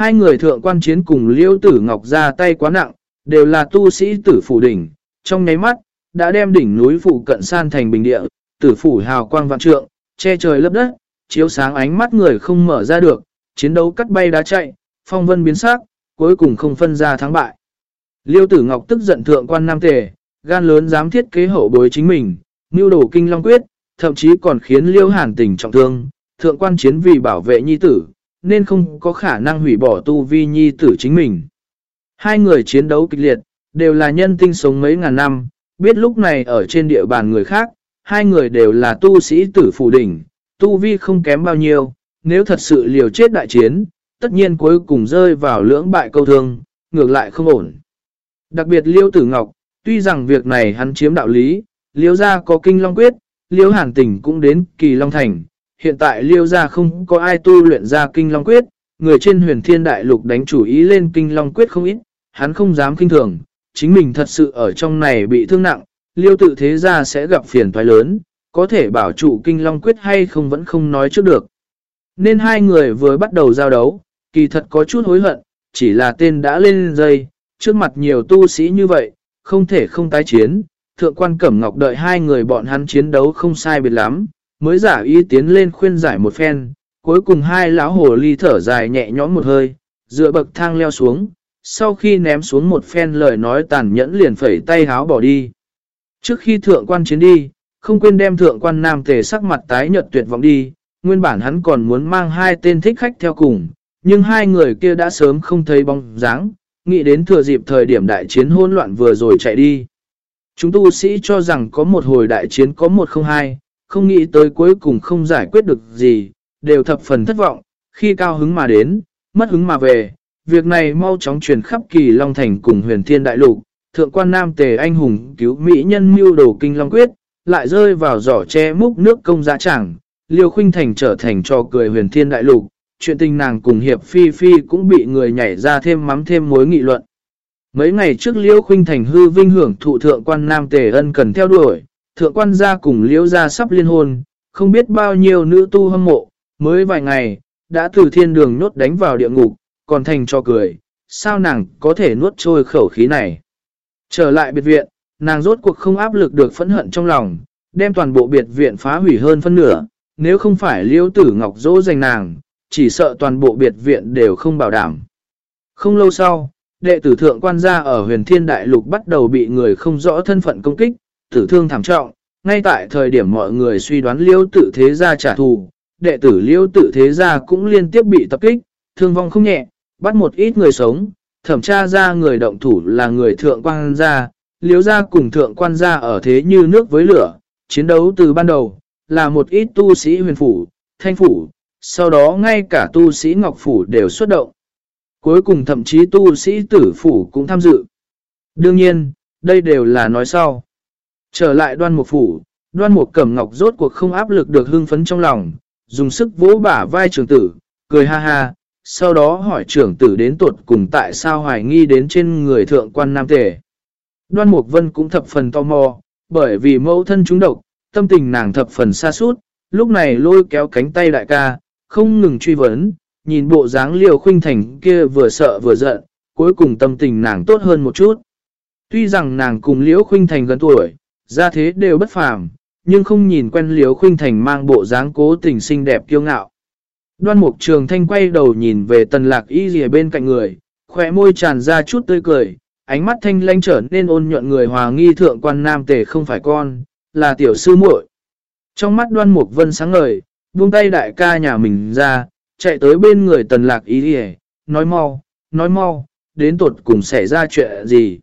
Hai người thượng quan chiến cùng liêu tử ngọc ra tay quá nặng, đều là tu sĩ tử phủ đỉnh, trong nháy mắt, đã đem đỉnh núi phủ cận san thành bình địa, tử phủ hào quang vạn trượng, che trời lấp đất, chiếu sáng ánh mắt người không mở ra được, chiến đấu cắt bay đá chạy, phong vân biến sắc, cuối cùng không phân ra thắng bại. Liêu tử ngọc tức giận thượng quan nam tề, gan lớn dám thiết kế hậu bối chính mình, mưu đổ kinh long quyết, thậm chí còn khiến liêu hàn tình trọng thương, thượng quan chiến vì bảo vệ nhi tử, nên không có khả năng hủy bỏ tu vi nhi tử chính mình. Hai người chiến đấu kịch liệt, đều là nhân tinh sống mấy ngàn năm, biết lúc này ở trên địa bàn người khác, hai người đều là tu sĩ tử phủ đỉnh, tu vi không kém bao nhiêu, nếu thật sự liều chết đại chiến, tất nhiên cuối cùng rơi vào lưỡng bại câu thương, ngược lại không ổn. Đặc biệt Liêu Tử Ngọc, tuy rằng việc này hắn chiếm đạo lý, Liêu gia có kinh long quyết, Liêu Hàn Tỉnh cũng đến kỳ long thành, hiện tại Liêu gia không có ai tu luyện ra kinh long quyết, người trên huyền thiên đại lục đánh chủ ý lên kinh long quyết không ít, hắn không dám kinh thường, chính mình thật sự ở trong này bị thương nặng, Liêu tự thế gia sẽ gặp phiền toái lớn, có thể bảo trụ kinh long quyết hay không vẫn không nói trước được. Nên hai người vừa bắt đầu giao đấu, kỳ thật có chút hối hận, chỉ là tên đã lên dây, trước mặt nhiều tu sĩ như vậy, không thể không tái chiến. Thượng quan Cẩm Ngọc đợi hai người bọn hắn chiến đấu không sai biệt lắm, mới giả y tiến lên khuyên giải một phen, cuối cùng hai lão hồ ly thở dài nhẹ nhõm một hơi, dựa bậc thang leo xuống, sau khi ném xuống một phen lời nói tàn nhẫn liền phẩy tay háo bỏ đi. Trước khi thượng quan chiến đi, không quên đem thượng quan nam tề sắc mặt tái nhợt tuyệt vọng đi, nguyên bản hắn còn muốn mang hai tên thích khách theo cùng, nhưng hai người kia đã sớm không thấy bóng dáng, nghĩ đến thừa dịp thời điểm đại chiến hỗn loạn vừa rồi chạy đi. Chúng tu sĩ cho rằng có một hồi đại chiến có một không hai, không nghĩ tới cuối cùng không giải quyết được gì, đều thập phần thất vọng, khi cao hứng mà đến, mất hứng mà về. Việc này mau chóng truyền khắp kỳ Long Thành cùng huyền thiên đại lục, thượng quan nam tề anh hùng cứu mỹ nhân mưu đồ kinh Long Quyết, lại rơi vào giỏ che múc nước công giá chẳng, liêu khuynh thành trở thành trò cười huyền thiên đại lục, chuyện tình nàng cùng Hiệp Phi Phi cũng bị người nhảy ra thêm mắm thêm mối nghị luận. Mấy ngày trước liêu Khuynh Thành hư vinh hưởng thụ thượng quan Nam Tề Ân cần theo đuổi, thượng quan gia cùng Liễu gia sắp liên hôn, không biết bao nhiêu nữ tu hâm mộ, mới vài ngày, đã từ thiên đường nốt đánh vào địa ngục, còn thành cho cười, sao nàng có thể nuốt trôi khẩu khí này. Trở lại biệt viện, nàng rốt cuộc không áp lực được phẫn hận trong lòng, đem toàn bộ biệt viện phá hủy hơn phân nửa, nếu không phải Liễu Tử Ngọc dỗ dành nàng, chỉ sợ toàn bộ biệt viện đều không bảo đảm. Không lâu sau, đệ tử thượng quan gia ở huyền thiên đại lục bắt đầu bị người không rõ thân phận công kích, tử thương thảm trọng. Ngay tại thời điểm mọi người suy đoán liêu tự thế gia trả thù, đệ tử liêu tự thế gia cũng liên tiếp bị tập kích, thương vong không nhẹ, bắt một ít người sống, thẩm tra ra người động thủ là người thượng quan gia, liêu gia cùng thượng quan gia ở thế như nước với lửa, chiến đấu từ ban đầu, là một ít tu sĩ huyền phủ, thanh phủ, sau đó ngay cả tu sĩ Ngọc Phủ đều xuất động. Cuối cùng thậm chí tu sĩ Tử Phủ cũng tham dự. Đương nhiên, đây đều là nói sau. Trở lại đoan mục phủ, đoan mục cẩm ngọc rốt cuộc không áp lực được hưng phấn trong lòng, dùng sức vỗ bả vai trưởng tử, cười ha ha, sau đó hỏi trưởng tử đến tuột cùng tại sao hoài nghi đến trên người thượng quan nam tể. Đoan mục vân cũng thập phần tò mò, bởi vì mẫu thân chúng độc, tâm tình nàng thập phần xa suốt, lúc này lôi kéo cánh tay đại ca, không ngừng truy vấn, nhìn bộ dáng liều khuynh thành kia vừa sợ vừa giận, cuối cùng tâm tình nàng tốt hơn một chút. Tuy rằng nàng cùng liễu khuynh thành gần tuổi, ra thế đều bất phàm, nhưng không nhìn quen liễu khuynh thành mang bộ dáng cố tình xinh đẹp kiêu ngạo. Đoan mục trường thanh quay đầu nhìn về tần lạc y dì bên cạnh người, khỏe môi tràn ra chút tươi cười, ánh mắt thanh lanh trở nên ôn nhuận người hòa nghi thượng quan nam tề không phải con, là tiểu sư muội. Trong mắt đoan mục vân sáng ngời, buông tay đại ca nhà mình ra, chạy tới bên người tần lạc ý đi nói mau, nói mau, đến tột cùng xảy ra chuyện gì.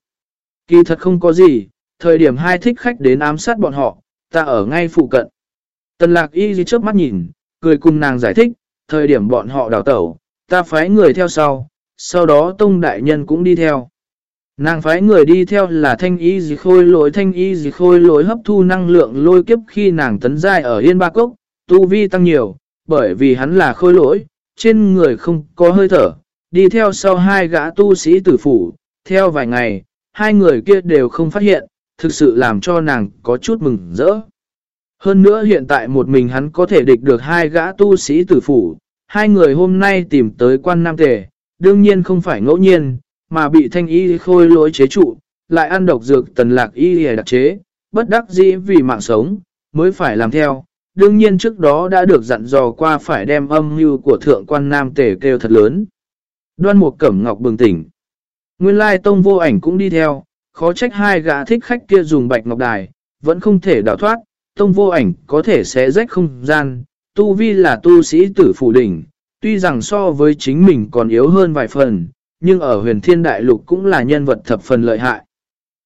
Kỳ thật không có gì, thời điểm hai thích khách đến ám sát bọn họ, ta ở ngay phụ cận. Tần lạc y gì trước mắt nhìn, cười cùng nàng giải thích, thời điểm bọn họ đào tẩu, ta phái người theo sau, sau đó tông đại nhân cũng đi theo. Nàng phái người đi theo là thanh y gì khôi lỗi thanh y gì khôi lỗi hấp thu năng lượng lôi kiếp khi nàng tấn giai ở Yên Ba Cốc, tu vi tăng nhiều, bởi vì hắn là khôi lỗi, trên người không có hơi thở, đi theo sau hai gã tu sĩ tử phủ, theo vài ngày, hai người kia đều không phát hiện, thực sự làm cho nàng có chút mừng rỡ. Hơn nữa hiện tại một mình hắn có thể địch được hai gã tu sĩ tử phủ, hai người hôm nay tìm tới quan nam tề, đương nhiên không phải ngẫu nhiên, mà bị thanh y khôi lỗi chế trụ, lại ăn độc dược tần lạc y đặc chế, bất đắc dĩ vì mạng sống, mới phải làm theo. Đương nhiên trước đó đã được dặn dò qua phải đem âm mưu của thượng quan nam tể kêu thật lớn. Đoan một cẩm ngọc bừng tỉnh. Nguyên lai tông vô ảnh cũng đi theo, khó trách hai gã thích khách kia dùng bạch ngọc đài, vẫn không thể đào thoát, tông vô ảnh có thể xé rách không gian, tu vi là tu sĩ tử phủ đỉnh, tuy rằng so với chính mình còn yếu hơn vài phần, nhưng ở huyền thiên đại lục cũng là nhân vật thập phần lợi hại.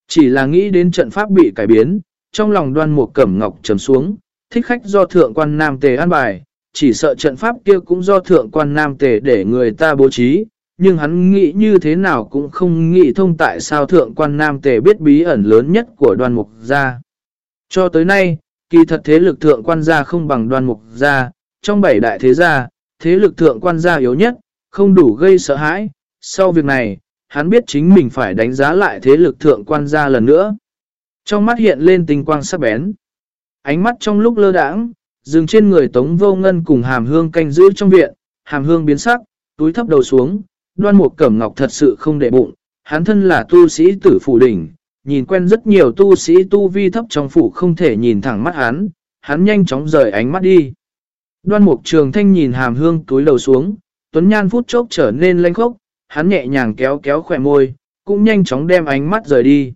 Chỉ là nghĩ đến trận pháp bị cải biến, trong lòng đoan một cẩm ngọc trầm xuống, thích khách do thượng quan nam tề an bài, chỉ sợ trận pháp kia cũng do thượng quan nam tề để người ta bố trí, nhưng hắn nghĩ như thế nào cũng không nghĩ thông tại sao thượng quan nam tề biết bí ẩn lớn nhất của đoan mục gia. Cho tới nay, kỳ thật thế lực thượng quan gia không bằng đoan mục gia, trong bảy đại thế gia, thế lực thượng quan gia yếu nhất, không đủ gây sợ hãi. Sau việc này, hắn biết chính mình phải đánh giá lại thế lực thượng quan gia lần nữa. Trong mắt hiện lên tinh quang sắc bén. Ánh mắt trong lúc lơ đãng, dừng trên người Tống Vô Ngân cùng hàm hương canh giữ trong viện, hàm hương biến sắc, túi thấp đầu xuống, đoan một cẩm ngọc thật sự không để bụng, hắn thân là tu sĩ tử phủ đỉnh, nhìn quen rất nhiều tu sĩ tu vi thấp trong phủ không thể nhìn thẳng mắt hắn, hắn nhanh chóng rời ánh mắt đi. Đoan mục trường thanh nhìn hàm hương túi đầu xuống, tuấn nhan phút chốc trở nên lanh khốc, hắn nhẹ nhàng kéo kéo khỏe môi, cũng nhanh chóng đem ánh mắt rời đi.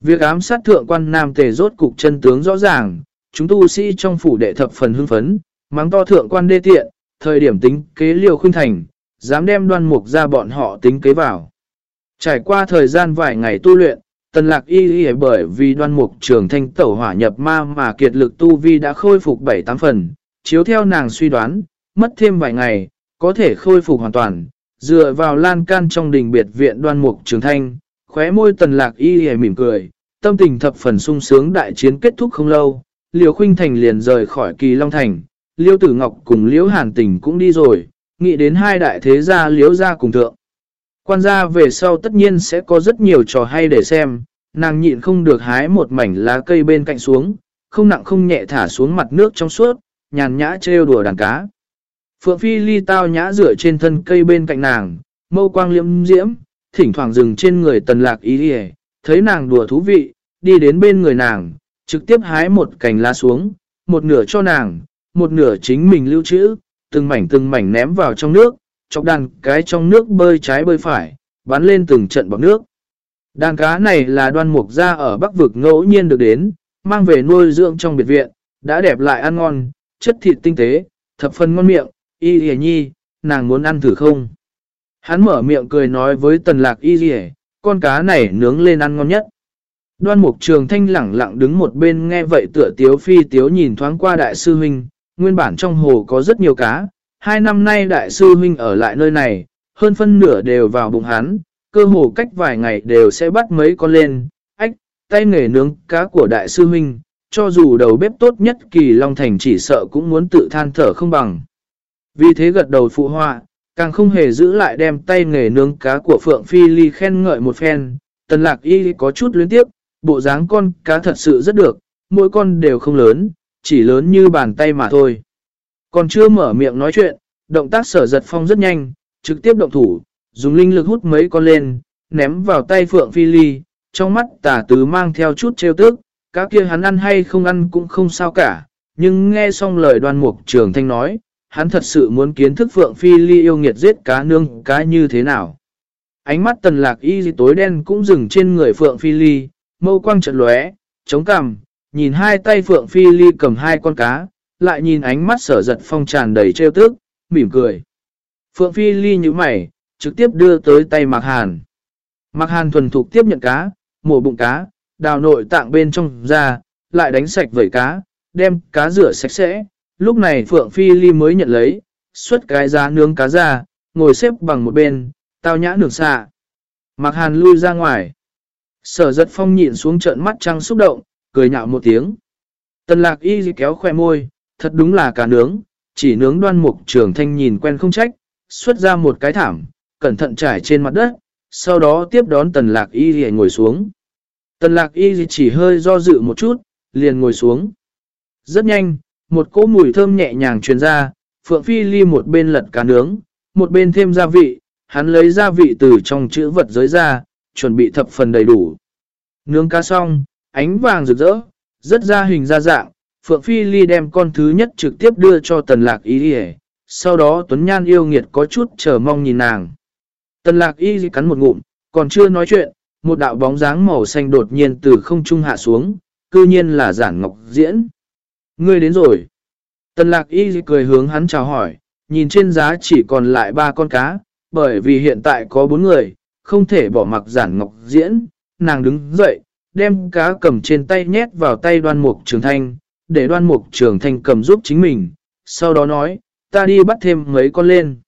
Việc ám sát thượng quan nam tề rốt cục chân tướng rõ ràng, chúng tu sĩ trong phủ đệ thập phần hưng phấn, mắng to thượng quan đê tiện, thời điểm tính kế liều khuyên thành, dám đem đoan mục ra bọn họ tính kế vào. Trải qua thời gian vài ngày tu luyện, tần lạc y y bởi vì đoan mục trường thanh tẩu hỏa nhập ma mà kiệt lực tu vi đã khôi phục 7-8 phần, chiếu theo nàng suy đoán, mất thêm vài ngày, có thể khôi phục hoàn toàn, dựa vào lan can trong đình biệt viện đoan mục trường thanh, khóe môi tần lạc y y mỉm cười, tâm tình thập phần sung sướng đại chiến kết thúc không lâu, liều khuynh thành liền rời khỏi kỳ Long Thành, liêu tử ngọc cùng liễu hàn tình cũng đi rồi, nghĩ đến hai đại thế gia liễu gia cùng thượng. Quan gia về sau tất nhiên sẽ có rất nhiều trò hay để xem, nàng nhịn không được hái một mảnh lá cây bên cạnh xuống, không nặng không nhẹ thả xuống mặt nước trong suốt, nhàn nhã trêu đùa đàn cá. Phượng Phi ly tao nhã rửa trên thân cây bên cạnh nàng, mâu quang liễm diễm, thỉnh thoảng dừng trên người tần lạc ý hề, thấy nàng đùa thú vị, đi đến bên người nàng, trực tiếp hái một cành lá xuống, một nửa cho nàng, một nửa chính mình lưu trữ, từng mảnh từng mảnh ném vào trong nước, chọc đàn cái trong nước bơi trái bơi phải, bắn lên từng trận bọc nước. Đàn cá này là đoan mục ra ở Bắc Vực ngẫu nhiên được đến, mang về nuôi dưỡng trong biệt viện, đã đẹp lại ăn ngon, chất thịt tinh tế, thập phần ngon miệng, y hề nhi, nàng muốn ăn thử không? Hắn mở miệng cười nói với tần lạc y hề, con cá này nướng lên ăn ngon nhất. Đoan mục trường thanh lẳng lặng đứng một bên nghe vậy tựa tiếu phi tiếu nhìn thoáng qua đại sư huynh, nguyên bản trong hồ có rất nhiều cá, hai năm nay đại sư huynh ở lại nơi này, hơn phân nửa đều vào bụng hắn, cơ hồ cách vài ngày đều sẽ bắt mấy con lên, ách, tay nghề nướng cá của đại sư huynh, cho dù đầu bếp tốt nhất kỳ Long Thành chỉ sợ cũng muốn tự than thở không bằng. Vì thế gật đầu phụ họa, càng không hề giữ lại đem tay nghề nướng cá của Phượng Phi Ly khen ngợi một phen, tần lạc y có chút luyến tiếp, bộ dáng con cá thật sự rất được, mỗi con đều không lớn, chỉ lớn như bàn tay mà thôi. Còn chưa mở miệng nói chuyện, động tác sở giật phong rất nhanh, trực tiếp động thủ, dùng linh lực hút mấy con lên, ném vào tay Phượng Phi Ly, trong mắt tả tứ mang theo chút trêu tức, cá kia hắn ăn hay không ăn cũng không sao cả, nhưng nghe xong lời đoan mục trường thanh nói, hắn thật sự muốn kiến thức Phượng Phi Ly yêu nghiệt giết cá nương cá như thế nào. Ánh mắt tần lạc y tối đen cũng dừng trên người Phượng Phi Ly, mâu quang trật lóe, chống cằm, nhìn hai tay Phượng Phi Ly cầm hai con cá, lại nhìn ánh mắt sở giật phong tràn đầy trêu tức, mỉm cười. Phượng Phi Ly như mày, trực tiếp đưa tới tay Mạc Hàn. Mạc Hàn thuần thục tiếp nhận cá, mổ bụng cá, đào nội tạng bên trong ra, lại đánh sạch vẩy cá, đem cá rửa sạch sẽ. Lúc này Phượng Phi Ly mới nhận lấy, xuất cái giá nướng cá ra, ngồi xếp bằng một bên, tao nhã nướng xạ. Mạc Hàn lui ra ngoài. Sở giật phong nhịn xuống trận mắt trăng xúc động, cười nhạo một tiếng. Tần lạc y kéo khoe môi, thật đúng là cá nướng, chỉ nướng đoan mục trường thanh nhìn quen không trách, xuất ra một cái thảm, cẩn thận trải trên mặt đất, sau đó tiếp đón tần lạc y ngồi xuống. Tần lạc y chỉ hơi do dự một chút, liền ngồi xuống. Rất nhanh, một cỗ mùi thơm nhẹ nhàng truyền ra, Phượng Phi Ly một bên lật cá nướng, một bên thêm gia vị, hắn lấy gia vị từ trong chữ vật giới ra, chuẩn bị thập phần đầy đủ. Nướng cá xong, ánh vàng rực rỡ, rất ra hình ra dạng, Phượng Phi Ly đem con thứ nhất trực tiếp đưa cho tần lạc Y đi sau đó Tuấn Nhan yêu nghiệt có chút chờ mong nhìn nàng. Tần lạc y cắn một ngụm, còn chưa nói chuyện, một đạo bóng dáng màu xanh đột nhiên từ không trung hạ xuống, cư nhiên là giản ngọc diễn. Ngươi đến rồi. Tần lạc y cười hướng hắn chào hỏi, nhìn trên giá chỉ còn lại ba con cá, bởi vì hiện tại có bốn người, không thể bỏ mặc giản ngọc diễn. Nàng đứng dậy, đem cá cầm trên tay nhét vào tay đoan mục trường thanh, để đoan mục trường thanh cầm giúp chính mình. Sau đó nói, ta đi bắt thêm mấy con lên.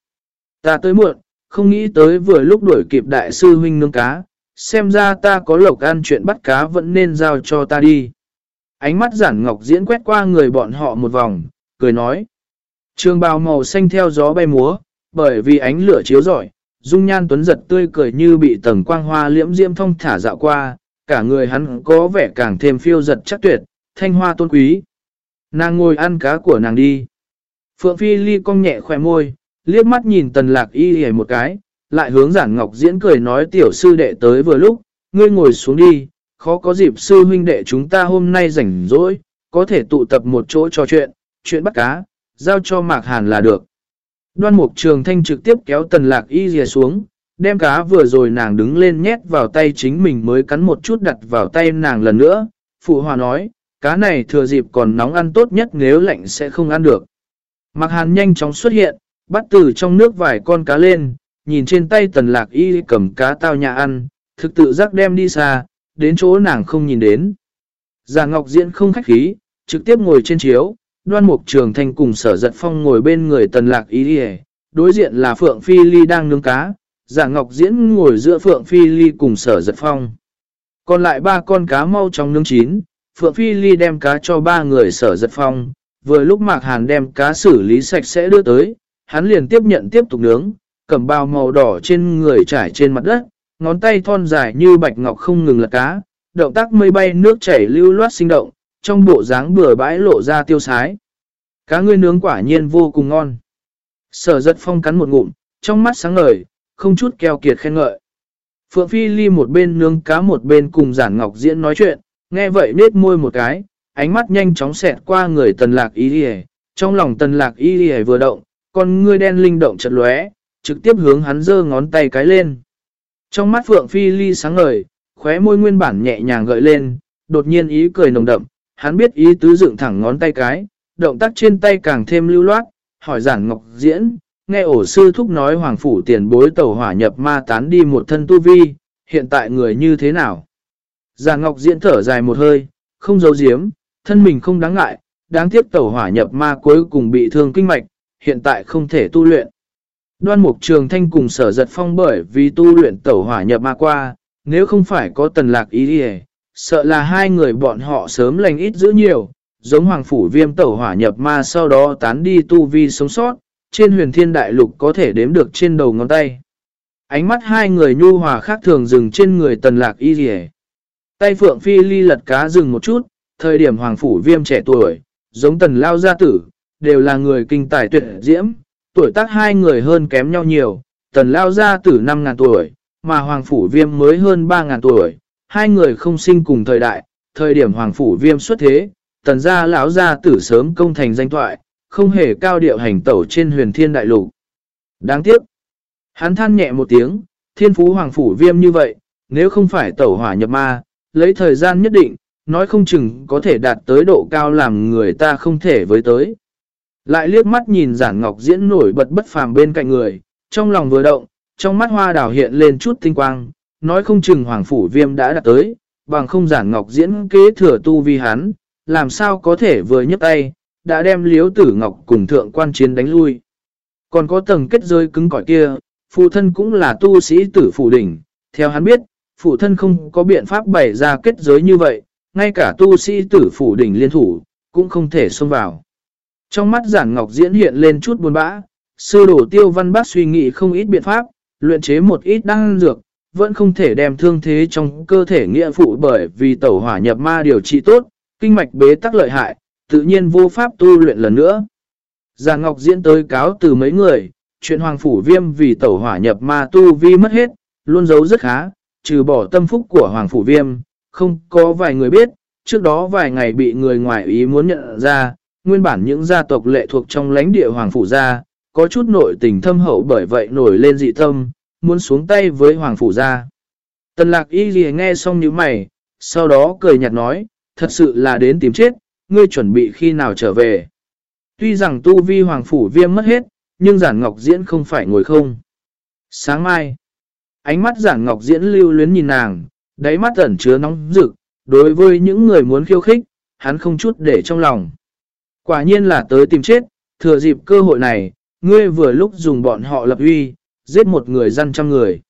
Ta tới muộn, không nghĩ tới vừa lúc đuổi kịp đại sư huynh nướng cá, xem ra ta có lộc ăn chuyện bắt cá vẫn nên giao cho ta đi. Ánh mắt giản ngọc diễn quét qua người bọn họ một vòng, cười nói. Trường bào màu xanh theo gió bay múa, bởi vì ánh lửa chiếu rọi, dung nhan tuấn giật tươi cười như bị tầng quang hoa liễm diễm thông thả dạo qua, cả người hắn có vẻ càng thêm phiêu giật chắc tuyệt, thanh hoa tôn quý. Nàng ngồi ăn cá của nàng đi. Phượng Phi Ly cong nhẹ khỏe môi, liếc mắt nhìn tần lạc y hề một cái, lại hướng giản ngọc diễn cười nói tiểu sư đệ tới vừa lúc, ngươi ngồi xuống đi, khó có dịp sư huynh đệ chúng ta hôm nay rảnh rỗi, có thể tụ tập một chỗ trò chuyện, chuyện bắt cá, giao cho Mạc Hàn là được. Đoan mục trường thanh trực tiếp kéo tần lạc y dìa xuống, đem cá vừa rồi nàng đứng lên nhét vào tay chính mình mới cắn một chút đặt vào tay nàng lần nữa. Phụ hòa nói, cá này thừa dịp còn nóng ăn tốt nhất nếu lạnh sẽ không ăn được. Mạc Hàn nhanh chóng xuất hiện, bắt từ trong nước vài con cá lên, nhìn trên tay tần lạc y cầm cá tao nhà ăn, thực tự giác đem đi xa, đến chỗ nàng không nhìn đến. Già Ngọc Diễn không khách khí, trực tiếp ngồi trên chiếu, đoan mục trường thanh cùng sở giật phong ngồi bên người tần lạc y đối diện là Phượng Phi Ly đang nướng cá, Giả Ngọc Diễn ngồi giữa Phượng Phi Ly cùng sở giật phong. Còn lại ba con cá mau trong nướng chín, Phượng Phi Ly đem cá cho ba người sở giật phong, vừa lúc Mạc Hàn đem cá xử lý sạch sẽ đưa tới, hắn liền tiếp nhận tiếp tục nướng, cầm bao màu đỏ trên người trải trên mặt đất, ngón tay thon dài như bạch ngọc không ngừng lật cá, động tác mây bay nước chảy lưu loát sinh động, trong bộ dáng bừa bãi lộ ra tiêu sái. Cá ngươi nướng quả nhiên vô cùng ngon. Sở giật phong cắn một ngụm, trong mắt sáng ngời, không chút keo kiệt khen ngợi. Phượng Phi Ly một bên nướng cá một bên cùng giản ngọc diễn nói chuyện, nghe vậy nết môi một cái, ánh mắt nhanh chóng xẹt qua người tần lạc y đi Trong lòng tần lạc y đi vừa động, con ngươi đen linh động chật lóe, trực tiếp hướng hắn giơ ngón tay cái lên. Trong mắt Phượng Phi Ly sáng ngời, khóe môi nguyên bản nhẹ nhàng gợi lên, đột nhiên ý cười nồng đậm, hắn biết ý tứ dựng thẳng ngón tay cái, động tác trên tay càng thêm lưu loát, hỏi giản ngọc diễn, nghe ổ sư thúc nói hoàng phủ tiền bối tàu hỏa nhập ma tán đi một thân tu vi, hiện tại người như thế nào? Già ngọc diễn thở dài một hơi, không giấu giếm, thân mình không đáng ngại, đáng tiếc tàu hỏa nhập ma cuối cùng bị thương kinh mạch, hiện tại không thể tu luyện. Đoan mục trường thanh cùng sở giật phong bởi vì tu luyện tẩu hỏa nhập ma qua, nếu không phải có tần lạc ý đi sợ là hai người bọn họ sớm lành ít giữ nhiều, giống hoàng phủ viêm tẩu hỏa nhập ma sau đó tán đi tu vi sống sót, trên huyền thiên đại lục có thể đếm được trên đầu ngón tay. Ánh mắt hai người nhu hòa khác thường dừng trên người tần lạc y rỉ. Tay phượng phi ly lật cá dừng một chút, thời điểm hoàng phủ viêm trẻ tuổi, giống tần lao gia tử, đều là người kinh tài tuyệt diễm, tuổi tác hai người hơn kém nhau nhiều, tần lao gia tử 5.000 tuổi, mà hoàng phủ viêm mới hơn 3.000 tuổi, hai người không sinh cùng thời đại, thời điểm hoàng phủ viêm xuất thế, tần gia lão gia tử sớm công thành danh thoại, không hề cao điệu hành tẩu trên huyền thiên đại lục. Đáng tiếc, hắn than nhẹ một tiếng, thiên phú hoàng phủ viêm như vậy, nếu không phải tẩu hỏa nhập ma, lấy thời gian nhất định, nói không chừng có thể đạt tới độ cao làm người ta không thể với tới. Lại liếc mắt nhìn giản ngọc diễn nổi bật bất phàm bên cạnh người, trong lòng vừa động, trong mắt hoa đào hiện lên chút tinh quang, nói không chừng hoàng phủ viêm đã đạt tới, bằng không giản ngọc diễn kế thừa tu vi hắn, làm sao có thể vừa nhấc tay, đã đem liếu tử ngọc cùng thượng quan chiến đánh lui. Còn có tầng kết rơi cứng cỏi kia, phụ thân cũng là tu sĩ tử phủ đỉnh, theo hắn biết, phụ thân không có biện pháp bày ra kết giới như vậy, ngay cả tu sĩ tử phủ đỉnh liên thủ, cũng không thể xông vào. Trong mắt giản ngọc diễn hiện lên chút buồn bã, sư đổ tiêu văn bác suy nghĩ không ít biện pháp, luyện chế một ít đăng dược, vẫn không thể đem thương thế trong cơ thể nghĩa phụ bởi vì tẩu hỏa nhập ma điều trị tốt, kinh mạch bế tắc lợi hại, tự nhiên vô pháp tu luyện lần nữa. Già Ngọc diễn tới cáo từ mấy người, chuyện Hoàng Phủ Viêm vì tẩu hỏa nhập ma tu vi mất hết, luôn giấu rất khá, trừ bỏ tâm phúc của Hoàng Phủ Viêm, không có vài người biết, trước đó vài ngày bị người ngoài ý muốn nhận ra, nguyên bản những gia tộc lệ thuộc trong lãnh địa Hoàng Phủ gia, có chút nội tình thâm hậu bởi vậy nổi lên dị tâm, muốn xuống tay với Hoàng Phủ gia. Tần lạc y gì nghe xong như mày, sau đó cười nhạt nói, thật sự là đến tìm chết, ngươi chuẩn bị khi nào trở về. Tuy rằng tu vi Hoàng Phủ viêm mất hết, nhưng giản ngọc diễn không phải ngồi không. Sáng mai, ánh mắt giản ngọc diễn lưu luyến nhìn nàng, đáy mắt ẩn chứa nóng rực, đối với những người muốn khiêu khích, hắn không chút để trong lòng. Quả nhiên là tới tìm chết, thừa dịp cơ hội này, ngươi vừa lúc dùng bọn họ lập uy, giết một người dân trăm người.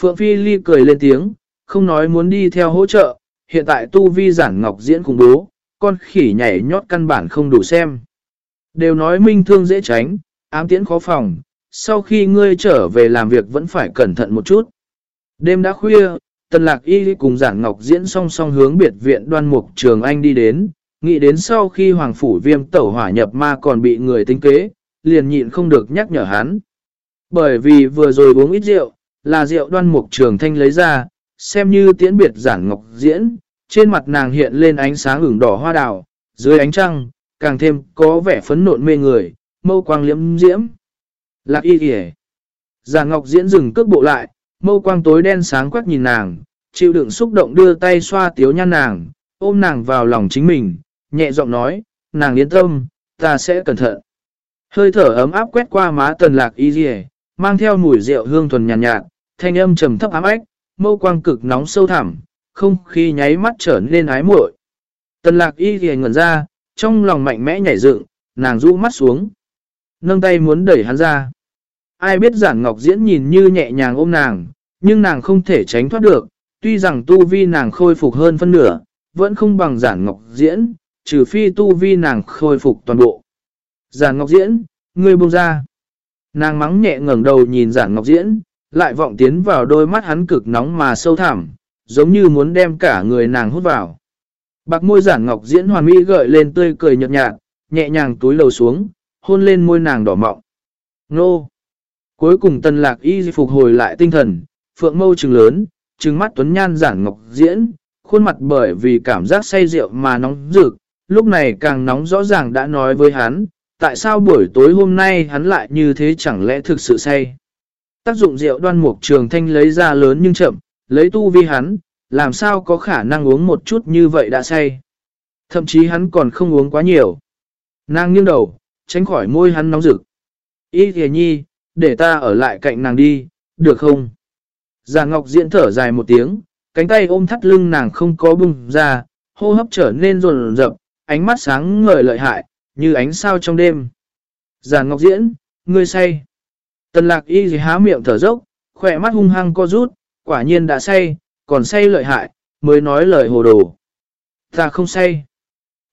Phượng Phi Ly cười lên tiếng, không nói muốn đi theo hỗ trợ, hiện tại tu vi giản ngọc diễn cùng bố, con khỉ nhảy nhót căn bản không đủ xem. Đều nói minh thương dễ tránh, ám tiễn khó phòng, sau khi ngươi trở về làm việc vẫn phải cẩn thận một chút. Đêm đã khuya, Tần Lạc Y cùng Giản Ngọc diễn song song hướng biệt viện đoan mục trường anh đi đến, nghĩ đến sau khi Hoàng Phủ viêm tẩu hỏa nhập ma còn bị người tính kế, liền nhịn không được nhắc nhở hắn. Bởi vì vừa rồi uống ít rượu, là rượu đoan mục trường thanh lấy ra, xem như tiễn biệt Giản Ngọc diễn, trên mặt nàng hiện lên ánh sáng ửng đỏ hoa đào, dưới ánh trăng, càng thêm có vẻ phấn nộn mê người, mâu quang liễm diễm. Lạc y kìa. Già Ngọc diễn dừng cước bộ lại, mâu quang tối đen sáng quắc nhìn nàng, chịu đựng xúc động đưa tay xoa tiếu nhăn nàng, ôm nàng vào lòng chính mình, nhẹ giọng nói, nàng yên tâm, ta sẽ cẩn thận. Hơi thở ấm áp quét qua má tần lạc y dì mang theo mùi rượu hương thuần nhàn nhạt, nhạt, thanh âm trầm thấp ám ách, mâu quang cực nóng sâu thẳm, không khí nháy mắt trở nên ái muội. Tần lạc y thì ngẩn ra, trong lòng mạnh mẽ nhảy dựng, nàng rũ mắt xuống. Nâng tay muốn đẩy hắn ra. Ai biết giản ngọc diễn nhìn như nhẹ nhàng ôm nàng, nhưng nàng không thể tránh thoát được, tuy rằng tu vi nàng khôi phục hơn phân nửa, vẫn không bằng giản ngọc diễn, trừ phi tu vi nàng khôi phục toàn bộ. Giản ngọc diễn, ngươi buông ra. Nàng mắng nhẹ ngẩng đầu nhìn giản ngọc diễn, lại vọng tiến vào đôi mắt hắn cực nóng mà sâu thẳm, giống như muốn đem cả người nàng hút vào. Bạc môi giản ngọc diễn hoàn mỹ gợi lên tươi cười nhợt nhạt, nhẹ nhàng túi lầu xuống, hôn lên môi nàng đỏ mọng. Nô! Cuối cùng tần lạc y phục hồi lại tinh thần, phượng mâu trừng lớn, trừng mắt tuấn nhan giản ngọc diễn, khuôn mặt bởi vì cảm giác say rượu mà nóng rực, lúc này càng nóng rõ ràng đã nói với hắn, tại sao buổi tối hôm nay hắn lại như thế chẳng lẽ thực sự say. Tác dụng rượu đoan mục trường thanh lấy ra lớn nhưng chậm, lấy tu vi hắn, làm sao có khả năng uống một chút như vậy đã say. Thậm chí hắn còn không uống quá nhiều. Nàng nghiêng đầu, tránh khỏi môi hắn nóng rực. Ý thề nhi, để ta ở lại cạnh nàng đi, được không? Già Ngọc Diễn thở dài một tiếng, cánh tay ôm thắt lưng nàng không có bung ra, hô hấp trở nên rồn rập, ánh mắt sáng ngời lợi hại, như ánh sao trong đêm. Già Ngọc Diễn, ngươi say. Tần lạc y gì há miệng thở dốc, khỏe mắt hung hăng co rút, quả nhiên đã say, còn say lợi hại, mới nói lời hồ đồ. Ta không say.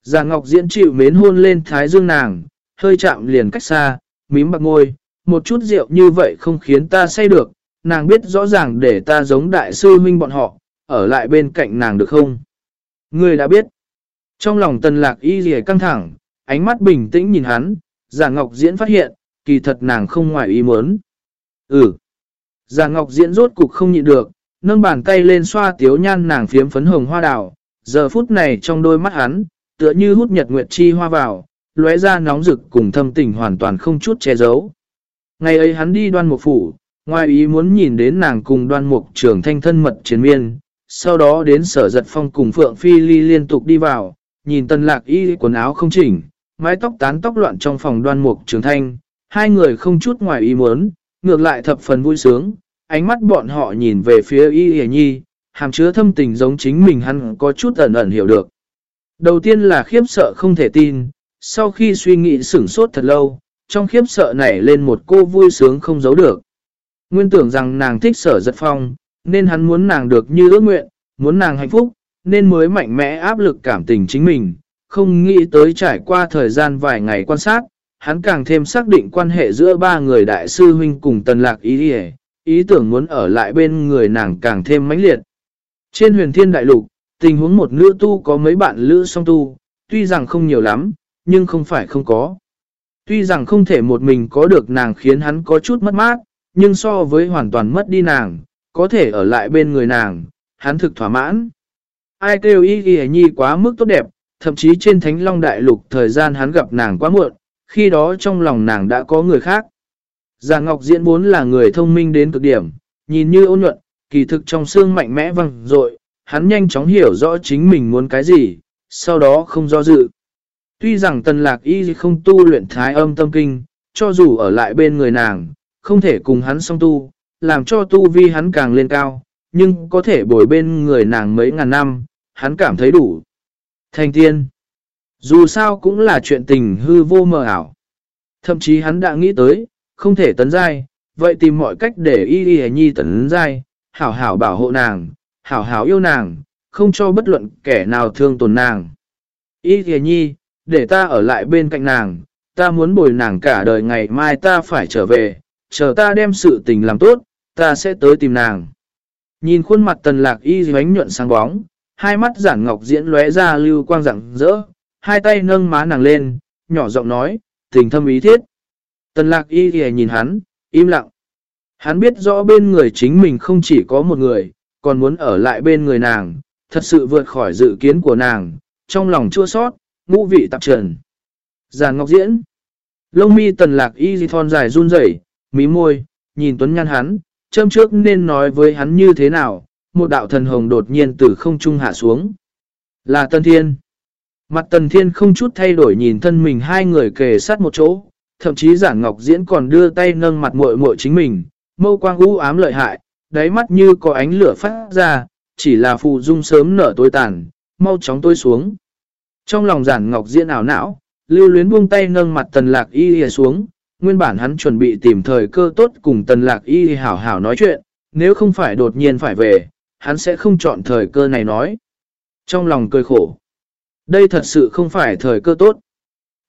Già Ngọc Diễn chịu mến hôn lên thái dương nàng, hơi chạm liền cách xa, mím bạc ngôi, một chút rượu như vậy không khiến ta say được, nàng biết rõ ràng để ta giống đại sư huynh bọn họ, ở lại bên cạnh nàng được không? Ngươi đã biết. Trong lòng tần lạc y dì căng thẳng, ánh mắt bình tĩnh nhìn hắn, giả ngọc diễn phát hiện, kỳ thật nàng không ngoài ý muốn. Ừ. Già ngọc diễn rốt cục không nhịn được, nâng bàn tay lên xoa tiếu nhan nàng phiếm phấn hồng hoa đào, giờ phút này trong đôi mắt hắn, tựa như hút nhật nguyệt chi hoa vào, lóe ra nóng rực cùng thâm tình hoàn toàn không chút che giấu. Ngày ấy hắn đi đoan mục phủ, ngoài ý muốn nhìn đến nàng cùng đoan mục trưởng thanh thân mật chiến miên, sau đó đến sở giật phong cùng Phượng Phi Ly liên tục đi vào, nhìn tân lạc y quần áo không chỉnh, mái tóc tán tóc loạn trong phòng đoan mục trưởng thanh, hai người không chút ngoài ý muốn, ngược lại thập phần vui sướng, ánh mắt bọn họ nhìn về phía y hề nhi, hàm chứa thâm tình giống chính mình hắn có chút ẩn ẩn hiểu được. Đầu tiên là khiếp sợ không thể tin, sau khi suy nghĩ sửng sốt thật lâu, trong khiếp sợ nảy lên một cô vui sướng không giấu được. Nguyên tưởng rằng nàng thích sở giật phong, nên hắn muốn nàng được như ước nguyện, muốn nàng hạnh phúc, nên mới mạnh mẽ áp lực cảm tình chính mình. Không nghĩ tới trải qua thời gian vài ngày quan sát, hắn càng thêm xác định quan hệ giữa ba người đại sư huynh cùng tần lạc ý ý, ý tưởng muốn ở lại bên người nàng càng thêm mãnh liệt. Trên huyền thiên đại lục, tình huống một nữ tu có mấy bạn lữ song tu, tuy rằng không nhiều lắm, nhưng không phải không có. Tuy rằng không thể một mình có được nàng khiến hắn có chút mất mát, nhưng so với hoàn toàn mất đi nàng, có thể ở lại bên người nàng, hắn thực thỏa mãn. Ai kêu y ghi nhi quá mức tốt đẹp, thậm chí trên thánh long đại lục thời gian hắn gặp nàng quá muộn, khi đó trong lòng nàng đã có người khác. Già Ngọc Diễn vốn là người thông minh đến cực điểm, nhìn như ôn nhuận, kỳ thực trong xương mạnh mẽ văng rội, hắn nhanh chóng hiểu rõ chính mình muốn cái gì, sau đó không do dự. Tuy rằng tần lạc y không tu luyện thái âm tâm kinh, cho dù ở lại bên người nàng, không thể cùng hắn song tu, làm cho tu vi hắn càng lên cao, nhưng có thể bồi bên người nàng mấy ngàn năm, hắn cảm thấy đủ. Thành tiên, dù sao cũng là chuyện tình hư vô mờ ảo. Thậm chí hắn đã nghĩ tới, không thể tấn giai, vậy tìm mọi cách để y y nhi tấn giai, hảo hảo bảo hộ nàng, hảo hảo yêu nàng, không cho bất luận kẻ nào thương tổn nàng. Y y nhi, để ta ở lại bên cạnh nàng, ta muốn bồi nàng cả đời ngày mai ta phải trở về, chờ ta đem sự tình làm tốt, ta sẽ tới tìm nàng. Nhìn khuôn mặt tần lạc y bánh nhuận sáng bóng, hai mắt giản ngọc diễn lóe ra lưu quang rạng rỡ, hai tay nâng má nàng lên, nhỏ giọng nói, tình thâm ý thiết. Tần lạc y thì nhìn hắn, im lặng. Hắn biết rõ bên người chính mình không chỉ có một người, còn muốn ở lại bên người nàng, thật sự vượt khỏi dự kiến của nàng, trong lòng chua sót, ngũ vị tạp trần. Giàn ngọc diễn. Lông mi tần lạc y di thon dài run rẩy, mí môi, nhìn tuấn nhăn hắn, châm trước nên nói với hắn như thế nào, một đạo thần hồng đột nhiên từ không trung hạ xuống. Là Tân Thiên. Mặt Tần Thiên không chút thay đổi nhìn thân mình hai người kề sát một chỗ, thậm chí giản ngọc diễn còn đưa tay nâng mặt muội muội chính mình, mâu quang u ám lợi hại, đáy mắt như có ánh lửa phát ra, chỉ là phù dung sớm nở tối tàn, mau chóng tôi xuống. Trong lòng giản ngọc diễn ảo não, lưu luyến buông tay nâng mặt tần lạc y xuống, nguyên bản hắn chuẩn bị tìm thời cơ tốt cùng tần lạc y hảo hảo nói chuyện, nếu không phải đột nhiên phải về, hắn sẽ không chọn thời cơ này nói. Trong lòng cười khổ, đây thật sự không phải thời cơ tốt.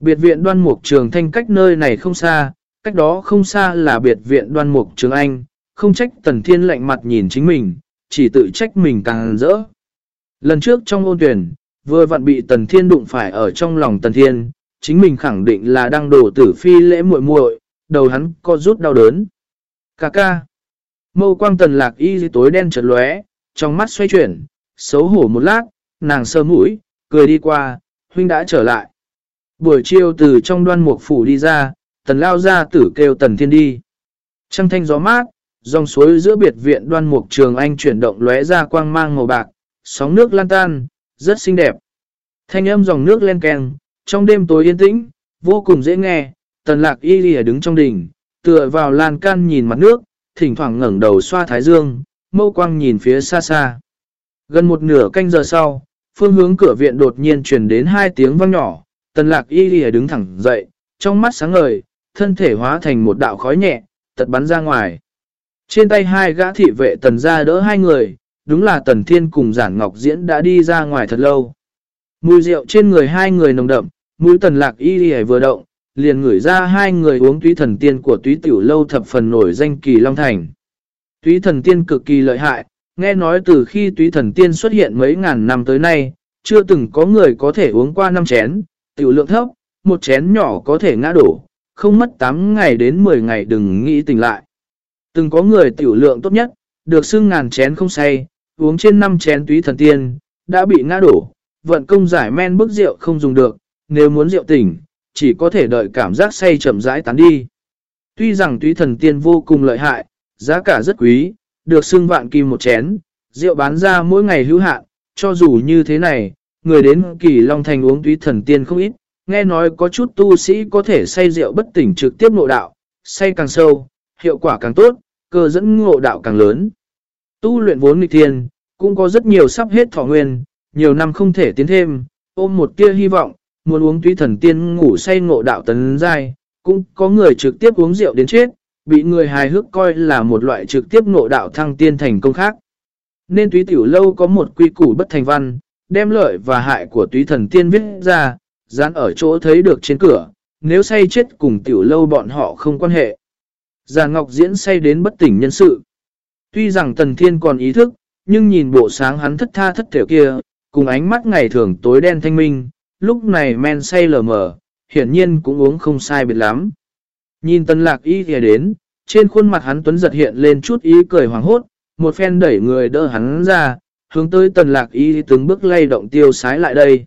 Biệt viện đoan mục trường thanh cách nơi này không xa, cách đó không xa là biệt viện đoan mục trường anh, không trách tần thiên lạnh mặt nhìn chính mình, chỉ tự trách mình càng rỡ. Lần trước trong ôn tuyển, vừa vặn bị tần thiên đụng phải ở trong lòng tần thiên, chính mình khẳng định là đang đổ tử phi lễ muội muội đầu hắn có rút đau đớn. Cà ca. Mâu quang tần lạc y tối đen trật lóe, trong mắt xoay chuyển, xấu hổ một lát, nàng sơ mũi, cười đi qua, huynh đã trở lại. Buổi chiều từ trong đoan mục phủ đi ra, tần lao ra tử kêu tần thiên đi. Trăng thanh gió mát, dòng suối giữa biệt viện đoan mục trường anh chuyển động lóe ra quang mang màu bạc, sóng nước lan tan, rất xinh đẹp. Thanh âm dòng nước len keng, trong đêm tối yên tĩnh, vô cùng dễ nghe, tần lạc y lìa đứng trong đỉnh, tựa vào lan can nhìn mặt nước, thỉnh thoảng ngẩng đầu xoa thái dương, mâu quang nhìn phía xa xa. Gần một nửa canh giờ sau, phương hướng cửa viện đột nhiên truyền đến hai tiếng vang nhỏ, tần lạc y lìa đứng thẳng dậy, trong mắt sáng ngời, thân thể hóa thành một đạo khói nhẹ, tật bắn ra ngoài. Trên tay hai gã thị vệ tần ra đỡ hai người, đúng là tần thiên cùng giản ngọc diễn đã đi ra ngoài thật lâu. Mùi rượu trên người hai người nồng đậm, mũi tần lạc y lìa vừa động, liền ngửi ra hai người uống túy thần tiên của túy tiểu lâu thập phần nổi danh kỳ Long Thành. Túy thần tiên cực kỳ lợi hại, nghe nói từ khi túy thần tiên xuất hiện mấy ngàn năm tới nay, chưa từng có người có thể uống qua năm chén, tiểu lượng thấp, một chén nhỏ có thể ngã đổ, không mất 8 ngày đến 10 ngày đừng nghĩ tỉnh lại. Từng có người tiểu lượng tốt nhất, được xưng ngàn chén không say, uống trên 5 chén túy thần tiên, đã bị ngã đổ, vận công giải men bức rượu không dùng được, nếu muốn rượu tỉnh, chỉ có thể đợi cảm giác say chậm rãi tán đi. Tuy rằng túy thần tiên vô cùng lợi hại, giá cả rất quý, được xưng vạn kim một chén, rượu bán ra mỗi ngày hữu hạn, cho dù như thế này, người đến kỳ Long Thành uống túy thần tiên không ít, nghe nói có chút tu sĩ có thể say rượu bất tỉnh trực tiếp ngộ đạo, say càng sâu, hiệu quả càng tốt, cơ dẫn ngộ đạo càng lớn. Tu luyện vốn nghịch thiên, cũng có rất nhiều sắp hết thọ nguyên, nhiều năm không thể tiến thêm, ôm một tia hy vọng, muốn uống túy thần tiên ngủ say ngộ đạo tấn dai, cũng có người trực tiếp uống rượu đến chết, bị người hài hước coi là một loại trực tiếp ngộ đạo thăng tiên thành công khác. Nên túy tiểu lâu có một quy củ bất thành văn, đem lợi và hại của túy thần tiên viết ra, dán ở chỗ thấy được trên cửa, nếu say chết cùng tiểu lâu bọn họ không quan hệ. Già Ngọc diễn say đến bất tỉnh nhân sự. Tuy rằng Tần Thiên còn ý thức, nhưng nhìn bộ sáng hắn thất tha thất thể kia, cùng ánh mắt ngày thường tối đen thanh minh, lúc này men say lờ mờ, hiển nhiên cũng uống không sai biệt lắm. Nhìn tần lạc y kìa đến, trên khuôn mặt hắn tuấn giật hiện lên chút ý cười hoàng hốt, một phen đẩy người đỡ hắn ra, hướng tới tần lạc y từng bước lay động tiêu sái lại đây.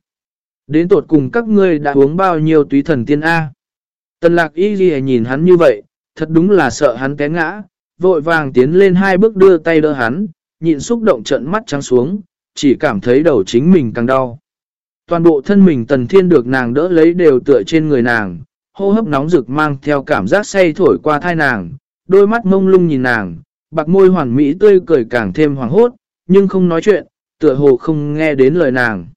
Đến tột cùng các ngươi đã uống bao nhiêu túy thần tiên A. Tần lạc y ghi nhìn hắn như vậy, thật đúng là sợ hắn té ngã, vội vàng tiến lên hai bước đưa tay đỡ hắn, nhịn xúc động trận mắt trắng xuống, chỉ cảm thấy đầu chính mình càng đau. Toàn bộ thân mình tần thiên được nàng đỡ lấy đều tựa trên người nàng, hô hấp nóng rực mang theo cảm giác say thổi qua thai nàng, đôi mắt mông lung nhìn nàng, bạc môi hoàn mỹ tươi cười càng thêm hoàng hốt, nhưng không nói chuyện, tựa hồ không nghe đến lời nàng.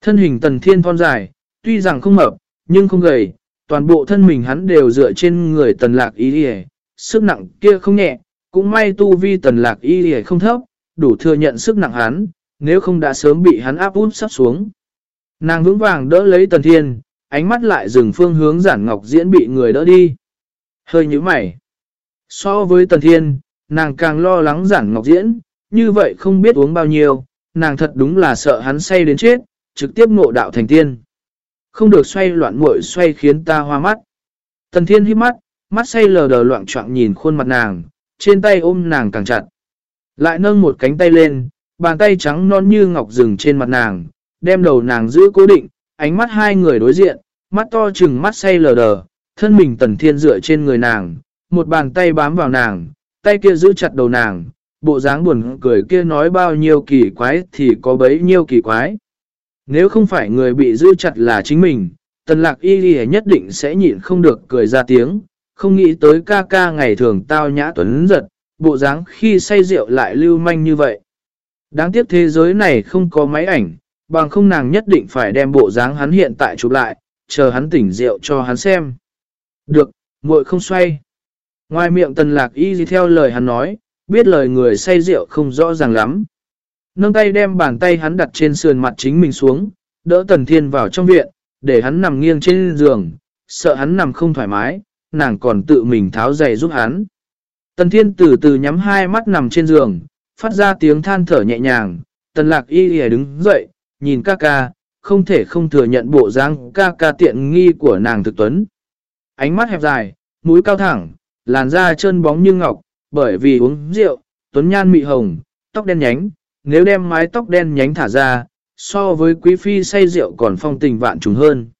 Thân hình tần thiên thon dài, tuy rằng không mập, nhưng không gầy, toàn bộ thân mình hắn đều dựa trên người tần lạc ý đi sức nặng kia không nhẹ, cũng may tu vi tần lạc y đi không thấp, đủ thừa nhận sức nặng hắn, nếu không đã sớm bị hắn áp út sắp xuống. Nàng vững vàng đỡ lấy tần thiên, ánh mắt lại dừng phương hướng giản ngọc diễn bị người đỡ đi. Hơi như mày. So với tần thiên, nàng càng lo lắng giản ngọc diễn, như vậy không biết uống bao nhiêu, nàng thật đúng là sợ hắn say đến chết, trực tiếp ngộ đạo thành tiên. Không được xoay loạn muội xoay khiến ta hoa mắt. Tần thiên hít mắt, mắt say lờ đờ loạn trọng nhìn khuôn mặt nàng, trên tay ôm nàng càng chặt. Lại nâng một cánh tay lên, bàn tay trắng non như ngọc rừng trên mặt nàng, đem đầu nàng giữ cố định, ánh mắt hai người đối diện, mắt to chừng mắt say lờ đờ, thân mình tần thiên dựa trên người nàng, một bàn tay bám vào nàng, tay kia giữ chặt đầu nàng, bộ dáng buồn cười kia nói bao nhiêu kỳ quái thì có bấy nhiêu kỳ quái. Nếu không phải người bị giữ chặt là chính mình, tần lạc y ghi nhất định sẽ nhịn không được cười ra tiếng, không nghĩ tới ca ca ngày thường tao nhã tuấn giật, bộ dáng khi say rượu lại lưu manh như vậy. Đáng tiếc thế giới này không có máy ảnh, bằng không nàng nhất định phải đem bộ dáng hắn hiện tại chụp lại, chờ hắn tỉnh rượu cho hắn xem. Được, muội không xoay. Ngoài miệng tần lạc y gì theo lời hắn nói, biết lời người say rượu không rõ ràng lắm. Nâng tay đem bàn tay hắn đặt trên sườn mặt chính mình xuống, đỡ tần thiên vào trong viện, để hắn nằm nghiêng trên giường, sợ hắn nằm không thoải mái, nàng còn tự mình tháo giày giúp hắn. Tần thiên từ từ nhắm hai mắt nằm trên giường, phát ra tiếng than thở nhẹ nhàng, tần lạc y lìa đứng dậy, nhìn ca ca, không thể không thừa nhận bộ dáng ca ca tiện nghi của nàng thực tuấn. Ánh mắt hẹp dài, mũi cao thẳng, làn da trơn bóng như ngọc, bởi vì uống rượu, tuấn nhan mị hồng, tóc đen nhánh, nếu đem mái tóc đen nhánh thả ra, so với quý phi say rượu còn phong tình vạn trùng hơn.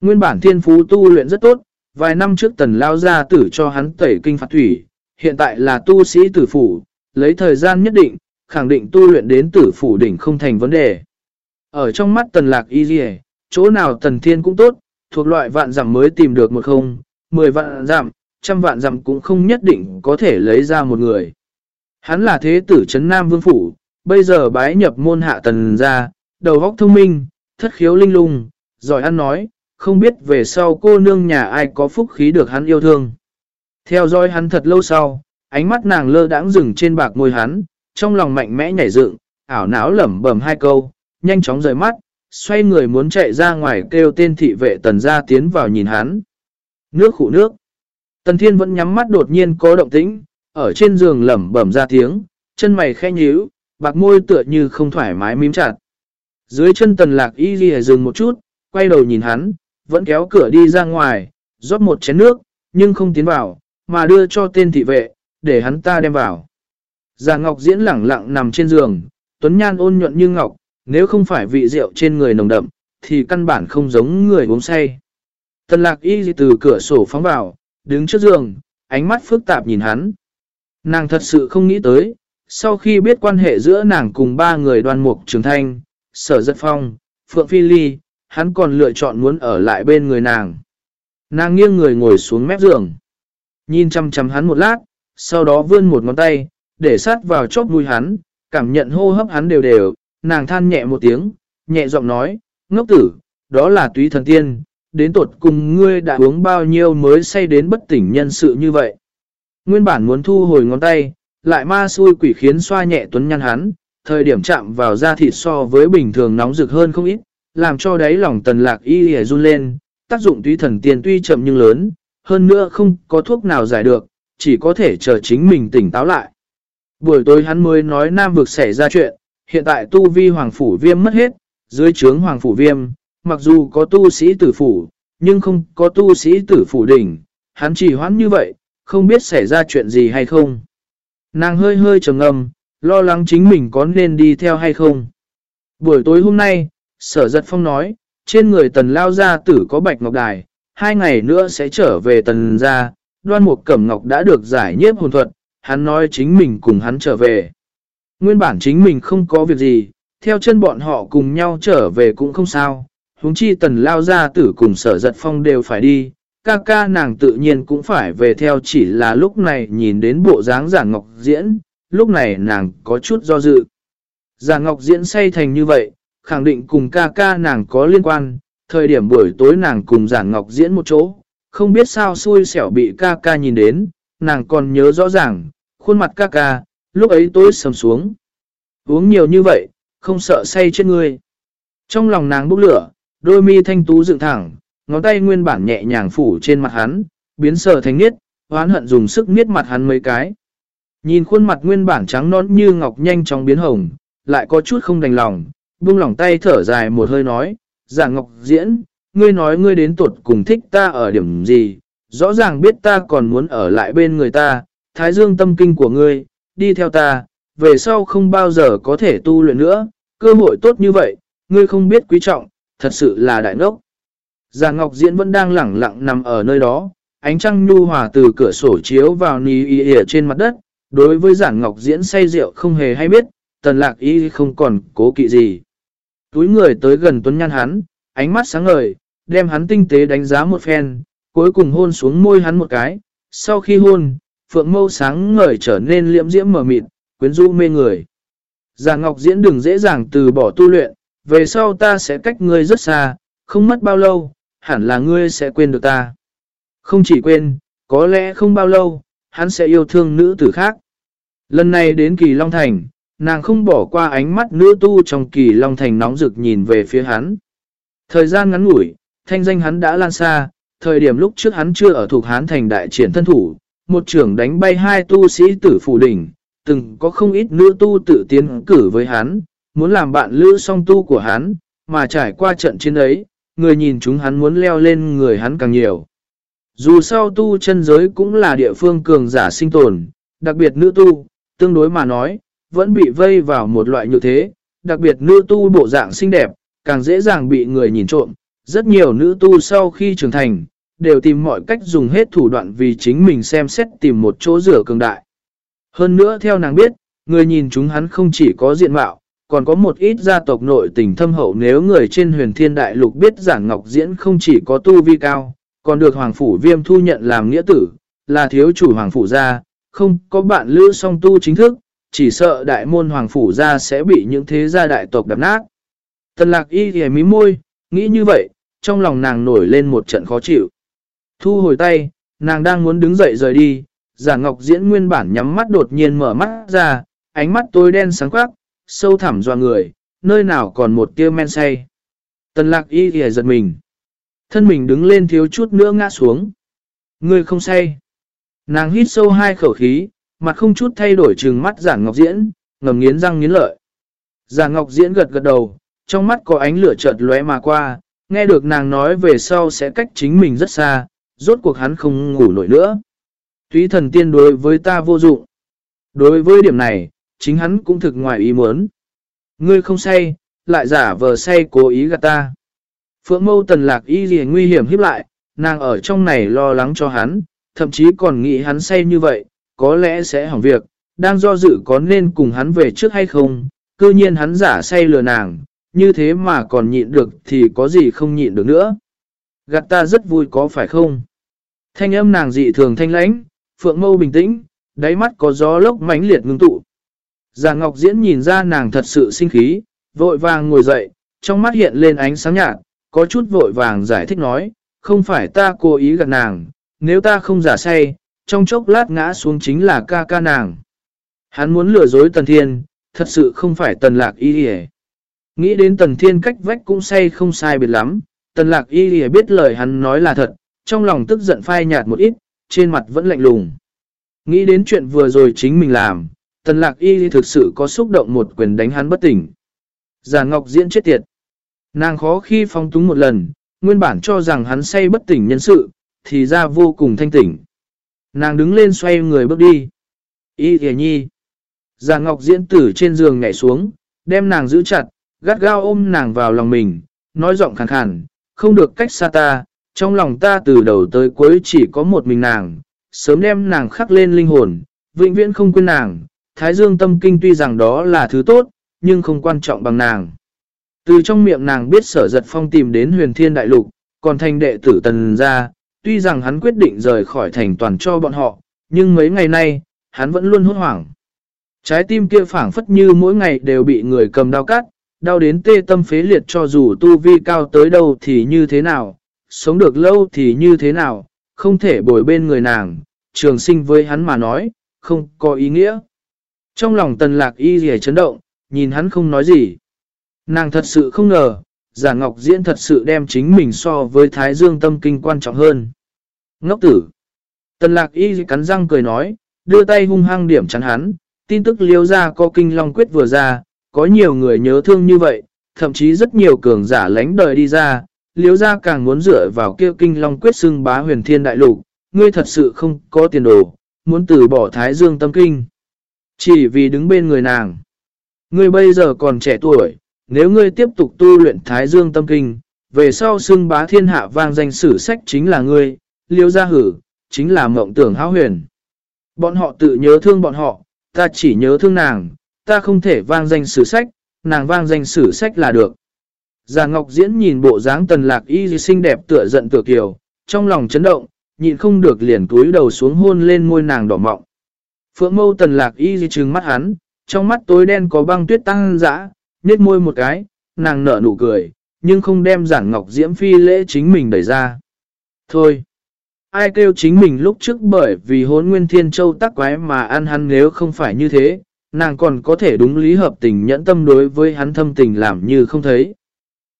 Nguyên bản thiên phú tu luyện rất tốt, vài năm trước tần lao gia tử cho hắn tẩy kinh phạt thủy, hiện tại là tu sĩ tử phủ, lấy thời gian nhất định, khẳng định tu luyện đến tử phủ đỉnh không thành vấn đề. Ở trong mắt tần lạc y dì chỗ nào tần thiên cũng tốt, thuộc loại vạn giảm mới tìm được một không, mười vạn giảm, trăm vạn giảm cũng không nhất định có thể lấy ra một người. Hắn là thế tử Trấn Nam Vương Phủ, bây giờ bái nhập môn hạ tần ra, đầu óc thông minh, thất khiếu linh lung, giỏi ăn nói, không biết về sau cô nương nhà ai có phúc khí được hắn yêu thương. Theo dõi hắn thật lâu sau, ánh mắt nàng lơ đãng dừng trên bạc môi hắn, trong lòng mạnh mẽ nhảy dựng, ảo não lẩm bẩm hai câu, nhanh chóng rời mắt, xoay người muốn chạy ra ngoài kêu tên thị vệ tần ra tiến vào nhìn hắn. Nước khủ nước. Tần thiên vẫn nhắm mắt đột nhiên có động tĩnh, ở trên giường lẩm bẩm ra tiếng, chân mày khe nhíu, bạc môi tựa như không thoải mái mím chặt. Dưới chân tần lạc y ghi dừng một chút, quay đầu nhìn hắn, vẫn kéo cửa đi ra ngoài, rót một chén nước, nhưng không tiến vào, mà đưa cho tên thị vệ, để hắn ta đem vào. Già Ngọc Diễn lẳng lặng nằm trên giường, Tuấn Nhan ôn nhuận như Ngọc, nếu không phải vị rượu trên người nồng đậm, thì căn bản không giống người uống say. Tần lạc y từ cửa sổ phóng vào, đứng trước giường, ánh mắt phức tạp nhìn hắn. Nàng thật sự không nghĩ tới, sau khi biết quan hệ giữa nàng cùng ba người đoàn mục trường thanh, sở giật phong, phượng phi ly, hắn còn lựa chọn muốn ở lại bên người nàng. Nàng nghiêng người ngồi xuống mép giường. Nhìn chăm chăm hắn một lát, sau đó vươn một ngón tay, để sát vào chóp mũi hắn, cảm nhận hô hấp hắn đều đều, nàng than nhẹ một tiếng, nhẹ giọng nói, ngốc tử, đó là túy thần tiên, đến tột cùng ngươi đã uống bao nhiêu mới say đến bất tỉnh nhân sự như vậy. Nguyên bản muốn thu hồi ngón tay, lại ma xui quỷ khiến xoa nhẹ tuấn nhăn hắn, thời điểm chạm vào da thịt so với bình thường nóng rực hơn không ít, làm cho đáy lòng tần lạc y hề run lên, tác dụng túy thần tiên tuy chậm nhưng lớn, hơn nữa không có thuốc nào giải được, chỉ có thể chờ chính mình tỉnh táo lại. Buổi tối hắn mới nói Nam vực xảy ra chuyện, hiện tại tu vi hoàng phủ viêm mất hết, dưới trướng hoàng phủ viêm, mặc dù có tu sĩ tử phủ, nhưng không có tu sĩ tử phủ đỉnh, hắn chỉ hoãn như vậy, không biết xảy ra chuyện gì hay không. Nàng hơi hơi trầm ngâm, lo lắng chính mình có nên đi theo hay không. Buổi tối hôm nay, sở giật phong nói, trên người tần lao gia tử có bạch ngọc đài, hai ngày nữa sẽ trở về tần gia, đoan mục cẩm ngọc đã được giải nhiếp hồn thuật, hắn nói chính mình cùng hắn trở về. Nguyên bản chính mình không có việc gì, theo chân bọn họ cùng nhau trở về cũng không sao, Húng chi tần lao ra tử cùng sở giật phong đều phải đi, ca ca nàng tự nhiên cũng phải về theo chỉ là lúc này nhìn đến bộ dáng giả ngọc diễn, lúc này nàng có chút do dự. Giả ngọc diễn say thành như vậy, khẳng định cùng ca ca nàng có liên quan, thời điểm buổi tối nàng cùng giả ngọc diễn một chỗ, không biết sao xui xẻo bị ca ca nhìn đến, nàng còn nhớ rõ ràng, khuôn mặt ca ca, lúc ấy tối sầm xuống. Uống nhiều như vậy, không sợ say chết người. Trong lòng nàng bốc lửa, đôi mi thanh tú dựng thẳng, ngón tay nguyên bản nhẹ nhàng phủ trên mặt hắn, biến sờ thành niết, hoán hận dùng sức niết mặt hắn mấy cái. Nhìn khuôn mặt nguyên bản trắng nón như ngọc nhanh chóng biến hồng, lại có chút không đành lòng, buông lỏng tay thở dài một hơi nói, giả ngọc diễn, ngươi nói ngươi đến tuột cùng thích ta ở điểm gì, rõ ràng biết ta còn muốn ở lại bên người ta, thái dương tâm kinh của ngươi, đi theo ta, về sau không bao giờ có thể tu luyện nữa, cơ hội tốt như vậy, ngươi không biết quý trọng, thật sự là đại ngốc. Già Ngọc Diễn vẫn đang lẳng lặng nằm ở nơi đó, ánh trăng nhu hòa từ cửa sổ chiếu vào ní y ỉa trên mặt đất, đối với giản Ngọc Diễn say rượu không hề hay biết, tần lạc y không còn cố kỵ gì. Túi người tới gần tuấn nhăn hắn, ánh mắt sáng ngời, đem hắn tinh tế đánh giá một phen, cuối cùng hôn xuống môi hắn một cái, sau khi hôn, phượng mâu sáng ngời trở nên liễm diễm mở mịt, quyến rũ mê người. Già Ngọc Diễn đừng dễ dàng từ bỏ tu luyện, về sau ta sẽ cách ngươi rất xa, không mất bao lâu, hẳn là ngươi sẽ quên được ta. Không chỉ quên, có lẽ không bao lâu, hắn sẽ yêu thương nữ tử khác. Lần này đến Kỳ Long Thành, nàng không bỏ qua ánh mắt nữ tu trong Kỳ Long Thành nóng rực nhìn về phía hắn. Thời gian ngắn ngủi, thanh danh hắn đã lan xa, thời điểm lúc trước hắn chưa ở thuộc hán thành đại triển thân thủ, một trưởng đánh bay hai tu sĩ tử phủ đỉnh, từng có không ít nữ tu tự tiến cử với hắn, muốn làm bạn lữ song tu của hắn, mà trải qua trận chiến ấy, người nhìn chúng hắn muốn leo lên người hắn càng nhiều. Dù sao tu chân giới cũng là địa phương cường giả sinh tồn, đặc biệt nữ tu, tương đối mà nói, vẫn bị vây vào một loại như thế, đặc biệt nữ tu bộ dạng xinh đẹp, càng dễ dàng bị người nhìn trộm. Rất nhiều nữ tu sau khi trưởng thành, đều tìm mọi cách dùng hết thủ đoạn vì chính mình xem xét tìm một chỗ rửa cường đại. Hơn nữa theo nàng biết, người nhìn chúng hắn không chỉ có diện mạo, còn có một ít gia tộc nội tình thâm hậu nếu người trên huyền thiên đại lục biết giả ngọc diễn không chỉ có tu vi cao, còn được hoàng phủ viêm thu nhận làm nghĩa tử, là thiếu chủ hoàng phủ gia, không có bạn lữ song tu chính thức, chỉ sợ đại môn hoàng phủ gia sẽ bị những thế gia đại tộc đập nát. Tần lạc y thì mí môi, nghĩ như vậy, trong lòng nàng nổi lên một trận khó chịu. Thu hồi tay, nàng đang muốn đứng dậy rời đi, giả ngọc diễn nguyên bản nhắm mắt đột nhiên mở mắt ra, ánh mắt tối đen sáng quắc, sâu thẳm doa người, nơi nào còn một tia men say. Tần lạc y thì giật mình. Thân mình đứng lên thiếu chút nữa ngã xuống. Người không say. Nàng hít sâu hai khẩu khí, mặt không chút thay đổi trừng mắt giả ngọc diễn, ngầm nghiến răng nghiến lợi. Giả ngọc diễn gật gật đầu, trong mắt có ánh lửa chợt lóe mà qua, nghe được nàng nói về sau sẽ cách chính mình rất xa, rốt cuộc hắn không ngủ nổi nữa. Túy thần tiên đối với ta vô dụng. Đối với điểm này, chính hắn cũng thực ngoài ý muốn. Ngươi không say, lại giả vờ say cố ý gạt ta. Phượng mâu tần lạc y gì nguy hiểm hiếp lại, nàng ở trong này lo lắng cho hắn, thậm chí còn nghĩ hắn say như vậy, có lẽ sẽ hỏng việc, đang do dự có nên cùng hắn về trước hay không, cư nhiên hắn giả say lừa nàng, như thế mà còn nhịn được thì có gì không nhịn được nữa. Gạt ta rất vui có phải không? Thanh âm nàng dị thường thanh lãnh, phượng mâu bình tĩnh, đáy mắt có gió lốc mãnh liệt ngưng tụ. Già Ngọc Diễn nhìn ra nàng thật sự sinh khí, vội vàng ngồi dậy, trong mắt hiện lên ánh sáng nhạt, có chút vội vàng giải thích nói, không phải ta cố ý gạt nàng, nếu ta không giả say, trong chốc lát ngã xuống chính là ca ca nàng. Hắn muốn lừa dối Tần Thiên, thật sự không phải Tần Lạc Y hề. Nghĩ đến Tần Thiên cách vách cũng say không sai biệt lắm, Tần Lạc Y lìa biết lời hắn nói là thật, trong lòng tức giận phai nhạt một ít, trên mặt vẫn lạnh lùng. Nghĩ đến chuyện vừa rồi chính mình làm, Tần lạc y thực sự có xúc động một quyền đánh hắn bất tỉnh. Giả Ngọc diễn chết tiệt. Nàng khó khi phong túng một lần, nguyên bản cho rằng hắn say bất tỉnh nhân sự, thì ra vô cùng thanh tỉnh. Nàng đứng lên xoay người bước đi. Y thề nhi. Già Ngọc Diễn tử trên giường nhảy xuống, đem nàng giữ chặt, gắt gao ôm nàng vào lòng mình, nói giọng khàn khàn, không được cách xa ta, trong lòng ta từ đầu tới cuối chỉ có một mình nàng, sớm đem nàng khắc lên linh hồn, vĩnh viễn không quên nàng, Thái Dương tâm kinh tuy rằng đó là thứ tốt, nhưng không quan trọng bằng nàng. Từ trong miệng nàng biết sở giật phong tìm đến huyền thiên đại lục, còn thành đệ tử tần ra, tuy rằng hắn quyết định rời khỏi thành toàn cho bọn họ, nhưng mấy ngày nay, hắn vẫn luôn hốt hoảng. Trái tim kia phảng phất như mỗi ngày đều bị người cầm đau cắt, đau đến tê tâm phế liệt cho dù tu vi cao tới đâu thì như thế nào, sống được lâu thì như thế nào, không thể bồi bên người nàng, trường sinh với hắn mà nói, không có ý nghĩa. Trong lòng tần lạc y rìa chấn động, nhìn hắn không nói gì. Nàng thật sự không ngờ, giả ngọc diễn thật sự đem chính mình so với thái dương tâm kinh quan trọng hơn. Ngốc tử. Tần lạc y cắn răng cười nói, đưa tay hung hăng điểm chắn hắn, tin tức liêu ra có kinh long quyết vừa ra, có nhiều người nhớ thương như vậy, thậm chí rất nhiều cường giả lánh đời đi ra, liếu ra càng muốn dựa vào kêu kinh long quyết xưng bá huyền thiên đại lục, ngươi thật sự không có tiền đồ, muốn từ bỏ thái dương tâm kinh. Chỉ vì đứng bên người nàng. Ngươi bây giờ còn trẻ tuổi, nếu ngươi tiếp tục tu luyện thái dương tâm kinh, về sau xưng bá thiên hạ vang danh sử sách chính là ngươi, liêu gia hử, chính là mộng tưởng háo huyền. Bọn họ tự nhớ thương bọn họ, ta chỉ nhớ thương nàng, ta không thể vang danh sử sách, nàng vang danh sử sách là được. Già Ngọc Diễn nhìn bộ dáng tần lạc y xinh đẹp tựa giận tựa kiều, trong lòng chấn động, nhịn không được liền túi đầu xuống hôn lên môi nàng đỏ mọng. Phượng mâu tần lạc y trừng mắt hắn, trong mắt tối đen có băng tuyết tăng dã, nhếch môi một cái, nàng nở nụ cười, nhưng không đem giản ngọc diễm phi lễ chính mình đẩy ra. Thôi, ai kêu chính mình lúc trước bởi vì hốn nguyên thiên châu tắc quái mà ăn hắn nếu không phải như thế, nàng còn có thể đúng lý hợp tình nhẫn tâm đối với hắn thâm tình làm như không thấy.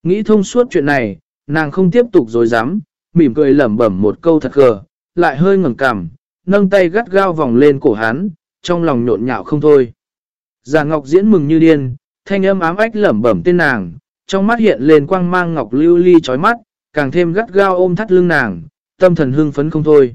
Nghĩ thông suốt chuyện này, nàng không tiếp tục dối dám, mỉm cười lẩm bẩm một câu thật gờ, lại hơi ngẩng cằm, nâng tay gắt gao vòng lên cổ hắn, trong lòng nhộn nhạo không thôi. Già Ngọc diễn mừng như điên, thanh âm ám ách lẩm bẩm tên nàng, trong mắt hiện lên quang mang ngọc lưu ly chói mắt, càng thêm gắt gao ôm thắt lưng nàng, tâm thần hưng phấn không thôi.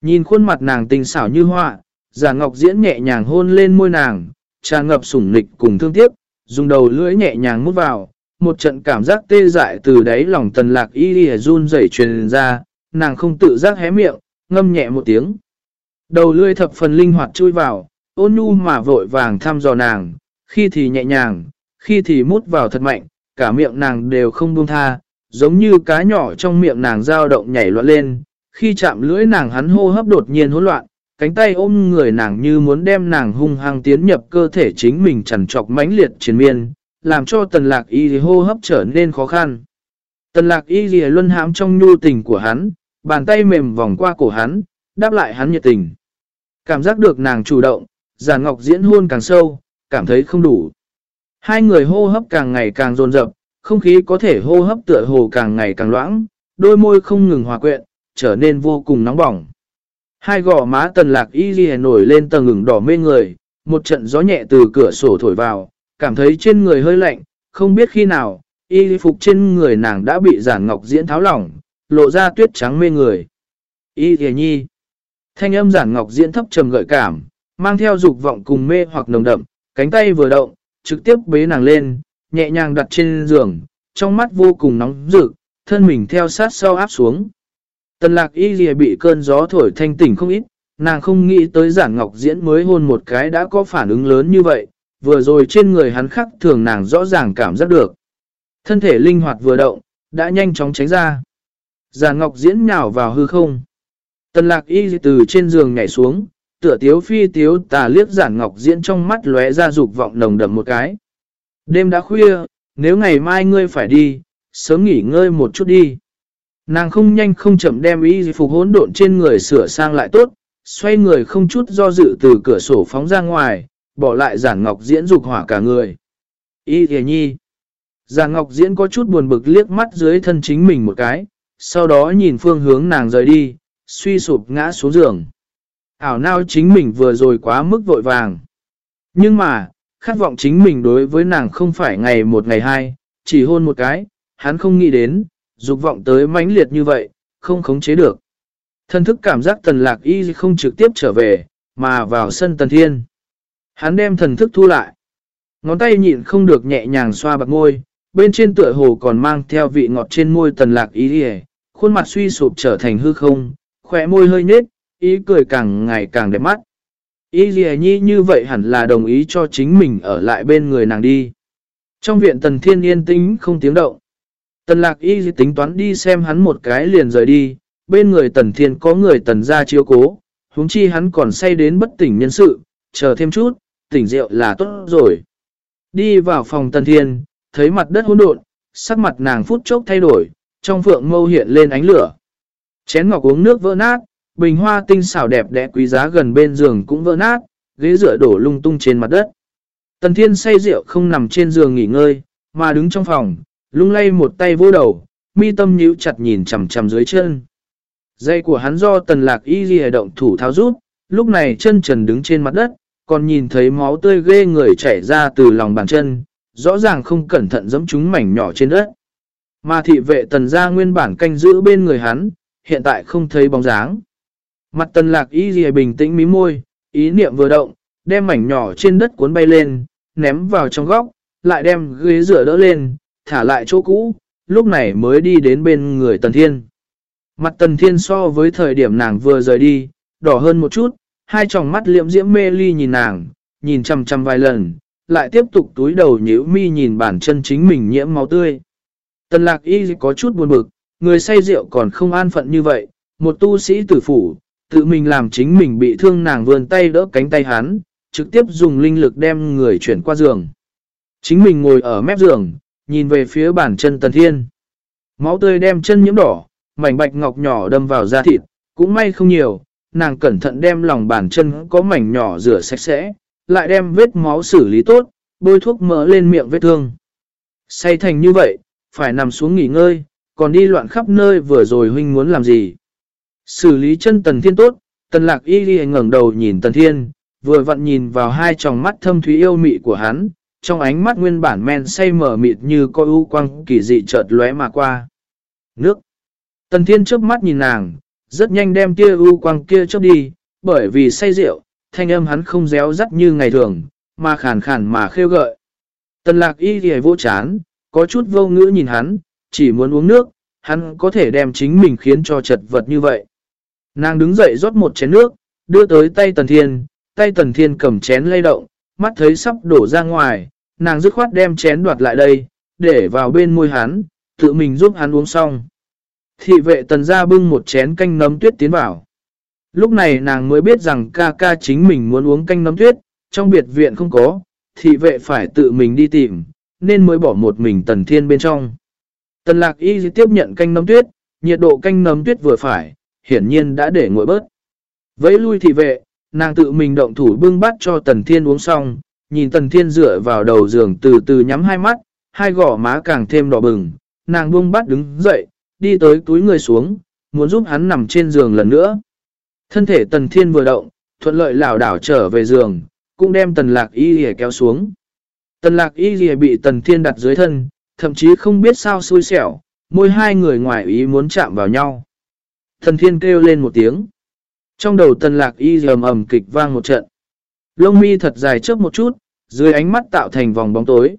Nhìn khuôn mặt nàng tình xảo như họa, giả ngọc diễn nhẹ nhàng hôn lên môi nàng, tràn ngập sủng nịch cùng thương tiếc, dùng đầu lưỡi nhẹ nhàng mút vào, một trận cảm giác tê dại từ đáy lòng tần lạc y đi run rẩy truyền ra, nàng không tự giác hé miệng, ngâm nhẹ một tiếng. Đầu lưỡi thập phần linh hoạt chui vào, ôn nhu mà vội vàng thăm dò nàng, khi thì nhẹ nhàng, khi thì mút vào thật mạnh, cả miệng nàng đều không buông tha, giống như cá nhỏ trong miệng nàng dao động nhảy loạn lên, khi chạm lưỡi nàng hắn hô hấp đột nhiên hỗn loạn, cánh tay ôm người nàng như muốn đem nàng hung hăng tiến nhập cơ thể chính mình chẳng trọc mãnh liệt chiến miên, làm cho tần lạc y hô hấp trở nên khó khăn. Tần lạc y lìa luân hãm trong nhu tình của hắn, bàn tay mềm vòng qua cổ hắn, đáp lại hắn nhiệt tình. Cảm giác được nàng chủ động, giả ngọc diễn hôn càng sâu, cảm thấy không đủ. Hai người hô hấp càng ngày càng dồn dập, không khí có thể hô hấp tựa hồ càng ngày càng loãng, đôi môi không ngừng hòa quyện, trở nên vô cùng nóng bỏng. Hai gò má tần lạc y ghi nổi lên tầng ngừng đỏ mê người, một trận gió nhẹ từ cửa sổ thổi vào, cảm thấy trên người hơi lạnh, không biết khi nào, y phục trên người nàng đã bị giản ngọc diễn tháo lỏng, lộ ra tuyết trắng mê người. Y ghi nhi. Thanh âm giản ngọc diễn thấp trầm gợi cảm, mang theo dục vọng cùng mê hoặc nồng đậm, cánh tay vừa động, trực tiếp bế nàng lên, nhẹ nhàng đặt trên giường, trong mắt vô cùng nóng rực, thân mình theo sát sau áp xuống. Tần lạc y lìa bị cơn gió thổi thanh tỉnh không ít, nàng không nghĩ tới giản ngọc diễn mới hôn một cái đã có phản ứng lớn như vậy, vừa rồi trên người hắn khắc thường nàng rõ ràng cảm giác được. Thân thể linh hoạt vừa động, đã nhanh chóng tránh ra. Giản ngọc diễn nhào vào hư không. Tần lạc y từ trên giường nhảy xuống, tựa tiếu phi tiếu tà liếc giản ngọc diễn trong mắt lóe ra dục vọng nồng đậm một cái. Đêm đã khuya, nếu ngày mai ngươi phải đi, sớm nghỉ ngơi một chút đi. Nàng không nhanh không chậm đem y phục hỗn độn trên người sửa sang lại tốt, xoay người không chút do dự từ cửa sổ phóng ra ngoài, bỏ lại giản ngọc diễn dục hỏa cả người. Y thề nhi. Giản ngọc diễn có chút buồn bực liếc mắt dưới thân chính mình một cái, sau đó nhìn phương hướng nàng rời đi, suy sụp ngã xuống giường. Ảo nào chính mình vừa rồi quá mức vội vàng. Nhưng mà, khát vọng chính mình đối với nàng không phải ngày một ngày hai, chỉ hôn một cái, hắn không nghĩ đến, dục vọng tới mãnh liệt như vậy, không khống chế được. Thân thức cảm giác tần lạc y không trực tiếp trở về, mà vào sân tần thiên. Hắn đem thần thức thu lại. Ngón tay nhịn không được nhẹ nhàng xoa bạc môi, bên trên tựa hồ còn mang theo vị ngọt trên môi tần lạc y đi khuôn mặt suy sụp trở thành hư không, khỏe môi hơi nết, ý cười càng ngày càng đẹp mắt. Y Lì Nhi như vậy hẳn là đồng ý cho chính mình ở lại bên người nàng đi. Trong viện Tần Thiên yên tĩnh không tiếng động. Tần Lạc Y tính toán đi xem hắn một cái liền rời đi, bên người Tần Thiên có người Tần ra chiếu cố, huống chi hắn còn say đến bất tỉnh nhân sự, chờ thêm chút, tỉnh rượu là tốt rồi. Đi vào phòng Tần Thiên, thấy mặt đất hỗn độn, sắc mặt nàng phút chốc thay đổi, trong phượng mâu hiện lên ánh lửa. Chén ngọc uống nước vỡ nát, bình hoa tinh xảo đẹp đẽ quý giá gần bên giường cũng vỡ nát, ghế rửa đổ lung tung trên mặt đất. Tần Thiên say rượu không nằm trên giường nghỉ ngơi, mà đứng trong phòng, lung lay một tay vô đầu, mi tâm nhíu chặt nhìn chằm chằm dưới chân. Dây của hắn do tần lạc y ghi động thủ tháo rút, lúc này chân trần đứng trên mặt đất, còn nhìn thấy máu tươi ghê người chảy ra từ lòng bàn chân, rõ ràng không cẩn thận giẫm chúng mảnh nhỏ trên đất. Mà thị vệ tần ra nguyên bản canh giữ bên người hắn, hiện tại không thấy bóng dáng. Mặt tần lạc y ghi bình tĩnh mí môi, ý niệm vừa động, đem mảnh nhỏ trên đất cuốn bay lên, ném vào trong góc, lại đem ghế rửa đỡ lên, thả lại chỗ cũ, lúc này mới đi đến bên người tần thiên. Mặt tần thiên so với thời điểm nàng vừa rời đi, đỏ hơn một chút, hai tròng mắt liễm diễm mê ly nhìn nàng, nhìn chăm chăm vài lần, lại tiếp tục túi đầu nhíu mi nhìn bản chân chính mình nhiễm máu tươi. Tần lạc y có chút buồn bực, người say rượu còn không an phận như vậy, một tu sĩ tử phủ, tự mình làm chính mình bị thương nàng vươn tay đỡ cánh tay hắn, trực tiếp dùng linh lực đem người chuyển qua giường. Chính mình ngồi ở mép giường, nhìn về phía bàn chân tần thiên. Máu tươi đem chân nhiễm đỏ, mảnh bạch ngọc nhỏ đâm vào da thịt, cũng may không nhiều, nàng cẩn thận đem lòng bàn chân có mảnh nhỏ rửa sạch sẽ, lại đem vết máu xử lý tốt, bôi thuốc mỡ lên miệng vết thương. Say thành như vậy, phải nằm xuống nghỉ ngơi, còn đi loạn khắp nơi vừa rồi huynh muốn làm gì. Xử lý chân tần thiên tốt, tần lạc y ghi ngẩng đầu nhìn tần thiên, vừa vặn nhìn vào hai tròng mắt thâm thúy yêu mị của hắn, trong ánh mắt nguyên bản men say mở mịt như coi u quang kỳ dị chợt lóe mà qua. Nước. Tần thiên trước mắt nhìn nàng, rất nhanh đem tia u quang kia chớp đi, bởi vì say rượu, thanh âm hắn không réo rắt như ngày thường, mà khàn khàn mà khêu gợi. Tần lạc y thì vô chán, có chút vô ngữ nhìn hắn, chỉ muốn uống nước, hắn có thể đem chính mình khiến cho chật vật như vậy. Nàng đứng dậy rót một chén nước, đưa tới tay Tần Thiên, tay Tần Thiên cầm chén lay động, mắt thấy sắp đổ ra ngoài, nàng dứt khoát đem chén đoạt lại đây, để vào bên môi hắn, tự mình giúp hắn uống xong. Thị vệ Tần ra bưng một chén canh nấm tuyết tiến vào. Lúc này nàng mới biết rằng ca ca chính mình muốn uống canh nấm tuyết, trong biệt viện không có, thị vệ phải tự mình đi tìm, nên mới bỏ một mình Tần Thiên bên trong. Tần lạc y tiếp nhận canh nấm tuyết, nhiệt độ canh nấm tuyết vừa phải, hiển nhiên đã để nguội bớt. Vẫy lui thị vệ, nàng tự mình động thủ bưng bắt cho Tần Thiên uống xong, nhìn Tần Thiên dựa vào đầu giường từ từ nhắm hai mắt, hai gỏ má càng thêm đỏ bừng, nàng buông bắt đứng dậy, đi tới túi người xuống, muốn giúp hắn nằm trên giường lần nữa. Thân thể Tần Thiên vừa động, thuận lợi lảo đảo trở về giường, cũng đem Tần Lạc Y Lìa kéo xuống. Tần Lạc Y Lìa bị Tần Thiên đặt dưới thân, thậm chí không biết sao xui xẻo, môi hai người ngoài ý muốn chạm vào nhau. Thần thiên kêu lên một tiếng. Trong đầu tần lạc y dầm ầm kịch vang một trận. Lông mi thật dài trước một chút, dưới ánh mắt tạo thành vòng bóng tối.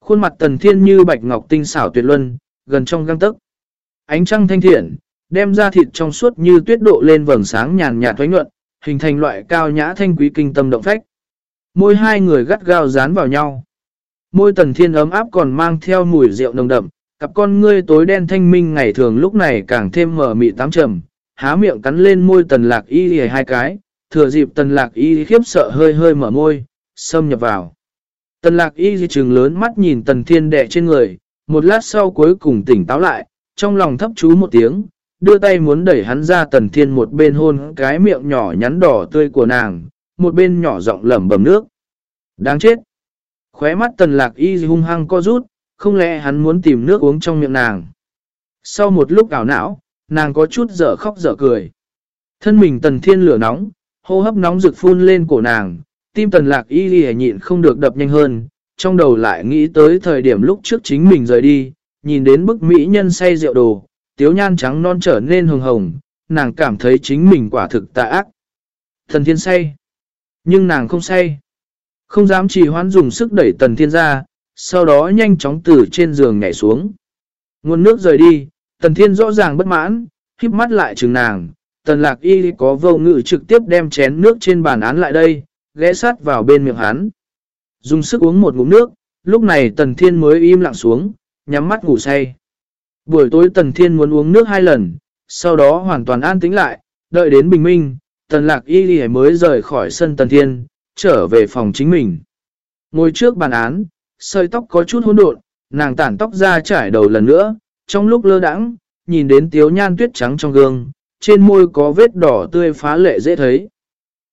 Khuôn mặt tần thiên như bạch ngọc tinh xảo tuyệt luân, gần trong găng tức. Ánh trăng thanh thiện, đem ra thịt trong suốt như tuyết độ lên vầng sáng nhàn nhạt thoái nhuận, hình thành loại cao nhã thanh quý kinh tâm động phách. Môi hai người gắt gao dán vào nhau. Môi tần thiên ấm áp còn mang theo mùi rượu nồng đậm, cặp con ngươi tối đen thanh minh ngày thường lúc này càng thêm mở mị tám trầm, há miệng cắn lên môi tần lạc y hề hai cái, thừa dịp tần lạc y khiếp sợ hơi hơi mở môi, xâm nhập vào. Tần lạc y trừng lớn mắt nhìn tần thiên đệ trên người, một lát sau cuối cùng tỉnh táo lại, trong lòng thấp chú một tiếng, đưa tay muốn đẩy hắn ra tần thiên một bên hôn cái miệng nhỏ nhắn đỏ tươi của nàng, một bên nhỏ giọng lẩm bẩm nước. Đáng chết! Khóe mắt tần lạc y hung hăng co rút, không lẽ hắn muốn tìm nước uống trong miệng nàng. Sau một lúc ảo não, nàng có chút dở khóc dở cười. Thân mình tần thiên lửa nóng, hô hấp nóng rực phun lên cổ nàng, tim tần lạc y ghi nhịn không được đập nhanh hơn, trong đầu lại nghĩ tới thời điểm lúc trước chính mình rời đi, nhìn đến bức mỹ nhân say rượu đồ, tiếu nhan trắng non trở nên hồng hồng, nàng cảm thấy chính mình quả thực tà ác. Thần thiên say. Nhưng nàng không say. Không dám trì hoãn dùng sức đẩy tần thiên ra, sau đó nhanh chóng từ trên giường nhảy xuống. Nguồn nước rời đi, tần thiên rõ ràng bất mãn, híp mắt lại chừng nàng. Tần lạc y có vô ngự trực tiếp đem chén nước trên bàn án lại đây, ghé sát vào bên miệng hắn. Dùng sức uống một ngụm nước, lúc này tần thiên mới im lặng xuống, nhắm mắt ngủ say. Buổi tối tần thiên muốn uống nước hai lần, sau đó hoàn toàn an tĩnh lại, đợi đến bình minh, tần lạc y mới rời khỏi sân tần thiên, trở về phòng chính mình. Ngồi trước bàn án, sợi tóc có chút hỗn độn, nàng tản tóc ra trải đầu lần nữa, trong lúc lơ đãng nhìn đến tiếu nhan tuyết trắng trong gương, trên môi có vết đỏ tươi phá lệ dễ thấy.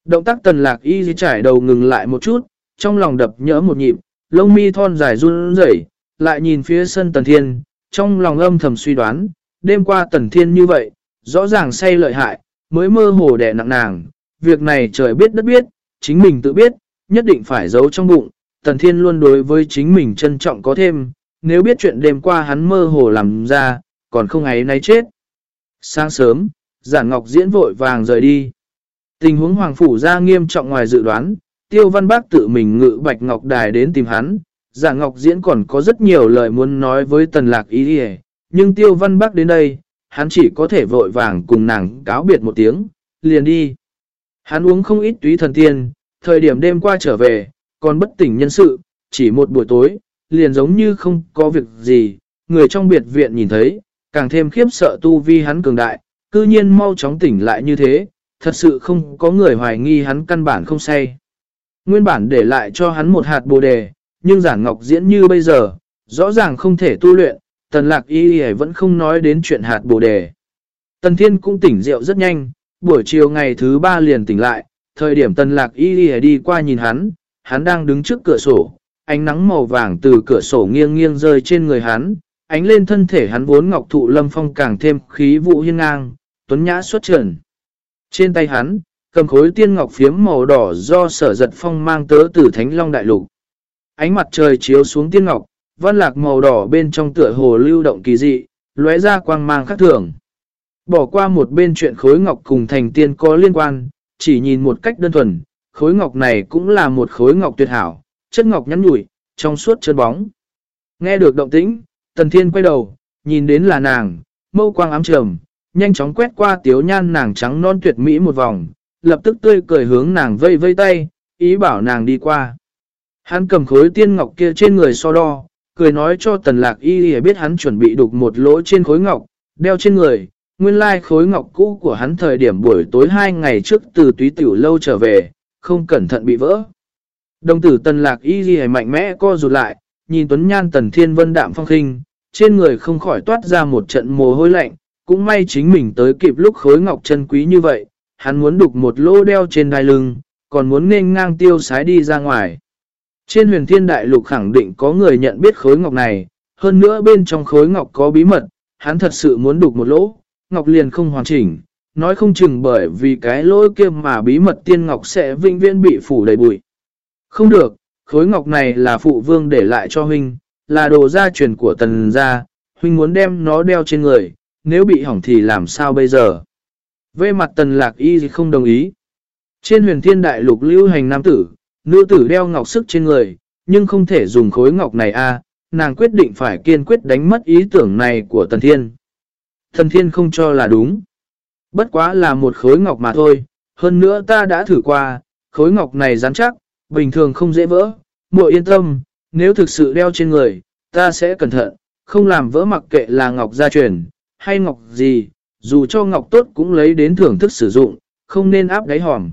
Động tác tần lạc y di trải đầu ngừng lại một chút, trong lòng đập nhỡ một nhịp, lông mi thon dài run rẩy, lại nhìn phía sân tần thiên, trong lòng âm thầm suy đoán, đêm qua tần thiên như vậy, rõ ràng say lợi hại, mới mơ hồ đẻ nặng nàng, việc này trời biết đất biết, chính mình tự biết, nhất định phải giấu trong bụng, tần thiên luôn đối với chính mình trân trọng có thêm, nếu biết chuyện đêm qua hắn mơ hồ làm ra, còn không ấy nay chết. Sáng sớm, giản ngọc diễn vội vàng rời đi. Tình huống hoàng phủ ra nghiêm trọng ngoài dự đoán, tiêu văn bác tự mình ngự bạch ngọc đài đến tìm hắn, Giả Ngọc Diễn còn có rất nhiều lời muốn nói với Tần Lạc ý đi nhưng Tiêu Văn Bác đến đây, hắn chỉ có thể vội vàng cùng nàng cáo biệt một tiếng, liền đi. Hắn uống không ít túy thần tiên, thời điểm đêm qua trở về, còn bất tỉnh nhân sự, chỉ một buổi tối, liền giống như không có việc gì, người trong biệt viện nhìn thấy, càng thêm khiếp sợ tu vi hắn cường đại, cư nhiên mau chóng tỉnh lại như thế, thật sự không có người hoài nghi hắn căn bản không say. Nguyên bản để lại cho hắn một hạt bồ đề, nhưng giản ngọc diễn như bây giờ, rõ ràng không thể tu luyện, tần lạc y vẫn không nói đến chuyện hạt bồ đề. Tần thiên cũng tỉnh rượu rất nhanh, buổi chiều ngày thứ ba liền tỉnh lại, thời điểm tần lạc y y đi qua nhìn hắn, hắn đang đứng trước cửa sổ, ánh nắng màu vàng từ cửa sổ nghiêng nghiêng rơi trên người hắn, ánh lên thân thể hắn vốn ngọc thụ lâm phong càng thêm khí vụ hiên ngang, tuấn nhã xuất trần. Trên tay hắn, cầm khối tiên ngọc phiếm màu đỏ do sở giật phong mang tớ từ Thánh Long Đại Lục. Ánh mặt trời chiếu xuống tiên ngọc, văn lạc màu đỏ bên trong tựa hồ lưu động kỳ dị, lóe ra quang mang khác thường. Bỏ qua một bên chuyện khối ngọc cùng thành tiên có liên quan, chỉ nhìn một cách đơn thuần, khối ngọc này cũng là một khối ngọc tuyệt hảo, chất ngọc nhắn nhủi, trong suốt chân bóng. Nghe được động tĩnh, tần thiên quay đầu, nhìn đến là nàng, mâu quang ám trầm, nhanh chóng quét qua tiếu nhan nàng trắng non tuyệt mỹ một vòng, lập tức tươi cười hướng nàng vây vây tay, ý bảo nàng đi qua. Hắn cầm khối tiên ngọc kia trên người so đo, cười nói cho tần lạc y biết hắn chuẩn bị đục một lỗ trên khối ngọc, đeo trên người. Nguyên lai like khối ngọc cũ của hắn thời điểm buổi tối hai ngày trước từ túy tiểu lâu trở về, không cẩn thận bị vỡ. Đồng tử tần lạc y ghi mạnh mẽ co rụt lại, nhìn tuấn nhan tần thiên vân đạm phong khinh, trên người không khỏi toát ra một trận mồ hôi lạnh, cũng may chính mình tới kịp lúc khối ngọc chân quý như vậy, hắn muốn đục một lỗ đeo trên đai lưng, còn muốn nên ngang tiêu sái đi ra ngoài. Trên huyền thiên đại lục khẳng định có người nhận biết khối ngọc này, hơn nữa bên trong khối ngọc có bí mật, hắn thật sự muốn đục một lỗ, ngọc liền không hoàn chỉnh, nói không chừng bởi vì cái lỗ kia mà bí mật tiên ngọc sẽ vinh viễn bị phủ đầy bụi. Không được, khối ngọc này là phụ vương để lại cho huynh, là đồ gia truyền của tần gia, huynh muốn đem nó đeo trên người, nếu bị hỏng thì làm sao bây giờ? Về mặt tần lạc y không đồng ý. Trên huyền thiên đại lục lưu hành nam tử, nữ tử đeo ngọc sức trên người, nhưng không thể dùng khối ngọc này a nàng quyết định phải kiên quyết đánh mất ý tưởng này của Tần Thiên. Tần Thiên không cho là đúng. Bất quá là một khối ngọc mà thôi, hơn nữa ta đã thử qua, khối ngọc này rắn chắc, bình thường không dễ vỡ. Muội yên tâm, nếu thực sự đeo trên người, ta sẽ cẩn thận, không làm vỡ mặc kệ là ngọc gia truyền, hay ngọc gì, dù cho ngọc tốt cũng lấy đến thưởng thức sử dụng, không nên áp đáy hòm.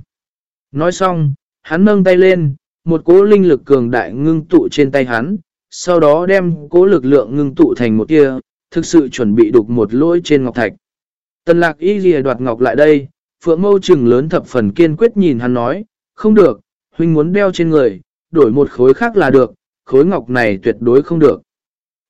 Nói xong, hắn nâng tay lên, một cỗ linh lực cường đại ngưng tụ trên tay hắn, sau đó đem cỗ lực lượng ngưng tụ thành một kia, thực sự chuẩn bị đục một lỗi trên ngọc thạch. Tần lạc y ghi đoạt ngọc lại đây, phượng mâu trừng lớn thập phần kiên quyết nhìn hắn nói, không được, huynh muốn đeo trên người, đổi một khối khác là được, khối ngọc này tuyệt đối không được.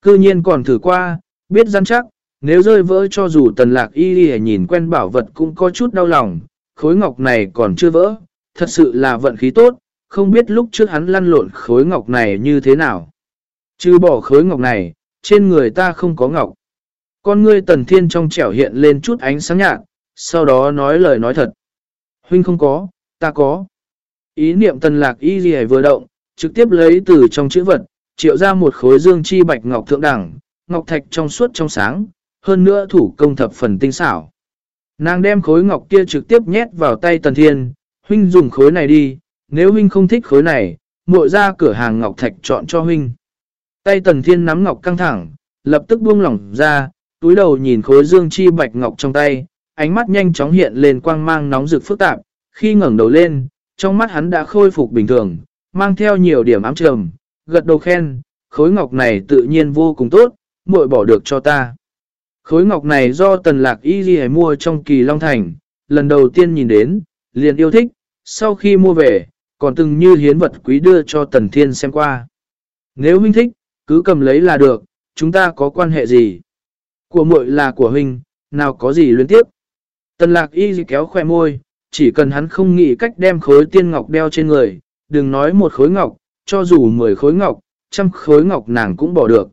Cư nhiên còn thử qua, biết rắn chắc, nếu rơi vỡ cho dù tần lạc y đi nhìn quen bảo vật cũng có chút đau lòng, khối ngọc này còn chưa vỡ, Thật sự là vận khí tốt, không biết lúc trước hắn lăn lộn khối ngọc này như thế nào. Chứ bỏ khối ngọc này, trên người ta không có ngọc. Con ngươi tần thiên trong trẻo hiện lên chút ánh sáng nhạt, sau đó nói lời nói thật. Huynh không có, ta có. Ý niệm tần lạc y gì vừa động, trực tiếp lấy từ trong chữ vật, triệu ra một khối dương chi bạch ngọc thượng đẳng, ngọc thạch trong suốt trong sáng, hơn nữa thủ công thập phần tinh xảo. Nàng đem khối ngọc kia trực tiếp nhét vào tay tần thiên, huynh dùng khối này đi, nếu huynh không thích khối này, muội ra cửa hàng ngọc thạch chọn cho huynh. Tay tần thiên nắm ngọc căng thẳng, lập tức buông lỏng ra, túi đầu nhìn khối dương chi bạch ngọc trong tay, ánh mắt nhanh chóng hiện lên quang mang nóng rực phức tạp, khi ngẩng đầu lên, trong mắt hắn đã khôi phục bình thường, mang theo nhiều điểm ám trầm, gật đầu khen, khối ngọc này tự nhiên vô cùng tốt, muội bỏ được cho ta. Khối ngọc này do tần lạc y ghi mua trong kỳ Long Thành, lần đầu tiên nhìn đến, liền yêu thích, sau khi mua về, còn từng như hiến vật quý đưa cho tần thiên xem qua. Nếu huynh thích, cứ cầm lấy là được, chúng ta có quan hệ gì? Của muội là của huynh, nào có gì luyến tiếp. Tần lạc y kéo khoe môi, chỉ cần hắn không nghĩ cách đem khối tiên ngọc đeo trên người, đừng nói một khối ngọc, cho dù 10 khối ngọc, trăm khối ngọc nàng cũng bỏ được.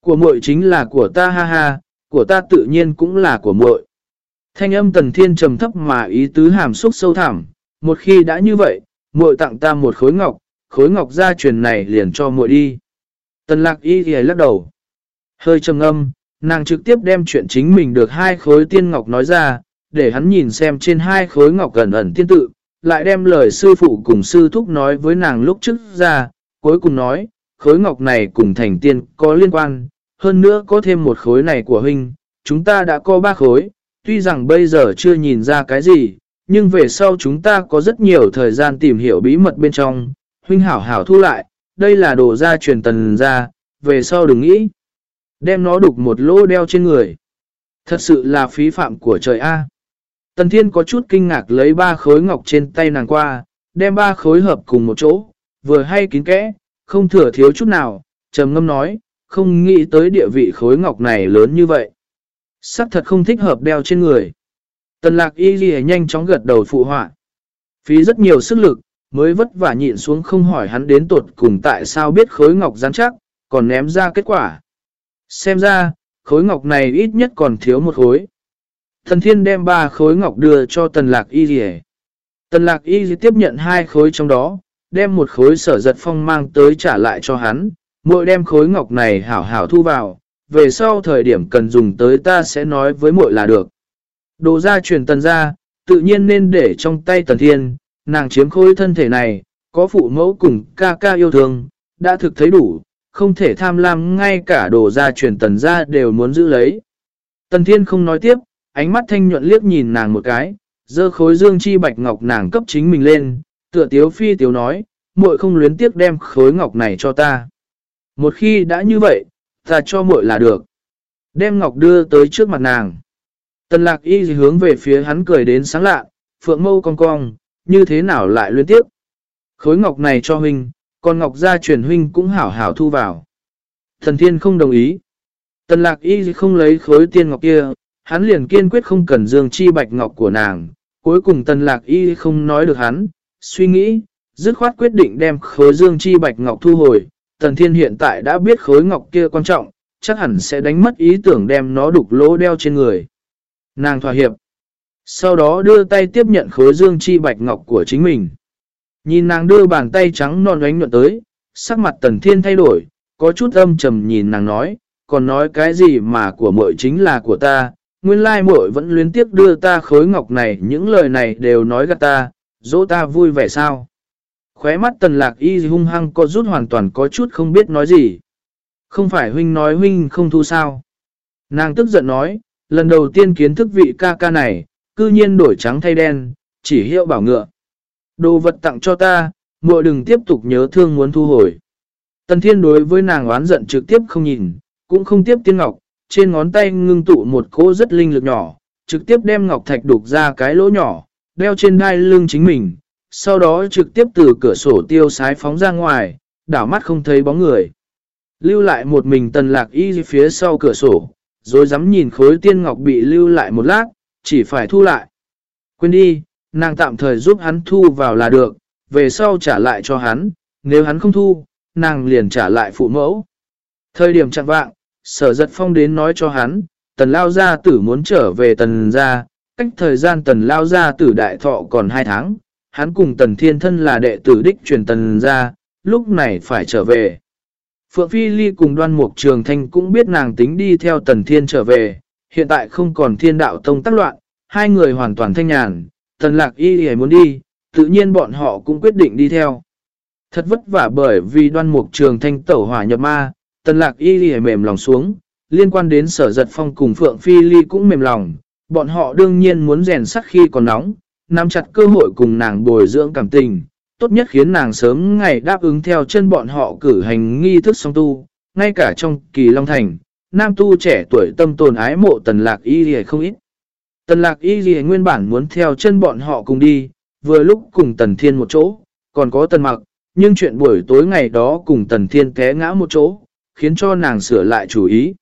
Của muội chính là của ta ha ha, của ta tự nhiên cũng là của muội. Thanh âm tần thiên trầm thấp mà ý tứ hàm xúc sâu thẳm, một khi đã như vậy, muội tặng ta một khối ngọc, khối ngọc gia truyền này liền cho muội đi. Tần lạc y thì lắc đầu. Hơi trầm âm, nàng trực tiếp đem chuyện chính mình được hai khối tiên ngọc nói ra, để hắn nhìn xem trên hai khối ngọc gần ẩn tiên tự, lại đem lời sư phụ cùng sư thúc nói với nàng lúc trước ra, cuối cùng nói, khối ngọc này cùng thành tiên có liên quan, hơn nữa có thêm một khối này của huynh, chúng ta đã có ba khối, tuy rằng bây giờ chưa nhìn ra cái gì, nhưng về sau chúng ta có rất nhiều thời gian tìm hiểu bí mật bên trong, huynh hảo hảo thu lại, đây là đồ gia truyền tần ra, về sau đừng nghĩ. Đem nó đục một lỗ đeo trên người. Thật sự là phí phạm của trời A. Tần Thiên có chút kinh ngạc lấy ba khối ngọc trên tay nàng qua, đem ba khối hợp cùng một chỗ, vừa hay kín kẽ, không thừa thiếu chút nào, trầm ngâm nói, không nghĩ tới địa vị khối ngọc này lớn như vậy. Sắc thật không thích hợp đeo trên người. Tần lạc y ghi nhanh chóng gật đầu phụ họa. Phí rất nhiều sức lực, mới vất vả nhịn xuống không hỏi hắn đến tột cùng tại sao biết khối ngọc rắn chắc, còn ném ra kết quả. Xem ra, khối ngọc này ít nhất còn thiếu một khối. Thần thiên đem ba khối ngọc đưa cho tần lạc y ghi Tần lạc y tiếp nhận hai khối trong đó, đem một khối sở giật phong mang tới trả lại cho hắn, muội đem khối ngọc này hảo hảo thu vào, về sau thời điểm cần dùng tới ta sẽ nói với muội là được. Đồ ra truyền tần ra, tự nhiên nên để trong tay tần thiên, nàng chiếm khối thân thể này, có phụ mẫu cùng ca ca yêu thương, đã thực thấy đủ, không thể tham lam ngay cả đồ ra truyền tần ra đều muốn giữ lấy. Tần thiên không nói tiếp, ánh mắt thanh nhuận liếc nhìn nàng một cái, dơ khối dương chi bạch ngọc nàng cấp chính mình lên, tựa tiếu phi tiếu nói, muội không luyến tiếc đem khối ngọc này cho ta. Một khi đã như vậy, ta cho muội là được. Đem ngọc đưa tới trước mặt nàng. Tần lạc y hướng về phía hắn cười đến sáng lạ, phượng mâu cong cong, như thế nào lại luyến tiếc? Khối ngọc này cho huynh, còn ngọc gia truyền huynh cũng hảo hảo thu vào. Thần thiên không đồng ý. Tần lạc y không lấy khối tiên ngọc kia, hắn liền kiên quyết không cần dương chi bạch ngọc của nàng. Cuối cùng tần lạc y không nói được hắn, suy nghĩ, dứt khoát quyết định đem khối dương chi bạch ngọc thu hồi. Tần thiên hiện tại đã biết khối ngọc kia quan trọng, chắc hẳn sẽ đánh mất ý tưởng đem nó đục lỗ đeo trên người. Nàng thỏa hiệp. Sau đó đưa tay tiếp nhận khối dương chi bạch ngọc của chính mình. Nhìn nàng đưa bàn tay trắng non ánh nhuận tới, sắc mặt tần thiên thay đổi, có chút âm trầm nhìn nàng nói, còn nói cái gì mà của muội chính là của ta, nguyên lai muội vẫn luyến tiếc đưa ta khối ngọc này, những lời này đều nói gạt ta, dỗ ta vui vẻ sao. Khóe mắt tần lạc y hung hăng có rút hoàn toàn có chút không biết nói gì. Không phải huynh nói huynh không thu sao. Nàng tức giận nói, lần đầu tiên kiến thức vị ca ca này, cư nhiên đổi trắng thay đen, chỉ hiệu bảo ngựa. Đồ vật tặng cho ta, muội đừng tiếp tục nhớ thương muốn thu hồi. Tần thiên đối với nàng oán giận trực tiếp không nhìn, cũng không tiếp tiên ngọc, trên ngón tay ngưng tụ một cỗ rất linh lực nhỏ, trực tiếp đem ngọc thạch đục ra cái lỗ nhỏ, đeo trên đai lưng chính mình, sau đó trực tiếp từ cửa sổ tiêu sái phóng ra ngoài, đảo mắt không thấy bóng người. Lưu lại một mình tần lạc y phía sau cửa sổ, rồi dám nhìn khối tiên ngọc bị lưu lại một lát, chỉ phải thu lại. Quên đi, nàng tạm thời giúp hắn thu vào là được, về sau trả lại cho hắn, nếu hắn không thu, nàng liền trả lại phụ mẫu. Thời điểm chặn vạng, sở giật phong đến nói cho hắn, tần lao gia tử muốn trở về tần gia, cách thời gian tần lao gia tử đại thọ còn 2 tháng, hắn cùng tần thiên thân là đệ tử đích truyền tần gia, lúc này phải trở về. Phượng Phi Ly cùng đoan mục trường thanh cũng biết nàng tính đi theo tần thiên trở về, hiện tại không còn thiên đạo tông tác loạn, hai người hoàn toàn thanh nhàn, tần lạc y hề muốn đi, tự nhiên bọn họ cũng quyết định đi theo. Thật vất vả bởi vì đoan mục trường thanh tẩu hỏa nhập ma, tần lạc y thì mềm lòng xuống, liên quan đến sở giật phong cùng Phượng Phi Ly cũng mềm lòng, bọn họ đương nhiên muốn rèn sắt khi còn nóng, nắm chặt cơ hội cùng nàng bồi dưỡng cảm tình, tốt nhất khiến nàng sớm ngày đáp ứng theo chân bọn họ cử hành nghi thức song tu, ngay cả trong kỳ Long Thành, nam tu trẻ tuổi tâm tồn ái mộ tần lạc y gì không ít. Tần lạc y gì nguyên bản muốn theo chân bọn họ cùng đi, vừa lúc cùng tần thiên một chỗ, còn có tần mặc, nhưng chuyện buổi tối ngày đó cùng tần thiên té ngã một chỗ, khiến cho nàng sửa lại chủ ý.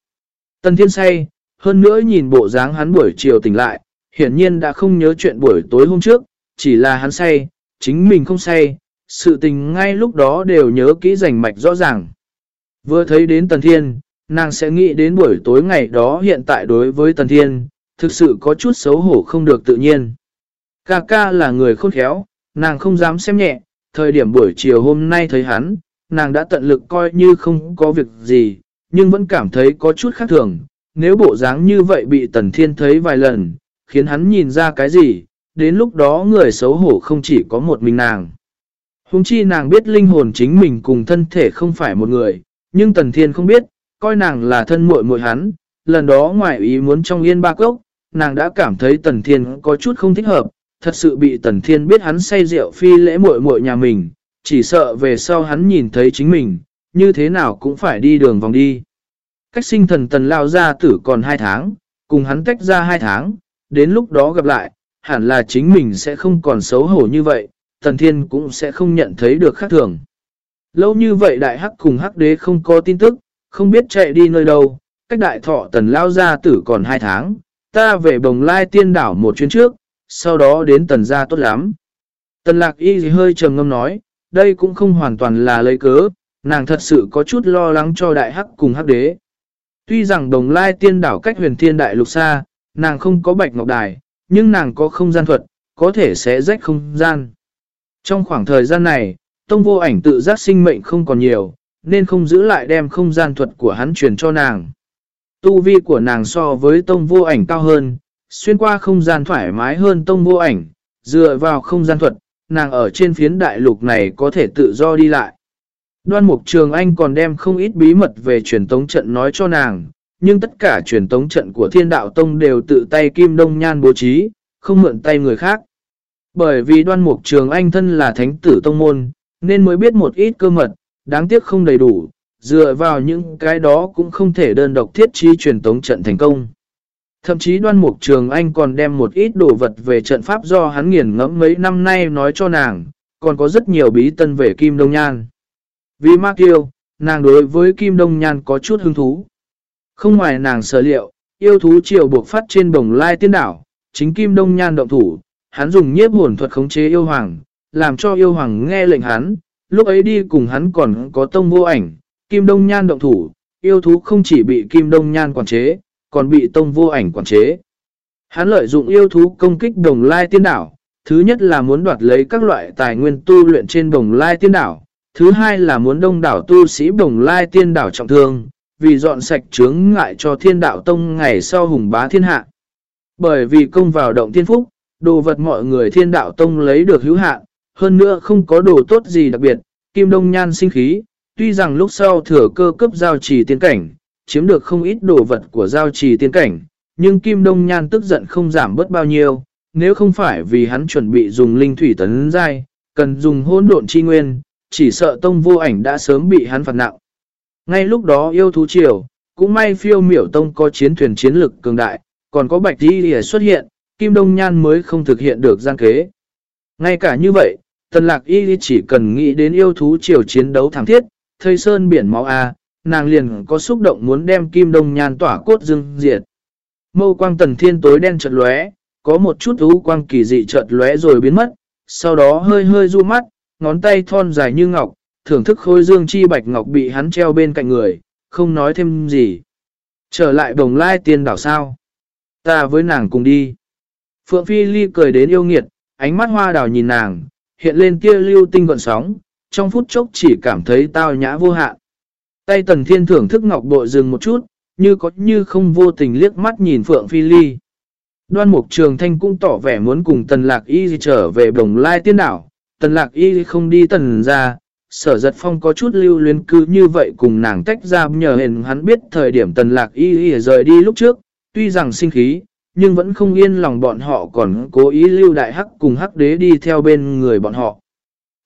Tần thiên say, hơn nữa nhìn bộ dáng hắn buổi chiều tỉnh lại, hiển nhiên đã không nhớ chuyện buổi tối hôm trước, chỉ là hắn say, chính mình không say, sự tình ngay lúc đó đều nhớ kỹ rành mạch rõ ràng. Vừa thấy đến Tần Thiên, nàng sẽ nghĩ đến buổi tối ngày đó hiện tại đối với Tần Thiên, thực sự có chút xấu hổ không được tự nhiên. Ca ca là người khôn khéo, nàng không dám xem nhẹ, thời điểm buổi chiều hôm nay thấy hắn, nàng đã tận lực coi như không có việc gì, nhưng vẫn cảm thấy có chút khác thường. Nếu bộ dáng như vậy bị Tần Thiên thấy vài lần, khiến hắn nhìn ra cái gì, đến lúc đó người xấu hổ không chỉ có một mình nàng. Hùng chi nàng biết linh hồn chính mình cùng thân thể không phải một người, nhưng Tần Thiên không biết, coi nàng là thân muội muội hắn. Lần đó ngoài ý muốn trong yên ba cốc, nàng đã cảm thấy Tần Thiên có chút không thích hợp, thật sự bị Tần Thiên biết hắn say rượu phi lễ muội muội nhà mình, chỉ sợ về sau hắn nhìn thấy chính mình, như thế nào cũng phải đi đường vòng đi. Cách sinh thần Tần lao ra tử còn 2 tháng, cùng hắn tách ra 2 tháng, đến lúc đó gặp lại, hẳn là chính mình sẽ không còn xấu hổ như vậy, Tần Thiên cũng sẽ không nhận thấy được khác thường. Lâu như vậy đại hắc cùng hắc đế không có tin tức, không biết chạy đi nơi đâu, cách đại thọ tần lao ra tử còn 2 tháng, ta về bồng lai tiên đảo một chuyến trước, sau đó đến tần gia tốt lắm. Tần lạc y hơi trầm ngâm nói, đây cũng không hoàn toàn là lấy cớ, nàng thật sự có chút lo lắng cho đại hắc cùng hắc đế. Tuy rằng đồng lai tiên đảo cách huyền thiên đại lục xa, nàng không có bạch ngọc đài, nhưng nàng có không gian thuật, có thể sẽ rách không gian. Trong khoảng thời gian này, tông vô ảnh tự giác sinh mệnh không còn nhiều, nên không giữ lại đem không gian thuật của hắn truyền cho nàng. Tu vi của nàng so với tông vô ảnh cao hơn, xuyên qua không gian thoải mái hơn tông vô ảnh, dựa vào không gian thuật, nàng ở trên phiến đại lục này có thể tự do đi lại. Đoan Mục Trường Anh còn đem không ít bí mật về truyền tống trận nói cho nàng, nhưng tất cả truyền tống trận của Thiên Đạo Tông đều tự tay Kim Đông Nhan bố trí, không mượn tay người khác. Bởi vì Đoan Mục Trường Anh thân là thánh tử tông môn, nên mới biết một ít cơ mật, đáng tiếc không đầy đủ, dựa vào những cái đó cũng không thể đơn độc thiết chi truyền tống trận thành công. Thậm chí đoan mục trường anh còn đem một ít đồ vật về trận pháp do hắn nghiền ngẫm mấy năm nay nói cho nàng, còn có rất nhiều bí tân về Kim Đông Nhan. Vì Mark yêu, nàng đối với Kim Đông Nhan có chút hứng thú. Không ngoài nàng sở liệu, yêu thú triều buộc phát trên bồng lai tiên đảo, chính Kim Đông Nhan động thủ, hắn dùng nhiếp hồn thuật khống chế yêu hoàng, làm cho yêu hoàng nghe lệnh hắn, lúc ấy đi cùng hắn còn có tông vô ảnh, Kim Đông Nhan động thủ, yêu thú không chỉ bị Kim Đông Nhan quản chế, còn bị tông vô ảnh quản chế. Hắn lợi dụng yêu thú công kích đồng lai tiên đảo, thứ nhất là muốn đoạt lấy các loại tài nguyên tu luyện trên đồng lai tiên đảo, thứ hai là muốn đông đảo tu sĩ đồng lai tiên đảo trọng thương, vì dọn sạch chướng ngại cho thiên đạo tông ngày sau hùng bá thiên hạ. Bởi vì công vào động thiên phúc, đồ vật mọi người thiên đạo tông lấy được hữu hạn, hơn nữa không có đồ tốt gì đặc biệt, kim đông nhan sinh khí, tuy rằng lúc sau thừa cơ cấp giao trì tiên cảnh, chiếm được không ít đồ vật của giao trì tiên cảnh, nhưng kim đông nhan tức giận không giảm bớt bao nhiêu, nếu không phải vì hắn chuẩn bị dùng linh thủy tấn dai, cần dùng hôn độn chi nguyên, chỉ sợ tông vô ảnh đã sớm bị hắn phạt nặng. Ngay lúc đó yêu thú triều, cũng may phiêu miểu tông có chiến thuyền chiến lực cường đại, còn có bạch đi xuất hiện, Kim Đông Nhan mới không thực hiện được gian kế. Ngay cả như vậy, Tần Lạc Y chỉ cần nghĩ đến yêu thú triều chiến đấu thẳng thiết, thây sơn biển máu A, nàng liền có xúc động muốn đem Kim Đông Nhan tỏa cốt dương diệt. Mâu quang tần thiên tối đen chợt lóe, có một chút ú quang kỳ dị chợt lóe rồi biến mất, sau đó hơi hơi du mắt, ngón tay thon dài như ngọc, thưởng thức khôi dương chi bạch ngọc bị hắn treo bên cạnh người, không nói thêm gì. Trở lại đồng lai tiên đảo sao? Ta với nàng cùng đi. Phượng Phi Ly cười đến yêu nghiệt, ánh mắt hoa đào nhìn nàng, hiện lên tia lưu tinh gọn sóng, trong phút chốc chỉ cảm thấy tao nhã vô hạn. Tay tần thiên thưởng thức ngọc bội dừng một chút, như có như không vô tình liếc mắt nhìn Phượng Phi Ly. Đoan Mục Trường Thanh cũng tỏ vẻ muốn cùng Tần Lạc Y trở về Đồng Lai Tiên Đảo. Tần Lạc Y không đi tần ra, sở giật phong có chút lưu luyến cứ như vậy cùng nàng tách ra nhờ hền hắn biết thời điểm Tần Lạc Y rời đi lúc trước, tuy rằng sinh khí, nhưng vẫn không yên lòng bọn họ còn cố ý lưu đại hắc cùng hắc đế đi theo bên người bọn họ.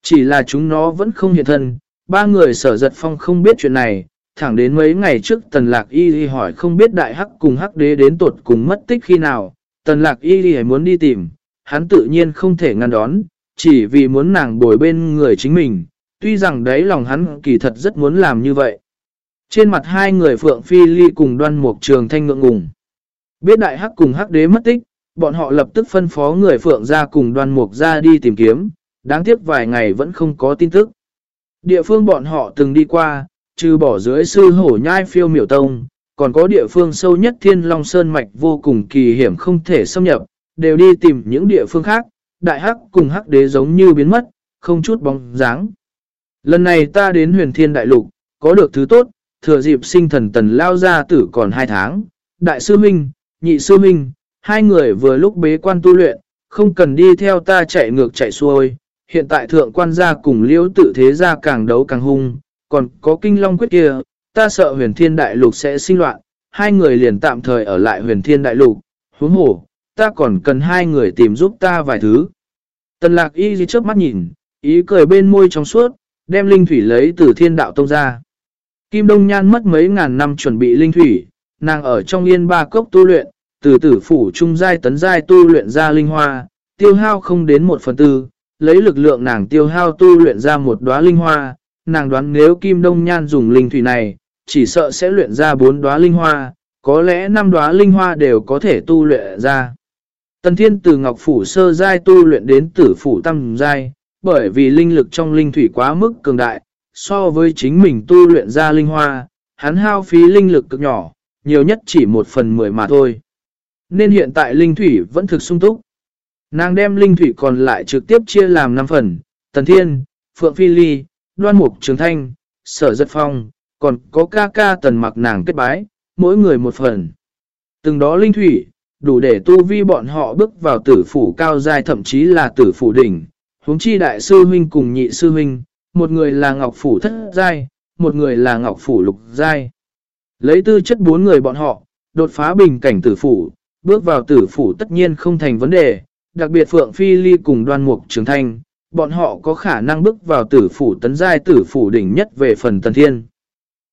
Chỉ là chúng nó vẫn không hiện thân, ba người sở giật phong không biết chuyện này, thẳng đến mấy ngày trước tần lạc y y hỏi không biết đại hắc cùng hắc đế đến tột cùng mất tích khi nào, tần lạc y y muốn đi tìm, hắn tự nhiên không thể ngăn đón, chỉ vì muốn nàng bồi bên người chính mình, tuy rằng đấy lòng hắn kỳ thật rất muốn làm như vậy. Trên mặt hai người Phượng Phi Ly cùng đoan mục trường thanh ngượng ngùng. Biết đại hắc cùng hắc đế mất tích, bọn họ lập tức phân phó người Phượng ra cùng đoan mục ra đi tìm kiếm, đáng tiếc vài ngày vẫn không có tin tức. Địa phương bọn họ từng đi qua, trừ bỏ dưới sư hổ nhai phiêu miểu tông, còn có địa phương sâu nhất thiên long sơn mạch vô cùng kỳ hiểm không thể xâm nhập, đều đi tìm những địa phương khác, đại hắc cùng hắc đế giống như biến mất, không chút bóng dáng. Lần này ta đến huyền thiên đại lục, có được thứ tốt, thừa dịp sinh thần tần lao ra tử còn hai tháng, đại sư minh, nhị sư minh, hai người vừa lúc bế quan tu luyện, không cần đi theo ta chạy ngược chạy xuôi, hiện tại thượng quan gia cùng liễu tự thế gia càng đấu càng hung, còn có kinh long quyết kia, ta sợ huyền thiên đại lục sẽ sinh loạn, hai người liền tạm thời ở lại huyền thiên đại lục, huống hổ, ta còn cần hai người tìm giúp ta vài thứ. Tần lạc y gì trước mắt nhìn, ý cười bên môi trong suốt, đem linh thủy lấy từ thiên đạo tông ra. Kim Đông Nhan mất mấy ngàn năm chuẩn bị linh thủy, nàng ở trong yên ba cốc tu luyện, từ tử phủ trung giai tấn giai tu luyện ra linh hoa, tiêu hao không đến một phần tư, lấy lực lượng nàng tiêu hao tu luyện ra một đóa linh hoa, nàng đoán nếu Kim Đông Nhan dùng linh thủy này, chỉ sợ sẽ luyện ra bốn đóa linh hoa, có lẽ năm đóa linh hoa đều có thể tu luyện ra. Tần Thiên từ Ngọc Phủ sơ giai tu luyện đến tử phủ tam giai, bởi vì linh lực trong linh thủy quá mức cường đại, so với chính mình tu luyện ra linh hoa, hắn hao phí linh lực cực nhỏ, nhiều nhất chỉ một phần mười mà thôi. Nên hiện tại linh thủy vẫn thực sung túc. Nàng đem linh thủy còn lại trực tiếp chia làm 5 phần, Tần Thiên, Phượng Phi Ly, Đoan Mục Trường Thanh, Sở Giật Phong, còn có ca ca tần mặc nàng kết bái, mỗi người một phần. Từng đó linh thủy, đủ để tu vi bọn họ bước vào tử phủ cao dài thậm chí là tử phủ đỉnh. huống chi đại sư huynh cùng nhị sư huynh, một người là ngọc phủ thất giai, một người là ngọc phủ lục giai. Lấy tư chất bốn người bọn họ, đột phá bình cảnh tử phủ, bước vào tử phủ tất nhiên không thành vấn đề, đặc biệt Phượng Phi Ly cùng đoan mục trường thanh, bọn họ có khả năng bước vào tử phủ tấn giai tử phủ đỉnh nhất về phần tần thiên.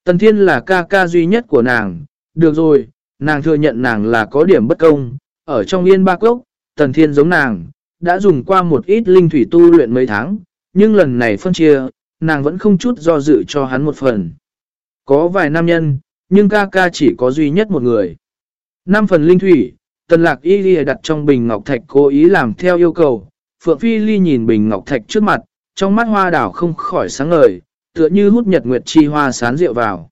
Tần thiên là ca ca duy nhất của nàng, được rồi, nàng thừa nhận nàng là có điểm bất công, ở trong yên ba cốc, tần thiên giống nàng, đã dùng qua một ít linh thủy tu luyện mấy tháng, nhưng lần này phân chia, nàng vẫn không chút do dự cho hắn một phần. Có vài nam nhân, nhưng ca ca chỉ có duy nhất một người. Năm phần linh thủy, tần lạc y ghi đặt trong bình ngọc thạch cố ý làm theo yêu cầu, Phượng Phi Ly nhìn bình ngọc thạch trước mặt, trong mắt hoa đảo không khỏi sáng ngời, tựa như hút nhật nguyệt chi hoa sán rượu vào.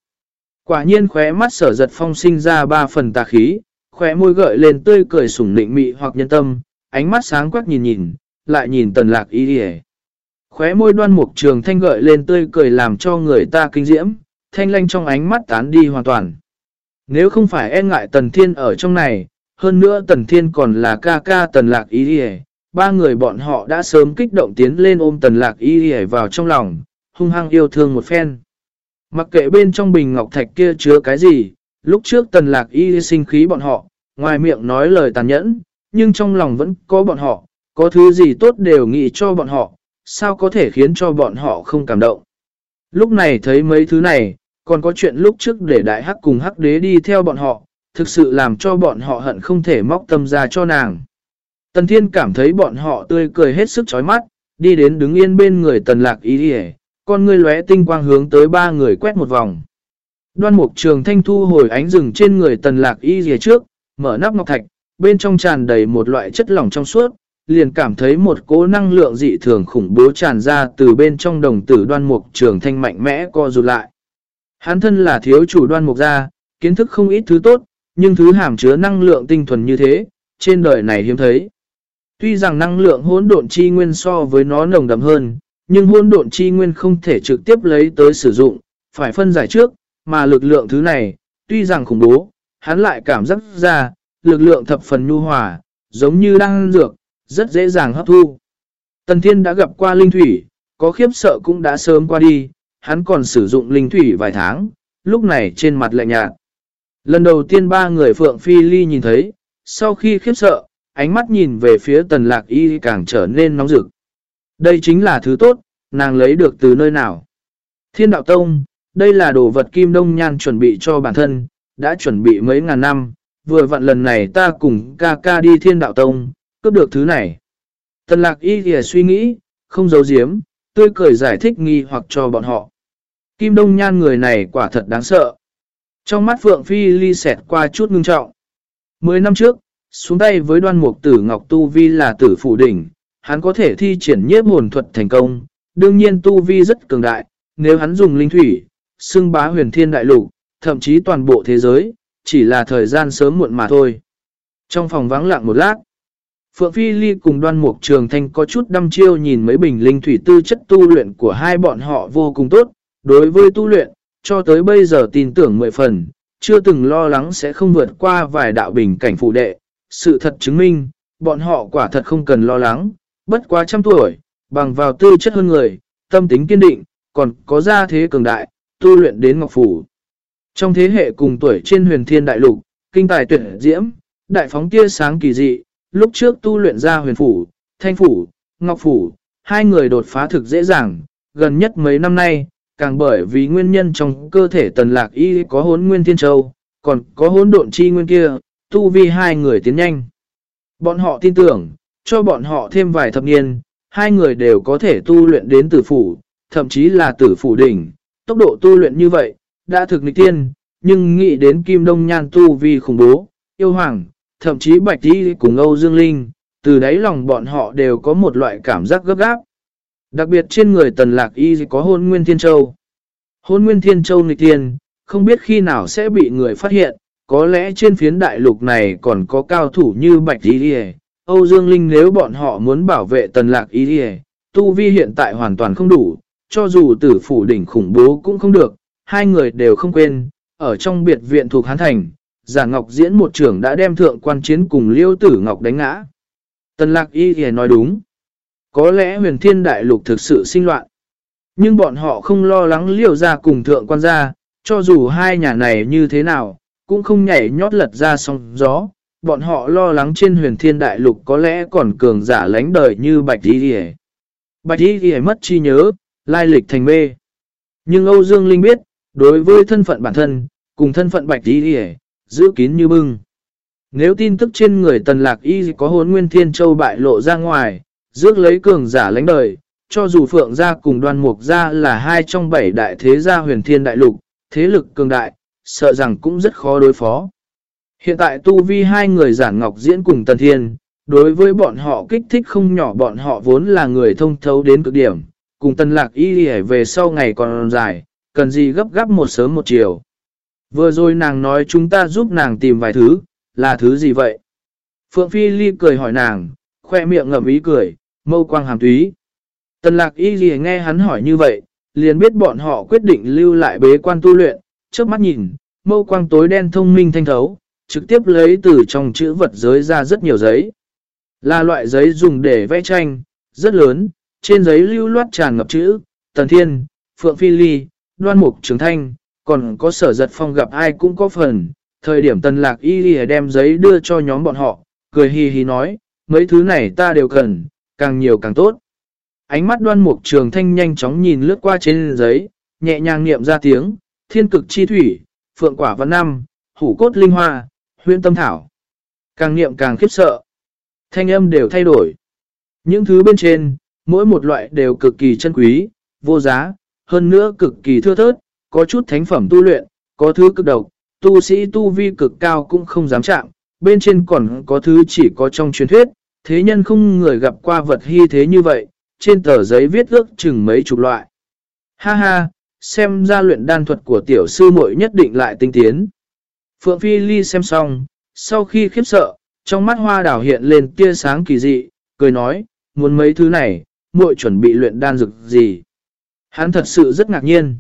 Quả nhiên khóe mắt sở giật phong sinh ra ba phần tà khí, khóe môi gợi lên tươi cười sủng nịnh mị hoặc nhân tâm, ánh mắt sáng quắc nhìn nhìn, lại nhìn tần lạc y ghi Khóe môi đoan mục trường thanh gợi lên tươi cười làm cho người ta kinh diễm, thanh lanh trong ánh mắt tán đi hoàn toàn. Nếu không phải e ngại tần thiên ở trong này, hơn nữa tần thiên còn là ca ca tần lạc y đi ba người bọn họ đã sớm kích động tiến lên ôm tần lạc y y vào trong lòng, hung hăng yêu thương một phen. Mặc kệ bên trong bình ngọc thạch kia chứa cái gì, lúc trước tần lạc y sinh khí bọn họ, ngoài miệng nói lời tàn nhẫn, nhưng trong lòng vẫn có bọn họ, có thứ gì tốt đều nghĩ cho bọn họ, sao có thể khiến cho bọn họ không cảm động. Lúc này thấy mấy thứ này, còn có chuyện lúc trước để đại hắc cùng hắc đế đi theo bọn họ, thực sự làm cho bọn họ hận không thể móc tâm ra cho nàng. Tần Thiên cảm thấy bọn họ tươi cười hết sức chói mắt, đi đến đứng yên bên người tần lạc ý Điề, con ngươi lóe tinh quang hướng tới ba người quét một vòng. Đoan mục trường thanh thu hồi ánh rừng trên người tần lạc y Điề trước, mở nắp ngọc thạch, bên trong tràn đầy một loại chất lỏng trong suốt, liền cảm thấy một cố năng lượng dị thường khủng bố tràn ra từ bên trong đồng tử đoan mục trường thanh mạnh mẽ co rụt lại. Hắn thân là thiếu chủ đoan mục gia, kiến thức không ít thứ tốt, nhưng thứ hàm chứa năng lượng tinh thuần như thế, trên đời này hiếm thấy. Tuy rằng năng lượng hỗn độn chi nguyên so với nó nồng đậm hơn, nhưng hỗn độn chi nguyên không thể trực tiếp lấy tới sử dụng, phải phân giải trước, mà lực lượng thứ này, tuy rằng khủng bố, hắn lại cảm giác ra, lực lượng thập phần nhu hòa, giống như đang dược, rất dễ dàng hấp thu. Tần Thiên đã gặp qua linh thủy, có khiếp sợ cũng đã sớm qua đi, hắn còn sử dụng linh thủy vài tháng, lúc này trên mặt lạnh nhạt. Lần đầu tiên ba người Phượng Phi Ly nhìn thấy, sau khi khiếp sợ, ánh mắt nhìn về phía tần lạc y càng trở nên nóng rực. Đây chính là thứ tốt, nàng lấy được từ nơi nào. Thiên đạo tông, đây là đồ vật kim đông nhan chuẩn bị cho bản thân, đã chuẩn bị mấy ngàn năm, vừa vặn lần này ta cùng ca ca đi thiên đạo tông, cướp được thứ này. Tần lạc y thì suy nghĩ, không giấu giếm, tươi cười giải thích nghi hoặc cho bọn họ. Kim đông nhan người này quả thật đáng sợ. Trong mắt Phượng Phi ly xẹt qua chút ngưng trọng. Mười năm trước, xuống tay với đoan mục tử Ngọc Tu Vi là tử phủ đỉnh, hắn có thể thi triển nhiếp hồn thuật thành công, đương nhiên Tu Vi rất cường đại, nếu hắn dùng linh thủy, xưng bá huyền thiên đại lục, thậm chí toàn bộ thế giới, chỉ là thời gian sớm muộn mà thôi. Trong phòng vắng lặng một lát, Phượng Phi Ly cùng đoan mục trường thanh có chút đăm chiêu nhìn mấy bình linh thủy tư chất tu luyện của hai bọn họ vô cùng tốt. Đối với tu luyện, cho tới bây giờ tin tưởng mười phần, chưa từng lo lắng sẽ không vượt qua vài đạo bình cảnh phụ đệ. Sự thật chứng minh, bọn họ quả thật không cần lo lắng, bất quá trăm tuổi, bằng vào tư chất hơn người, tâm tính kiên định, còn có gia thế cường đại, tu luyện đến Ngọc Phủ. Trong thế hệ cùng tuổi trên huyền thiên đại lục, kinh tài tuyệt diễm, đại phóng tia sáng kỳ dị, lúc trước tu luyện ra huyền phủ, thanh phủ, ngọc phủ, hai người đột phá thực dễ dàng, gần nhất mấy năm nay, càng bởi vì nguyên nhân trong cơ thể tần lạc y có hốn nguyên thiên châu, còn có hốn độn chi nguyên kia, tu vi hai người tiến nhanh. Bọn họ tin tưởng, cho bọn họ thêm vài thập niên, hai người đều có thể tu luyện đến tử phủ, thậm chí là tử phủ đỉnh. Tốc độ tu luyện như vậy, đã thực nịch tiên, nhưng nghĩ đến kim đông nhan tu vi khủng bố, yêu hoàng, thậm chí Bạch Tí cùng Âu Dương Linh, từ đấy lòng bọn họ đều có một loại cảm giác gấp gáp. Đặc biệt trên người Tần Lạc Y có hôn Nguyên Thiên Châu. Hôn Nguyên Thiên Châu nghịch thiên, không biết khi nào sẽ bị người phát hiện, có lẽ trên phiến đại lục này còn có cao thủ như Bạch Y Âu Dương Linh nếu bọn họ muốn bảo vệ Tần Lạc Y Tu Vi hiện tại hoàn toàn không đủ, cho dù tử phủ đỉnh khủng bố cũng không được, hai người đều không quên, ở trong biệt viện thuộc Hán Thành, giả ngọc diễn một trưởng đã đem thượng quan chiến cùng liêu tử ngọc đánh ngã. Tần lạc y thì nói đúng. Có lẽ huyền thiên đại lục thực sự sinh loạn. Nhưng bọn họ không lo lắng liều ra cùng thượng quan gia, cho dù hai nhà này như thế nào, cũng không nhảy nhót lật ra sóng gió. Bọn họ lo lắng trên huyền thiên đại lục có lẽ còn cường giả lánh đời như Bạch Y Ghi Bạch Y Ghi mất chi nhớ, lai lịch thành mê. Nhưng Âu Dương Linh biết, đối với thân phận bản thân, cùng thân phận Bạch Y Ghi giữ kín như bưng. Nếu tin tức trên người tần lạc y có hốn nguyên thiên châu bại lộ ra ngoài, rước lấy cường giả lãnh đời, cho dù phượng gia cùng đoan mục gia là hai trong bảy đại thế gia huyền thiên đại lục, thế lực cường đại, sợ rằng cũng rất khó đối phó. Hiện tại tu vi hai người giản ngọc diễn cùng tần thiên, đối với bọn họ kích thích không nhỏ bọn họ vốn là người thông thấu đến cực điểm, cùng tần lạc y về sau ngày còn dài, cần gì gấp gáp một sớm một chiều. Vừa rồi nàng nói chúng ta giúp nàng tìm vài thứ, là thứ gì vậy? Phượng Phi Ly cười hỏi nàng, khoe miệng ngậm ý cười, mâu quang hàm túy. Tần lạc y gì nghe hắn hỏi như vậy, liền biết bọn họ quyết định lưu lại bế quan tu luyện, trước mắt nhìn, mâu quang tối đen thông minh thanh thấu, trực tiếp lấy từ trong chữ vật giới ra rất nhiều giấy. Là loại giấy dùng để vẽ tranh, rất lớn, trên giấy lưu loát tràn ngập chữ, Tần Thiên, Phượng Phi Ly, Đoan Mục Trường Thanh, còn có sở giật phong gặp ai cũng có phần. Thời điểm tần lạc y đi đem giấy đưa cho nhóm bọn họ, cười hì hì nói, mấy thứ này ta đều cần, càng nhiều càng tốt. Ánh mắt đoan mục trường thanh nhanh chóng nhìn lướt qua trên giấy, nhẹ nhàng niệm ra tiếng, thiên cực chi thủy, phượng quả văn năm, hủ cốt linh hoa, huyện tâm thảo. Càng niệm càng khiếp sợ. Thanh âm đều thay đổi. Những thứ bên trên, mỗi một loại đều cực kỳ chân quý, vô giá, hơn nữa cực kỳ thưa thớt, có chút thánh phẩm tu luyện, có thứ cực độc, tu sĩ tu vi cực cao cũng không dám chạm, bên trên còn có thứ chỉ có trong truyền thuyết, thế nhân không người gặp qua vật hy thế như vậy, trên tờ giấy viết ước chừng mấy chục loại. Ha ha, xem ra luyện đan thuật của tiểu sư muội nhất định lại tinh tiến. Phượng Phi Ly xem xong, sau khi khiếp sợ, trong mắt hoa đảo hiện lên tia sáng kỳ dị, cười nói, muốn mấy thứ này, muội chuẩn bị luyện đan dược gì. Hắn thật sự rất ngạc nhiên.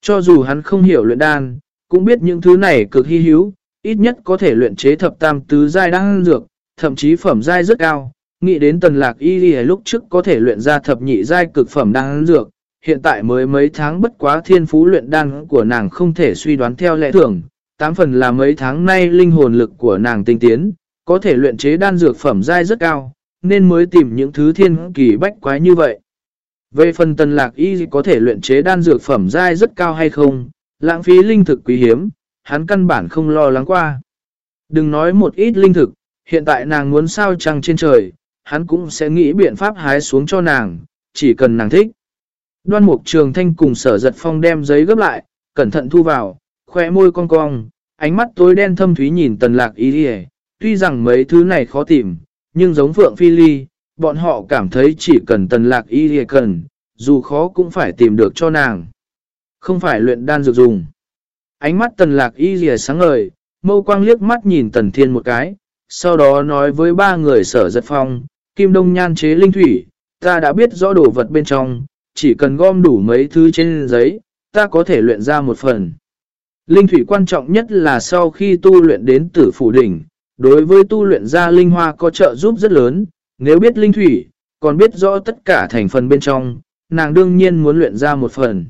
Cho dù hắn không hiểu luyện đan, cũng biết những thứ này cực hy hữu, ít nhất có thể luyện chế thập tam tứ giai đan dược, thậm chí phẩm giai rất cao. Nghĩ đến tần lạc y đi lúc trước có thể luyện ra thập nhị giai cực phẩm đan dược, hiện tại mới mấy tháng bất quá thiên phú luyện đan của nàng không thể suy đoán theo lẽ thường. Tám phần là mấy tháng nay linh hồn lực của nàng tinh tiến, có thể luyện chế đan dược phẩm giai rất cao, nên mới tìm những thứ thiên kỳ bách quái như vậy. Về phần tần lạc y có thể luyện chế đan dược phẩm giai rất cao hay không, lãng phí linh thực quý hiếm, hắn căn bản không lo lắng qua. Đừng nói một ít linh thực, hiện tại nàng muốn sao trăng trên trời, hắn cũng sẽ nghĩ biện pháp hái xuống cho nàng, chỉ cần nàng thích. Đoan mục trường thanh cùng sở giật phong đem giấy gấp lại, cẩn thận thu vào, khỏe môi cong cong, ánh mắt tối đen thâm thúy nhìn tần lạc y đi Tuy rằng mấy thứ này khó tìm, nhưng giống Phượng Phi Ly, bọn họ cảm thấy chỉ cần tần lạc y đi cần, dù khó cũng phải tìm được cho nàng. Không phải luyện đan dược dùng. Ánh mắt tần lạc y rìa sáng ngời, mâu quang liếc mắt nhìn tần thiên một cái, sau đó nói với ba người sở giật phong, kim đông nhan chế linh thủy, ta đã biết rõ đồ vật bên trong, chỉ cần gom đủ mấy thứ trên giấy, ta có thể luyện ra một phần. Linh thủy quan trọng nhất là sau khi tu luyện đến tử phủ đỉnh, đối với tu luyện ra linh hoa có trợ giúp rất lớn, nếu biết linh thủy, còn biết rõ tất cả thành phần bên trong, nàng đương nhiên muốn luyện ra một phần.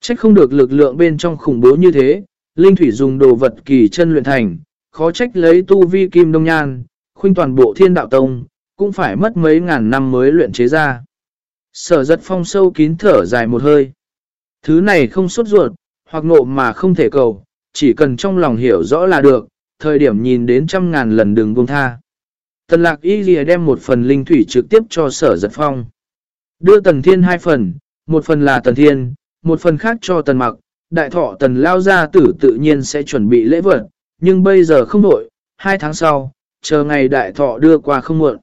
Trách không được lực lượng bên trong khủng bố như thế, linh thủy dùng đồ vật kỳ chân luyện thành, khó trách lấy tu vi kim đông nhan, khuynh toàn bộ thiên đạo tông, cũng phải mất mấy ngàn năm mới luyện chế ra. Sở giật phong sâu kín thở dài một hơi. Thứ này không xuất ruột, hoặc nộ mà không thể cầu, chỉ cần trong lòng hiểu rõ là được, thời điểm nhìn đến trăm ngàn lần đừng buông tha. Tần lạc y ghi đem một phần linh thủy trực tiếp cho sở giật phong. Đưa tần thiên hai phần, một phần là tần thiên, một phần khác cho tần mặc. Đại thọ tần lao gia tử tự nhiên sẽ chuẩn bị lễ vật, nhưng bây giờ không đổi, hai tháng sau, chờ ngày đại thọ đưa qua không muộn.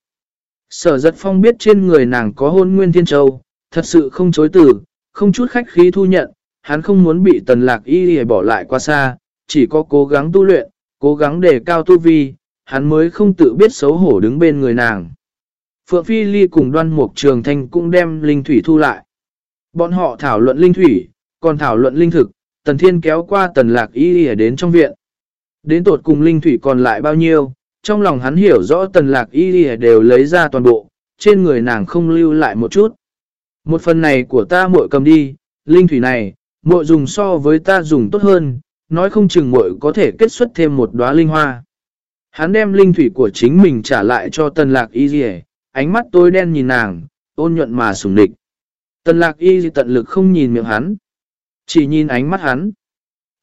Sở giật phong biết trên người nàng có hôn nguyên thiên châu, thật sự không chối từ, không chút khách khí thu nhận, hắn không muốn bị tần lạc y để bỏ lại qua xa, chỉ có cố gắng tu luyện, cố gắng để cao tu vi, hắn mới không tự biết xấu hổ đứng bên người nàng. Phượng Phi Ly cùng đoan mục trường thanh cũng đem linh thủy thu lại. Bọn họ thảo luận linh thủy, còn thảo luận linh thực, tần thiên kéo qua tần lạc y để đến trong viện. Đến tột cùng linh thủy còn lại bao nhiêu, trong lòng hắn hiểu rõ tần lạc y đều lấy ra toàn bộ, trên người nàng không lưu lại một chút. Một phần này của ta muội cầm đi, linh thủy này, muội dùng so với ta dùng tốt hơn, nói không chừng muội có thể kết xuất thêm một đóa linh hoa. Hắn đem linh thủy của chính mình trả lại cho tần lạc y dì ánh mắt tối đen nhìn nàng, ôn nhuận mà sùng địch. Tần lạc y tận lực không nhìn miệng hắn, chỉ nhìn ánh mắt hắn.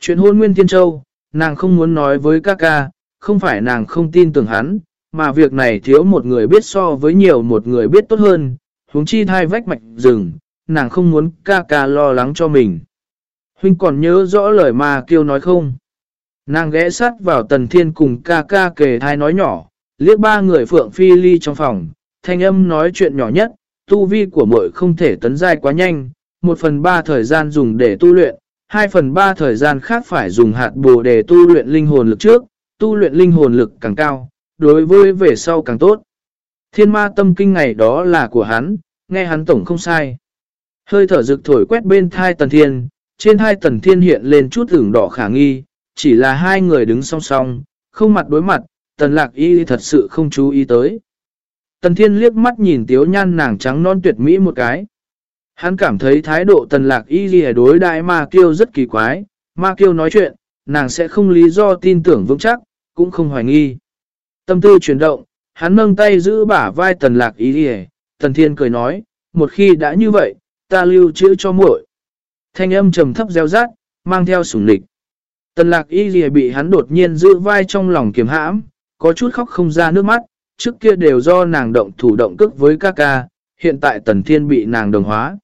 Chuyện hôn nguyên thiên châu, nàng không muốn nói với ca ca, không phải nàng không tin tưởng hắn, mà việc này thiếu một người biết so với nhiều một người biết tốt hơn, huống chi thai vách mạch rừng, nàng không muốn ca ca lo lắng cho mình. Huynh còn nhớ rõ lời mà kêu nói không? Nàng ghé sát vào tần thiên cùng ca ca kề thai nói nhỏ, liếc ba người phượng phi ly trong phòng, thanh âm nói chuyện nhỏ nhất, tu vi của muội không thể tấn giai quá nhanh, một phần ba thời gian dùng để tu luyện, hai phần ba thời gian khác phải dùng hạt bồ để tu luyện linh hồn lực trước, tu luyện linh hồn lực càng cao, đối với về sau càng tốt. Thiên ma tâm kinh ngày đó là của hắn, nghe hắn tổng không sai. Hơi thở rực thổi quét bên thai tần thiên, trên hai tần thiên hiện lên chút ửng đỏ khả nghi, chỉ là hai người đứng song song, không mặt đối mặt, tần lạc y thật sự không chú ý tới. Tần thiên liếc mắt nhìn tiếu nhan nàng trắng non tuyệt mỹ một cái. Hắn cảm thấy thái độ tần lạc y ghi đối đại ma kiêu rất kỳ quái, ma kiêu nói chuyện, nàng sẽ không lý do tin tưởng vững chắc, cũng không hoài nghi. Tâm tư chuyển động, hắn nâng tay giữ bả vai tần lạc y ghi tần thiên cười nói, một khi đã như vậy, ta lưu trữ cho muội Thanh âm trầm thấp gieo rát, mang theo sủng lịch. Tần lạc y ghi bị hắn đột nhiên giữ vai trong lòng kiềm hãm, có chút khóc không ra nước mắt, trước kia đều do nàng động thủ động cước với ca ca, hiện tại tần thiên bị nàng đồng hóa.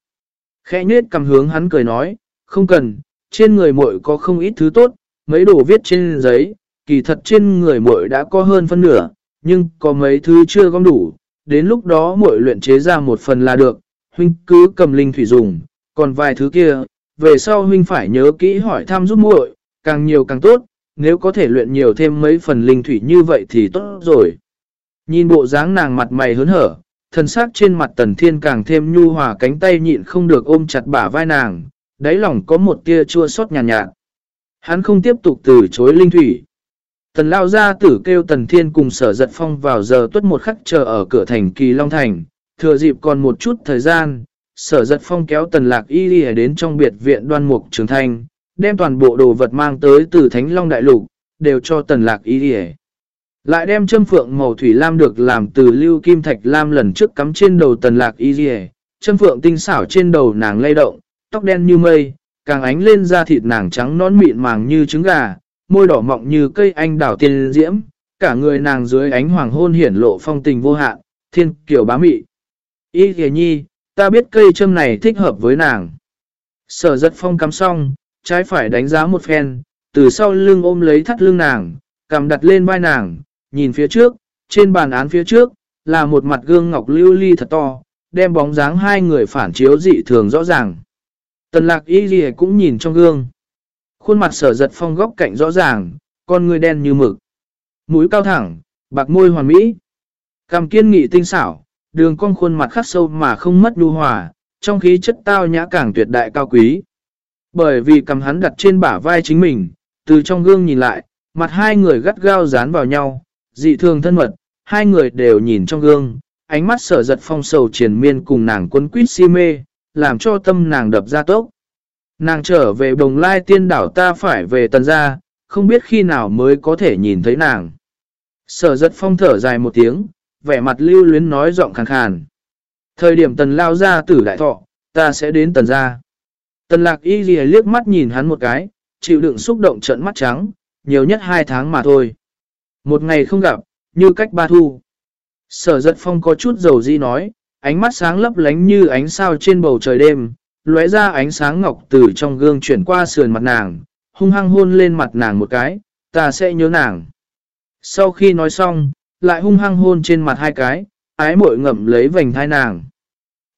Khẽ nết cầm hướng hắn cười nói, không cần, trên người muội có không ít thứ tốt, mấy đồ viết trên giấy, kỳ thật trên người muội đã có hơn phân nửa, nhưng có mấy thứ chưa gom đủ, đến lúc đó muội luyện chế ra một phần là được, huynh cứ cầm linh thủy dùng, còn vài thứ kia, về sau huynh phải nhớ kỹ hỏi thăm giúp muội, càng nhiều càng tốt, nếu có thể luyện nhiều thêm mấy phần linh thủy như vậy thì tốt rồi. Nhìn bộ dáng nàng mặt mày hớn hở, thần sắc trên mặt tần thiên càng thêm nhu hòa cánh tay nhịn không được ôm chặt bả vai nàng, đáy lòng có một tia chua xót nhàn nhạt, nhạt. Hắn không tiếp tục từ chối linh thủy. Tần lao ra tử kêu tần thiên cùng sở giật phong vào giờ tuất một khắc chờ ở cửa thành kỳ Long Thành, thừa dịp còn một chút thời gian, sở giật phong kéo tần lạc y đi đến trong biệt viện đoan mục trường thanh, đem toàn bộ đồ vật mang tới từ Thánh Long Đại Lục, đều cho tần lạc y đi lại đem châm phượng màu thủy lam được làm từ lưu kim thạch lam lần trước cắm trên đầu tần lạc y dì châm phượng tinh xảo trên đầu nàng lay động, tóc đen như mây, càng ánh lên da thịt nàng trắng nón mịn màng như trứng gà, môi đỏ mọng như cây anh đảo tiên diễm, cả người nàng dưới ánh hoàng hôn hiển lộ phong tình vô hạn, thiên kiểu bá mị. Y dì nhi, ta biết cây châm này thích hợp với nàng. Sở giật phong cắm xong, trái phải đánh giá một phen, từ sau lưng ôm lấy thắt lưng nàng, cầm đặt lên vai nàng, nhìn phía trước, trên bàn án phía trước, là một mặt gương ngọc lưu ly thật to, đem bóng dáng hai người phản chiếu dị thường rõ ràng. Tần lạc y gì cũng nhìn trong gương. Khuôn mặt sở giật phong góc cạnh rõ ràng, con người đen như mực. Mũi cao thẳng, bạc môi hoàn mỹ. Cằm kiên nghị tinh xảo, đường con khuôn mặt khắc sâu mà không mất nhu hòa, trong khí chất tao nhã càng tuyệt đại cao quý. Bởi vì cầm hắn đặt trên bả vai chính mình, từ trong gương nhìn lại, mặt hai người gắt gao dán vào nhau, dị thường thân mật, hai người đều nhìn trong gương, ánh mắt sở giật phong sầu triền miên cùng nàng quân quýt si mê, làm cho tâm nàng đập ra tốc. Nàng trở về đồng lai tiên đảo ta phải về tần gia, không biết khi nào mới có thể nhìn thấy nàng. Sở giật phong thở dài một tiếng, vẻ mặt lưu luyến nói giọng khàn khàn. Thời điểm tần lao ra tử đại thọ, ta sẽ đến tần gia. Tần lạc y ghi liếc mắt nhìn hắn một cái, chịu đựng xúc động trận mắt trắng, nhiều nhất hai tháng mà thôi. Một ngày không gặp, như cách ba thu. Sở giật phong có chút dầu di nói, ánh mắt sáng lấp lánh như ánh sao trên bầu trời đêm, lóe ra ánh sáng ngọc từ trong gương chuyển qua sườn mặt nàng, hung hăng hôn lên mặt nàng một cái, ta sẽ nhớ nàng. Sau khi nói xong, lại hung hăng hôn trên mặt hai cái, ái mội ngậm lấy vành thai nàng.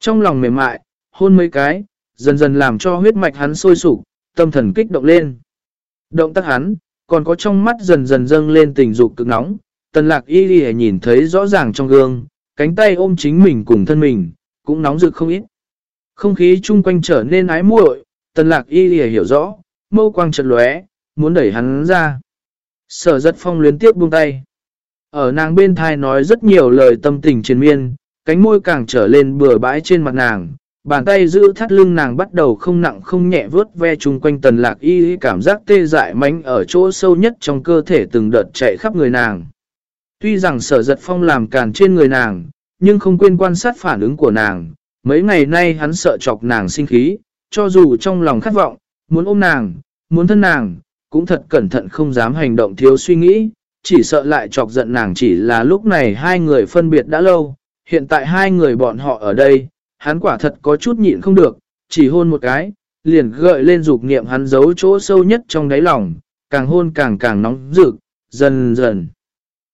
Trong lòng mềm mại, hôn mấy cái, dần dần làm cho huyết mạch hắn sôi sục, tâm thần kích động lên. Động tác hắn, còn có trong mắt dần dần dâng lên tình dục cực nóng, tần lạc y đi nhìn thấy rõ ràng trong gương, cánh tay ôm chính mình cùng thân mình, cũng nóng rực không ít. Không khí chung quanh trở nên ái muội, tần lạc y đi hiểu rõ, mâu quang trật lóe, muốn đẩy hắn ra. Sở rất phong luyến tiếp buông tay. Ở nàng bên thai nói rất nhiều lời tâm tình triền miên, cánh môi càng trở lên bừa bãi trên mặt nàng, bàn tay giữ thắt lưng nàng bắt đầu không nặng không nhẹ vớt ve chung quanh tần lạc y cảm giác tê dại mánh ở chỗ sâu nhất trong cơ thể từng đợt chạy khắp người nàng. Tuy rằng sở giật phong làm càn trên người nàng, nhưng không quên quan sát phản ứng của nàng. Mấy ngày nay hắn sợ chọc nàng sinh khí, cho dù trong lòng khát vọng, muốn ôm nàng, muốn thân nàng, cũng thật cẩn thận không dám hành động thiếu suy nghĩ, chỉ sợ lại chọc giận nàng chỉ là lúc này hai người phân biệt đã lâu, hiện tại hai người bọn họ ở đây, hắn quả thật có chút nhịn không được, chỉ hôn một cái, liền gợi lên dục niệm hắn giấu chỗ sâu nhất trong đáy lòng, càng hôn càng càng nóng rực, dần dần,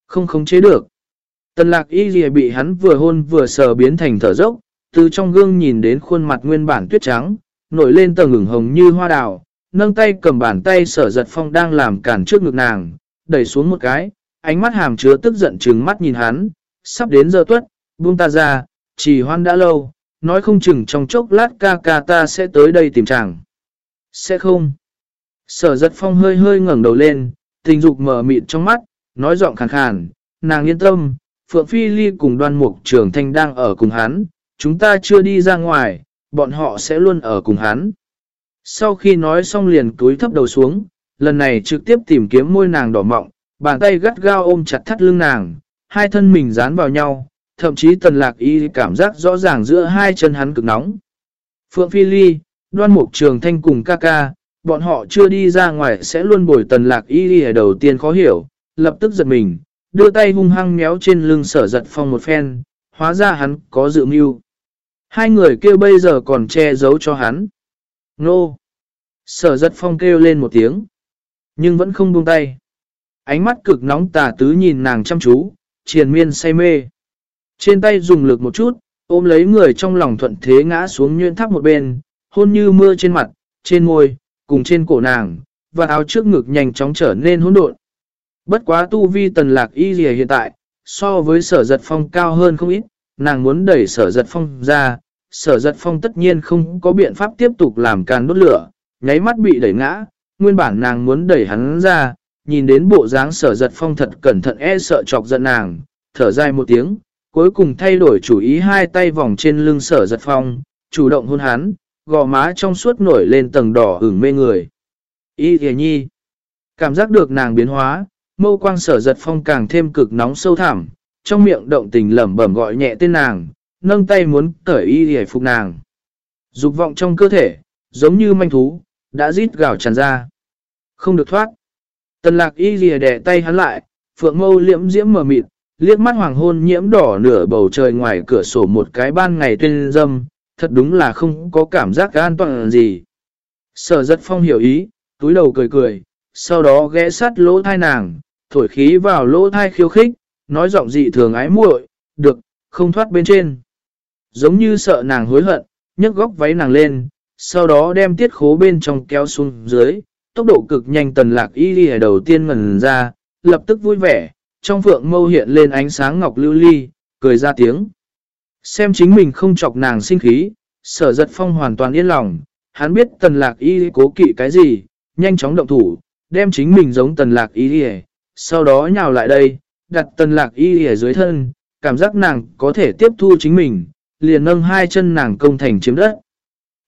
không khống chế được. Tần lạc y gì bị hắn vừa hôn vừa sờ biến thành thở dốc, từ trong gương nhìn đến khuôn mặt nguyên bản tuyết trắng, nổi lên tầng ửng hồng như hoa đào, nâng tay cầm bàn tay sở giật phong đang làm cản trước ngực nàng, đẩy xuống một cái, ánh mắt hàm chứa tức giận trừng mắt nhìn hắn, sắp đến giờ tuất, buông ta ra, chỉ hoan đã lâu, nói không chừng trong chốc lát ca ca ta sẽ tới đây tìm chàng. Sẽ không. Sở giật phong hơi hơi ngẩng đầu lên, tình dục mở mịn trong mắt, nói giọng khàn khàn, nàng yên tâm, Phượng Phi Ly cùng đoan mục trưởng thanh đang ở cùng hắn, chúng ta chưa đi ra ngoài, bọn họ sẽ luôn ở cùng hắn. Sau khi nói xong liền túi thấp đầu xuống, lần này trực tiếp tìm kiếm môi nàng đỏ mọng, bàn tay gắt gao ôm chặt thắt lưng nàng, hai thân mình dán vào nhau, thậm chí tần lạc y cảm giác rõ ràng giữa hai chân hắn cực nóng. Phượng Phi Ly, đoan mục trường thanh cùng ca ca, bọn họ chưa đi ra ngoài sẽ luôn bồi tần lạc y ở đầu tiên khó hiểu, lập tức giật mình, đưa tay hung hăng méo trên lưng sở giật phong một phen, hóa ra hắn có dự mưu. Hai người kêu bây giờ còn che giấu cho hắn. Nô! Sở giật phong kêu lên một tiếng, nhưng vẫn không buông tay. Ánh mắt cực nóng tà tứ nhìn nàng chăm chú, triền miên say mê. Trên tay dùng lực một chút, ôm lấy người trong lòng thuận thế ngã xuống nhuyễn tháp một bên, hôn như mưa trên mặt, trên môi, cùng trên cổ nàng, và áo trước ngực nhanh chóng trở nên hỗn độn. Bất quá tu vi tần lạc y gì hiện tại, so với sở giật phong cao hơn không ít, nàng muốn đẩy sở giật phong ra, sở giật phong tất nhiên không có biện pháp tiếp tục làm càn đốt lửa, nháy mắt bị đẩy ngã, nguyên bản nàng muốn đẩy hắn ra, nhìn đến bộ dáng sở giật phong thật cẩn thận e sợ chọc giận nàng, thở dài một tiếng, cuối cùng thay đổi chủ ý hai tay vòng trên lưng sở giật phong, chủ động hôn hắn, gò má trong suốt nổi lên tầng đỏ ửng mê người. Y thề nhi, cảm giác được nàng biến hóa, mâu quang sở giật phong càng thêm cực nóng sâu thẳm, trong miệng động tình lẩm bẩm gọi nhẹ tên nàng, nâng tay muốn cởi y hề phục nàng. Dục vọng trong cơ thể, giống như manh thú, đã rít gào tràn ra. Không được thoát. Tần lạc y lìa đẻ tay hắn lại, phượng mâu liễm diễm mờ mịt, liếc mắt hoàng hôn nhiễm đỏ nửa bầu trời ngoài cửa sổ một cái ban ngày tuyên dâm, thật đúng là không có cảm giác an toàn gì. Sở rất phong hiểu ý, túi đầu cười cười, sau đó ghé sát lỗ thai nàng, thổi khí vào lỗ thai khiêu khích, nói giọng dị thường ái muội, được, không thoát bên trên. Giống như sợ nàng hối hận, nhấc góc váy nàng lên, sau đó đem tiết khố bên trong kéo xuống dưới, tốc độ cực nhanh tần lạc y đi đầu tiên ngần ra, lập tức vui vẻ, trong phượng mâu hiện lên ánh sáng ngọc lưu ly, cười ra tiếng. Xem chính mình không chọc nàng sinh khí, sở giật phong hoàn toàn yên lòng, hắn biết tần lạc y cố kỵ cái gì, nhanh chóng động thủ, đem chính mình giống tần lạc y sau đó nhào lại đây, đặt tần lạc y ở dưới thân, cảm giác nàng có thể tiếp thu chính mình, liền nâng hai chân nàng công thành chiếm đất.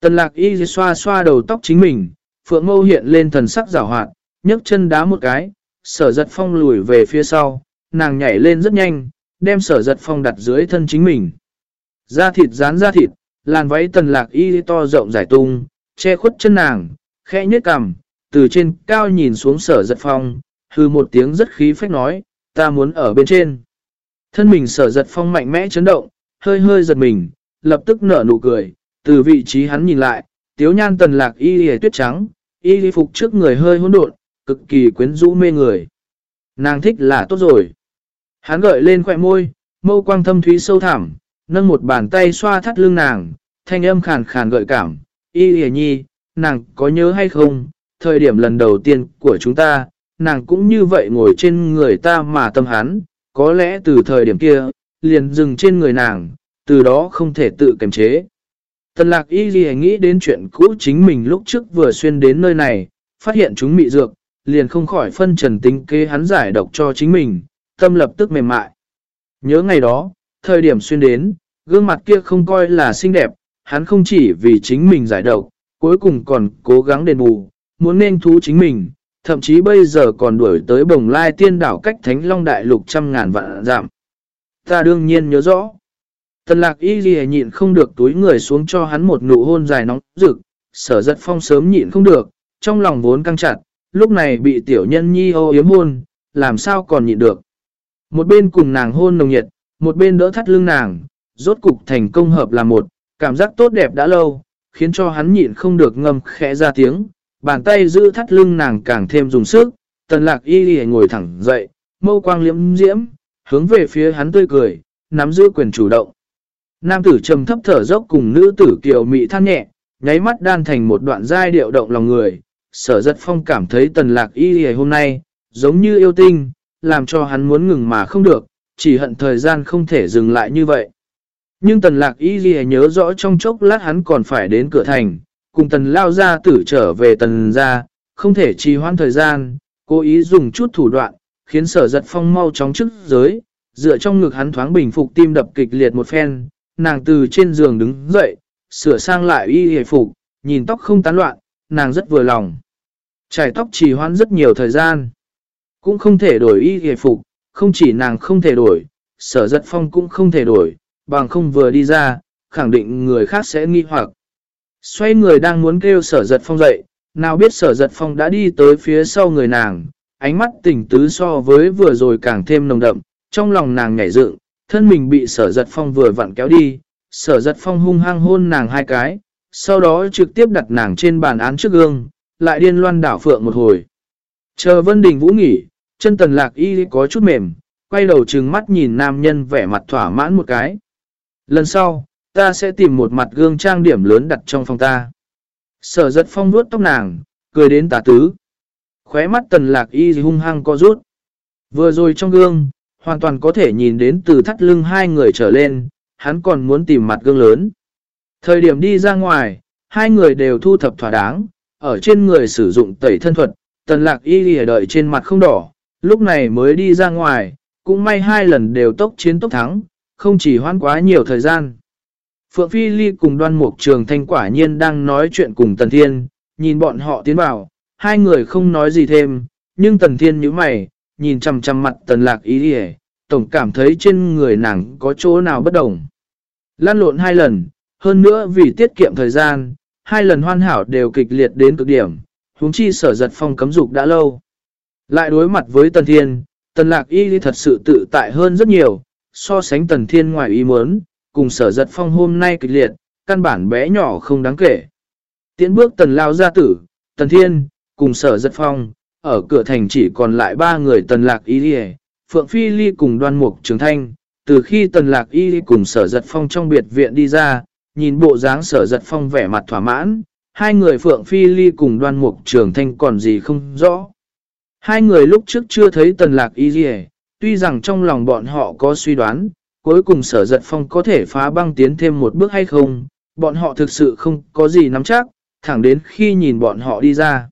Tần lạc y xoa xoa đầu tóc chính mình, phượng mâu hiện lên thần sắc rào hoạt, nhấc chân đá một cái, sở giật phong lùi về phía sau, nàng nhảy lên rất nhanh, đem sở giật phong đặt dưới thân chính mình. Da thịt dán da thịt, làn váy tần lạc y to rộng giải tung, che khuất chân nàng, khẽ nhếch cằm, từ trên cao nhìn xuống sở giật phong, hư một tiếng rất khí phách nói, ta muốn ở bên trên. Thân mình sở giật phong mạnh mẽ chấn động, hơi hơi giật mình, lập tức nở nụ cười, từ vị trí hắn nhìn lại, tiếu nhan tần lạc y hề tuyết trắng, y phục trước người hơi hỗn độn, cực kỳ quyến rũ mê người. Nàng thích là tốt rồi. Hắn gợi lên khỏe môi, mâu quang thâm thúy sâu thẳm, nâng một bàn tay xoa thắt lưng nàng, thanh âm khàn khàn gợi cảm. Y hề nhi, nàng có nhớ hay không, thời điểm lần đầu tiên của chúng ta, nàng cũng như vậy ngồi trên người ta mà tâm hắn, có lẽ từ thời điểm kia, liền dừng trên người nàng, từ đó không thể tự kiềm chế. Tần lạc y ghi nghĩ đến chuyện cũ chính mình lúc trước vừa xuyên đến nơi này, phát hiện chúng mị dược, liền không khỏi phân trần tính kế hắn giải độc cho chính mình, tâm lập tức mềm mại. Nhớ ngày đó, thời điểm xuyên đến, gương mặt kia không coi là xinh đẹp, hắn không chỉ vì chính mình giải độc, cuối cùng còn cố gắng đền bù, muốn nên thú chính mình, thậm chí bây giờ còn đuổi tới bồng lai tiên đảo cách thánh long đại lục trăm ngàn vạn giảm. Ta đương nhiên nhớ rõ. Tần lạc y ghi nhịn không được túi người xuống cho hắn một nụ hôn dài nóng rực, sở giật phong sớm nhịn không được, trong lòng vốn căng chặt, lúc này bị tiểu nhân nhi ô yếm hôn, làm sao còn nhịn được. Một bên cùng nàng hôn nồng nhiệt, một bên đỡ thắt lưng nàng, rốt cục thành công hợp là một, cảm giác tốt đẹp đã lâu, khiến cho hắn nhịn không được ngâm khẽ ra tiếng, bàn tay giữ thắt lưng nàng càng thêm dùng sức, tần lạc y y ngồi thẳng dậy, mâu quang liễm diễm, hướng về phía hắn tươi cười, nắm giữ quyền chủ động. Nam tử trầm thấp thở dốc cùng nữ tử kiều mị than nhẹ, nháy mắt đan thành một đoạn giai điệu động lòng người. Sở giật phong cảm thấy tần lạc y hề hôm nay, giống như yêu tinh, làm cho hắn muốn ngừng mà không được, chỉ hận thời gian không thể dừng lại như vậy. Nhưng tần lạc y ghi nhớ rõ trong chốc lát hắn còn phải đến cửa thành, cùng tần lao ra tử trở về tần ra, không thể trì hoãn thời gian, cố ý dùng chút thủ đoạn, khiến sở giật phong mau chóng trước giới, dựa trong ngực hắn thoáng bình phục tim đập kịch liệt một phen, nàng từ trên giường đứng dậy, sửa sang lại y hề phục, nhìn tóc không tán loạn, nàng rất vừa lòng. Trải tóc trì hoãn rất nhiều thời gian. Cũng không thể đổi y hề phục, không chỉ nàng không thể đổi, sở giật phong cũng không thể đổi, bằng không vừa đi ra, khẳng định người khác sẽ nghi hoặc. Xoay người đang muốn kêu sở giật phong dậy, nào biết sở giật phong đã đi tới phía sau người nàng, ánh mắt tỉnh tứ so với vừa rồi càng thêm nồng đậm, trong lòng nàng nhảy dựng, thân mình bị sở giật phong vừa vặn kéo đi, sở giật phong hung hăng hôn nàng hai cái, sau đó trực tiếp đặt nàng trên bàn án trước gương, lại điên loan đảo phượng một hồi. Chờ Vân Đình Vũ nghỉ, chân tần lạc y có chút mềm, quay đầu trừng mắt nhìn nam nhân vẻ mặt thỏa mãn một cái. Lần sau, ta sẽ tìm một mặt gương trang điểm lớn đặt trong phòng ta. Sở giật phong vuốt tóc nàng, cười đến tà tứ. khóe mắt tần lạc y hung hăng co rút. Vừa rồi trong gương, hoàn toàn có thể nhìn đến từ thắt lưng hai người trở lên, hắn còn muốn tìm mặt gương lớn. Thời điểm đi ra ngoài, hai người đều thu thập thỏa đáng, ở trên người sử dụng tẩy thân thuật, tần lạc y lìa đợi trên mặt không đỏ, lúc này mới đi ra ngoài, cũng may hai lần đều tốc chiến tốc thắng, không chỉ hoan quá nhiều thời gian. Phượng Phi Ly cùng đoan mục trường thanh quả nhiên đang nói chuyện cùng Tần Thiên, nhìn bọn họ tiến vào, hai người không nói gì thêm, nhưng Tần Thiên như mày, nhìn chằm chằm mặt Tần Lạc ý đi tổng cảm thấy trên người nàng có chỗ nào bất đồng. Lan lộn hai lần, hơn nữa vì tiết kiệm thời gian, hai lần hoàn hảo đều kịch liệt đến cực điểm, huống chi sở giật phong cấm dục đã lâu. Lại đối mặt với Tần Thiên, Tần Lạc Y thật sự tự tại hơn rất nhiều, so sánh Tần Thiên ngoài ý muốn, cùng sở giật phong hôm nay kịch liệt, căn bản bé nhỏ không đáng kể. Tiến bước Tần Lao gia tử, Tần Thiên, cùng sở giật phong, ở cửa thành chỉ còn lại ba người Tần Lạc Y Phượng Phi Ly cùng đoan mục trường thanh. Từ khi Tần Lạc Y cùng sở giật phong trong biệt viện đi ra, nhìn bộ dáng sở giật phong vẻ mặt thỏa mãn, hai người Phượng Phi Ly cùng đoan mục trường thanh còn gì không rõ. Hai người lúc trước chưa thấy tần lạc y gì tuy rằng trong lòng bọn họ có suy đoán, cuối cùng sở giật phong có thể phá băng tiến thêm một bước hay không, bọn họ thực sự không có gì nắm chắc, thẳng đến khi nhìn bọn họ đi ra.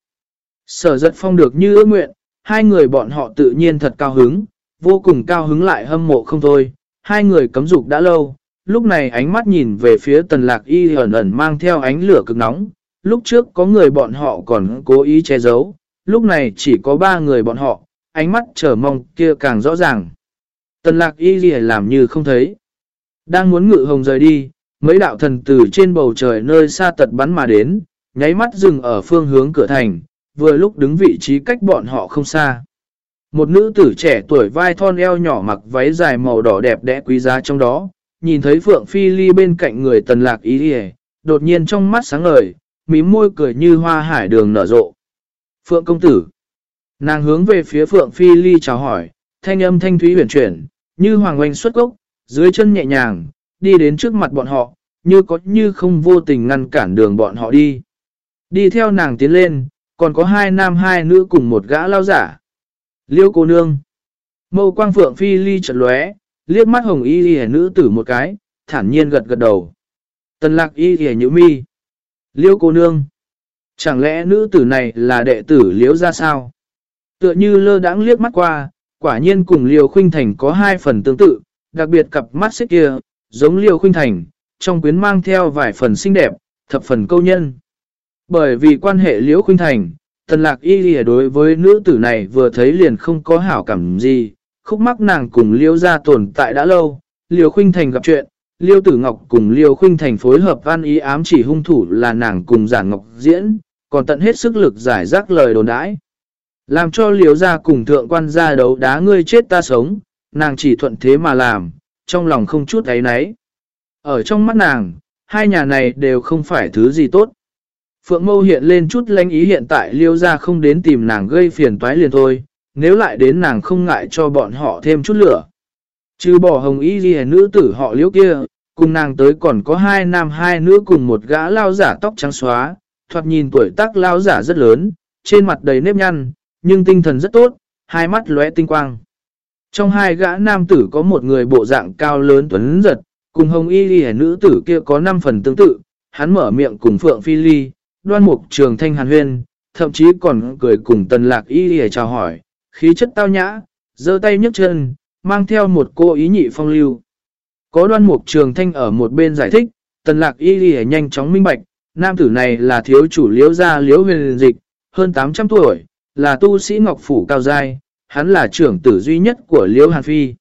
Sở giật phong được như ước nguyện, hai người bọn họ tự nhiên thật cao hứng, vô cùng cao hứng lại hâm mộ không thôi, hai người cấm dục đã lâu, lúc này ánh mắt nhìn về phía tần lạc y ẩn ẩn mang theo ánh lửa cực nóng, lúc trước có người bọn họ còn cố ý che giấu, lúc này chỉ có ba người bọn họ, ánh mắt chờ mong kia càng rõ ràng. Tần lạc y gì làm như không thấy. Đang muốn ngự hồng rời đi, mấy đạo thần tử trên bầu trời nơi xa tật bắn mà đến, nháy mắt dừng ở phương hướng cửa thành, vừa lúc đứng vị trí cách bọn họ không xa. Một nữ tử trẻ tuổi vai thon eo nhỏ mặc váy dài màu đỏ đẹp đẽ quý giá trong đó, nhìn thấy Phượng Phi Ly bên cạnh người tần lạc ý hề, đột nhiên trong mắt sáng ngời, mím môi cười như hoa hải đường nở rộ. Phượng công tử. Nàng hướng về phía Phượng Phi Ly chào hỏi, thanh âm thanh thúy huyền chuyển, như hoàng oanh xuất gốc, dưới chân nhẹ nhàng, đi đến trước mặt bọn họ, như có như không vô tình ngăn cản đường bọn họ đi. Đi theo nàng tiến lên, còn có hai nam hai nữ cùng một gã lao giả. Liêu cô nương. Mâu quang Phượng Phi Ly chật lóe, liếc mắt hồng y y nữ tử một cái, thản nhiên gật gật đầu. Tần lạc y y nhữ mi. Liêu cô nương. Chẳng lẽ nữ tử này là đệ tử liễu ra sao? Tựa như lơ đãng liếc mắt qua, quả nhiên cùng liều khuynh thành có hai phần tương tự, đặc biệt cặp mắt xích kia, giống liều khuynh thành, trong quyến mang theo vài phần xinh đẹp, thập phần câu nhân. Bởi vì quan hệ liễu khuynh thành, tần lạc y lìa đối với nữ tử này vừa thấy liền không có hảo cảm gì, khúc mắc nàng cùng liêu ra tồn tại đã lâu, liêu khuynh thành gặp chuyện, liêu tử ngọc cùng liêu khuynh thành phối hợp văn ý ám chỉ hung thủ là nàng cùng giản ngọc diễn, còn tận hết sức lực giải rác lời đồn đãi. Làm cho liêu ra cùng thượng quan gia đấu đá ngươi chết ta sống, nàng chỉ thuận thế mà làm, trong lòng không chút ấy nấy. Ở trong mắt nàng, hai nhà này đều không phải thứ gì tốt. Phượng mâu hiện lên chút lanh ý hiện tại liêu ra không đến tìm nàng gây phiền toái liền thôi, nếu lại đến nàng không ngại cho bọn họ thêm chút lửa. Chứ bỏ hồng y ghi nữ tử họ liễu kia, cùng nàng tới còn có hai nam hai nữ cùng một gã lao giả tóc trắng xóa, thoạt nhìn tuổi tác lao giả rất lớn, trên mặt đầy nếp nhăn, nhưng tinh thần rất tốt, hai mắt lóe tinh quang. Trong hai gã nam tử có một người bộ dạng cao lớn tuấn giật, cùng hồng y ghi nữ tử kia có 5 phần tương tự, hắn mở miệng cùng Phượng Phi Ly, đoan mục trường thanh hàn huyên, thậm chí còn cười cùng tần lạc y ghi chào hỏi, khí chất tao nhã, giơ tay nhấc chân, mang theo một cô ý nhị phong lưu. Có đoan mục trường thanh ở một bên giải thích, tần lạc y ghi nhanh chóng minh bạch, Nam tử này là thiếu chủ liễu gia liễu huyền dịch, hơn 800 tuổi, là tu sĩ Ngọc Phủ Cao Giai, hắn là trưởng tử duy nhất của liễu Hàn Phi.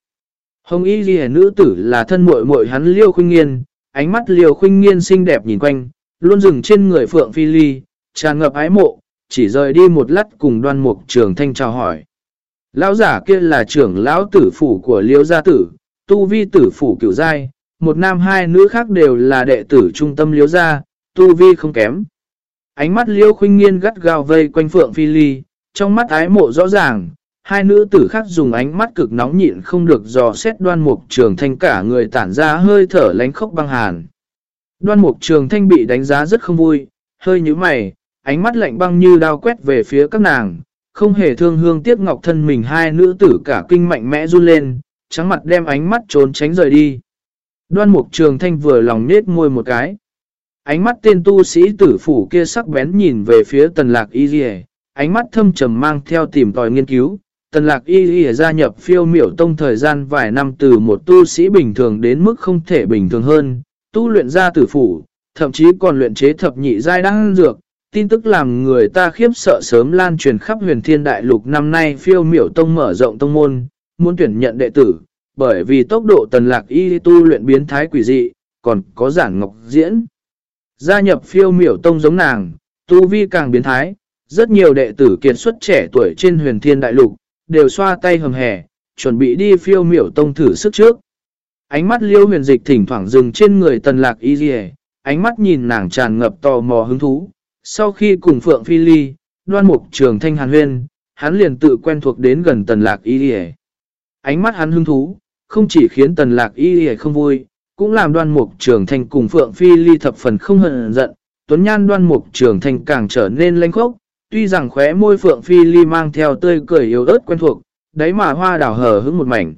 Hồng y ghi nữ tử là thân muội muội hắn liêu khuyên nghiên, ánh mắt liêu khuyên nghiên xinh đẹp nhìn quanh, luôn dừng trên người Phượng Phi Ly, tràn ngập ái mộ, chỉ rời đi một lát cùng đoan mục trường thanh chào hỏi. Lão giả kia là trưởng lão tử phủ của liêu gia tử, tu vi tử phủ cửu giai, một nam hai nữ khác đều là đệ tử trung tâm liêu gia, tu vi không kém. Ánh mắt liêu khuynh nghiên gắt gao vây quanh phượng phi ly, trong mắt ái mộ rõ ràng, hai nữ tử khác dùng ánh mắt cực nóng nhịn không được dò xét đoan mục trường thanh cả người tản ra hơi thở lánh khốc băng hàn. Đoan mục trường thanh bị đánh giá rất không vui, hơi như mày, ánh mắt lạnh băng như đao quét về phía các nàng, không hề thương hương tiếc ngọc thân mình hai nữ tử cả kinh mạnh mẽ run lên, trắng mặt đem ánh mắt trốn tránh rời đi. Đoan mục trường thanh vừa lòng nết môi một cái. Ánh mắt tên tu sĩ tử phủ kia sắc bén nhìn về phía tần lạc y dì ánh mắt thâm trầm mang theo tìm tòi nghiên cứu. Tần lạc y dì gia nhập phiêu miểu tông thời gian vài năm từ một tu sĩ bình thường đến mức không thể bình thường hơn, tu luyện ra tử phủ, thậm chí còn luyện chế thập nhị giai đăng dược. Tin tức làm người ta khiếp sợ sớm lan truyền khắp huyền thiên đại lục năm nay phiêu miểu tông mở rộng tông môn, muốn tuyển nhận đệ tử, bởi vì tốc độ tần lạc y tu luyện biến thái quỷ dị, còn có giản ngọc diễn. Gia nhập phiêu miểu tông giống nàng, tu vi càng biến thái, rất nhiều đệ tử kiệt xuất trẻ tuổi trên huyền thiên đại lục, đều xoa tay hầm hè, chuẩn bị đi phiêu miểu tông thử sức trước. Ánh mắt liêu huyền dịch thỉnh thoảng dừng trên người tần lạc y ánh mắt nhìn nàng tràn ngập tò mò hứng thú. Sau khi cùng Phượng Phi Ly, đoan mục trường thanh hàn huyên, hắn liền tự quen thuộc đến gần tần lạc y đi Ánh mắt hắn hứng thú, không chỉ khiến tần lạc y đi không vui, cũng làm đoan mục trường thanh cùng Phượng Phi Ly thập phần không hận giận. Tuấn nhan đoan mục trường thanh càng trở nên lanh khốc, tuy rằng khóe môi Phượng Phi Ly mang theo tươi cười yếu ớt quen thuộc, đáy mà hoa đảo hở hứng một mảnh.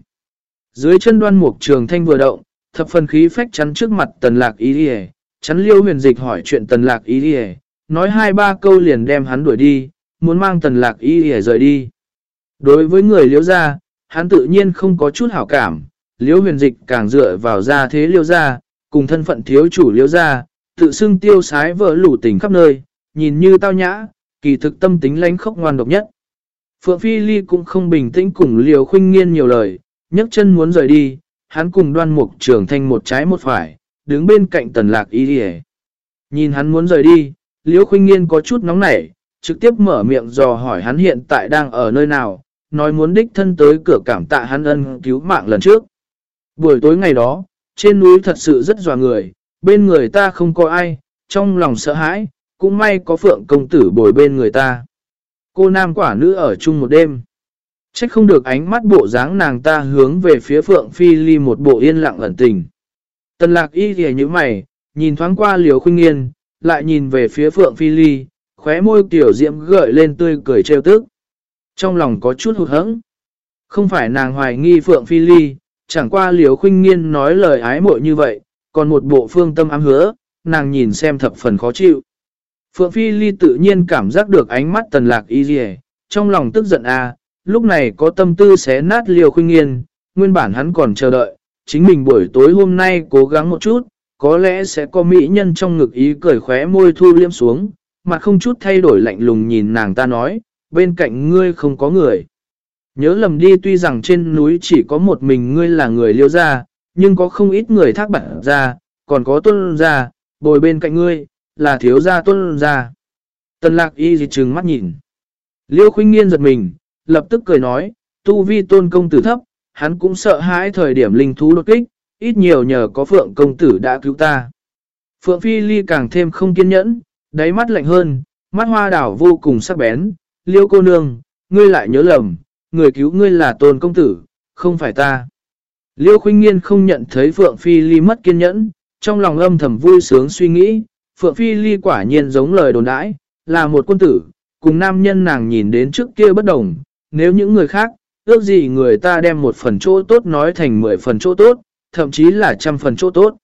Dưới chân đoan mục trường thanh vừa động, thập phần khí phách chắn trước mặt tần lạc y đi chắn liêu huyền dịch hỏi chuyện tần lạc y đi nói hai ba câu liền đem hắn đuổi đi, muốn mang tần lạc y để rời đi. Đối với người liễu gia, hắn tự nhiên không có chút hảo cảm, Liễu huyền dịch càng dựa vào gia thế liễu gia, cùng thân phận thiếu chủ liễu gia, tự xưng tiêu sái vỡ lủ tình khắp nơi, nhìn như tao nhã, kỳ thực tâm tính lánh khốc ngoan độc nhất. Phượng Phi Ly cũng không bình tĩnh cùng liều khuynh nghiên nhiều lời, nhấc chân muốn rời đi, hắn cùng đoan mục trường thanh một trái một phải, đứng bên cạnh tần lạc y đi Nhìn hắn muốn rời đi, liễu khuynh nghiên có chút nóng nảy, trực tiếp mở miệng dò hỏi hắn hiện tại đang ở nơi nào, nói muốn đích thân tới cửa cảm tạ hắn ân cứu mạng lần trước. Buổi tối ngày đó, trên núi thật sự rất dò người, bên người ta không có ai, trong lòng sợ hãi, cũng may có phượng công tử bồi bên người ta. Cô nam quả nữ ở chung một đêm. Trách không được ánh mắt bộ dáng nàng ta hướng về phía Phượng Phi Ly một bộ yên lặng ẩn tình. Tần lạc y thì như mày, nhìn thoáng qua liều khuynh nghiên, lại nhìn về phía Phượng Phi Ly, khóe môi tiểu diễm gợi lên tươi cười trêu tức. Trong lòng có chút hụt hẫng. Không phải nàng hoài nghi Phượng Phi Ly, chẳng qua liều khuynh nghiên nói lời ái mội như vậy, còn một bộ phương tâm ám hứa, nàng nhìn xem thập phần khó chịu. Phượng Phi Ly tự nhiên cảm giác được ánh mắt tần lạc y dì trong lòng tức giận a à, lúc này có tâm tư xé nát liều khuyên nghiên, nguyên bản hắn còn chờ đợi, chính mình buổi tối hôm nay cố gắng một chút, có lẽ sẽ có mỹ nhân trong ngực ý cười khóe môi thu liêm xuống, mà không chút thay đổi lạnh lùng nhìn nàng ta nói, bên cạnh ngươi không có người. Nhớ lầm đi tuy rằng trên núi chỉ có một mình ngươi là người liêu ra, nhưng có không ít người thác bản ra, còn có tuân ra, bồi bên cạnh ngươi, là thiếu gia tuân ra. Tần lạc y gì trừng mắt nhìn. Liêu khuyên nghiên giật mình, lập tức cười nói, tu vi tôn công tử thấp, hắn cũng sợ hãi thời điểm linh thú đột kích, ít nhiều nhờ có phượng công tử đã cứu ta. Phượng Phi Ly càng thêm không kiên nhẫn, đáy mắt lạnh hơn, mắt hoa đảo vô cùng sắc bén, liêu cô nương, ngươi lại nhớ lầm, người cứu ngươi là tôn công tử, không phải ta. Liêu khuynh nghiên không nhận thấy Phượng Phi Ly mất kiên nhẫn, trong lòng âm thầm vui sướng suy nghĩ, Phượng Phi Ly quả nhiên giống lời đồn đãi, là một quân tử, cùng nam nhân nàng nhìn đến trước kia bất đồng, nếu những người khác, ước gì người ta đem một phần chỗ tốt nói thành mười phần chỗ tốt, thậm chí là trăm phần chỗ tốt.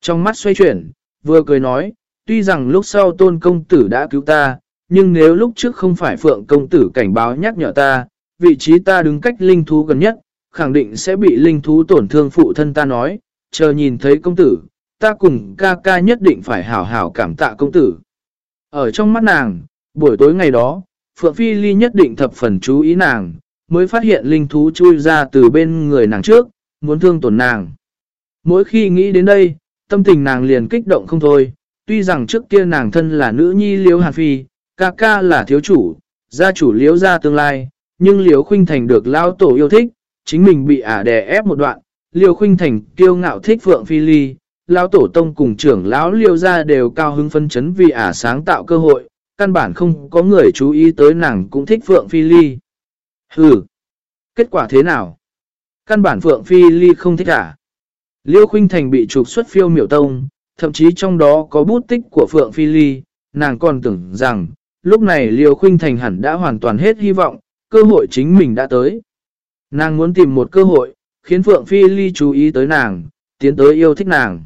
Trong mắt xoay chuyển, vừa cười nói, tuy rằng lúc sau tôn công tử đã cứu ta, nhưng nếu lúc trước không phải phượng công tử cảnh báo nhắc nhở ta, vị trí ta đứng cách linh thú gần nhất, khẳng định sẽ bị linh thú tổn thương phụ thân ta nói, chờ nhìn thấy công tử, ta cùng ca ca nhất định phải hảo hảo cảm tạ công tử. Ở trong mắt nàng, buổi tối ngày đó, Phượng Phi Ly nhất định thập phần chú ý nàng, mới phát hiện linh thú chui ra từ bên người nàng trước, muốn thương tổn nàng. Mỗi khi nghĩ đến đây, tâm tình nàng liền kích động không thôi, tuy rằng trước kia nàng thân là nữ nhi liễu hàn phi, ca ca là thiếu chủ, gia chủ liễu gia tương lai, nhưng liễu khuynh thành được lao tổ yêu thích, chính mình bị ả đè ép một đoạn, liễu khuynh thành kiêu ngạo thích Phượng Phi Ly, lao tổ tông cùng trưởng lão liễu gia đều cao hứng phân chấn vì ả sáng tạo cơ hội, căn bản không có người chú ý tới nàng cũng thích Phượng Phi Ly. Hừ, kết quả thế nào? Căn bản Phượng Phi Ly không thích cả Liêu Khuynh Thành bị trục xuất phiêu miểu tông, thậm chí trong đó có bút tích của Phượng Phi Ly, nàng còn tưởng rằng, lúc này Liêu Khuynh Thành hẳn đã hoàn toàn hết hy vọng, cơ hội chính mình đã tới. Nàng muốn tìm một cơ hội, khiến Phượng Phi Ly chú ý tới nàng, tiến tới yêu thích nàng.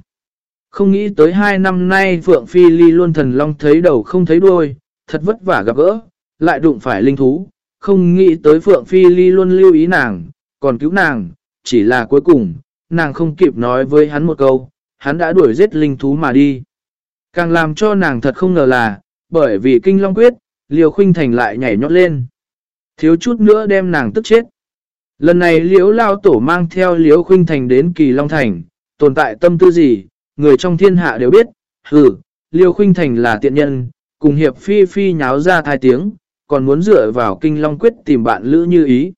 Không nghĩ tới hai năm nay Phượng Phi Ly luôn thần long thấy đầu không thấy đuôi, thật vất vả gặp gỡ, lại đụng phải linh thú. Không nghĩ tới Phượng Phi Ly luôn lưu ý nàng, còn cứu nàng, chỉ là cuối cùng, nàng không kịp nói với hắn một câu, hắn đã đuổi giết linh thú mà đi. Càng làm cho nàng thật không ngờ là, bởi vì kinh long quyết, Liêu Khuynh Thành lại nhảy nhót lên. Thiếu chút nữa đem nàng tức chết. Lần này Liễu Lao Tổ mang theo Liễu Khuynh Thành đến Kỳ Long Thành, tồn tại tâm tư gì, người trong thiên hạ đều biết, hừ, Liêu Khuynh Thành là tiện nhân, cùng hiệp phi phi nháo ra thai tiếng, còn muốn dựa vào kinh long quyết tìm bạn lữ như ý.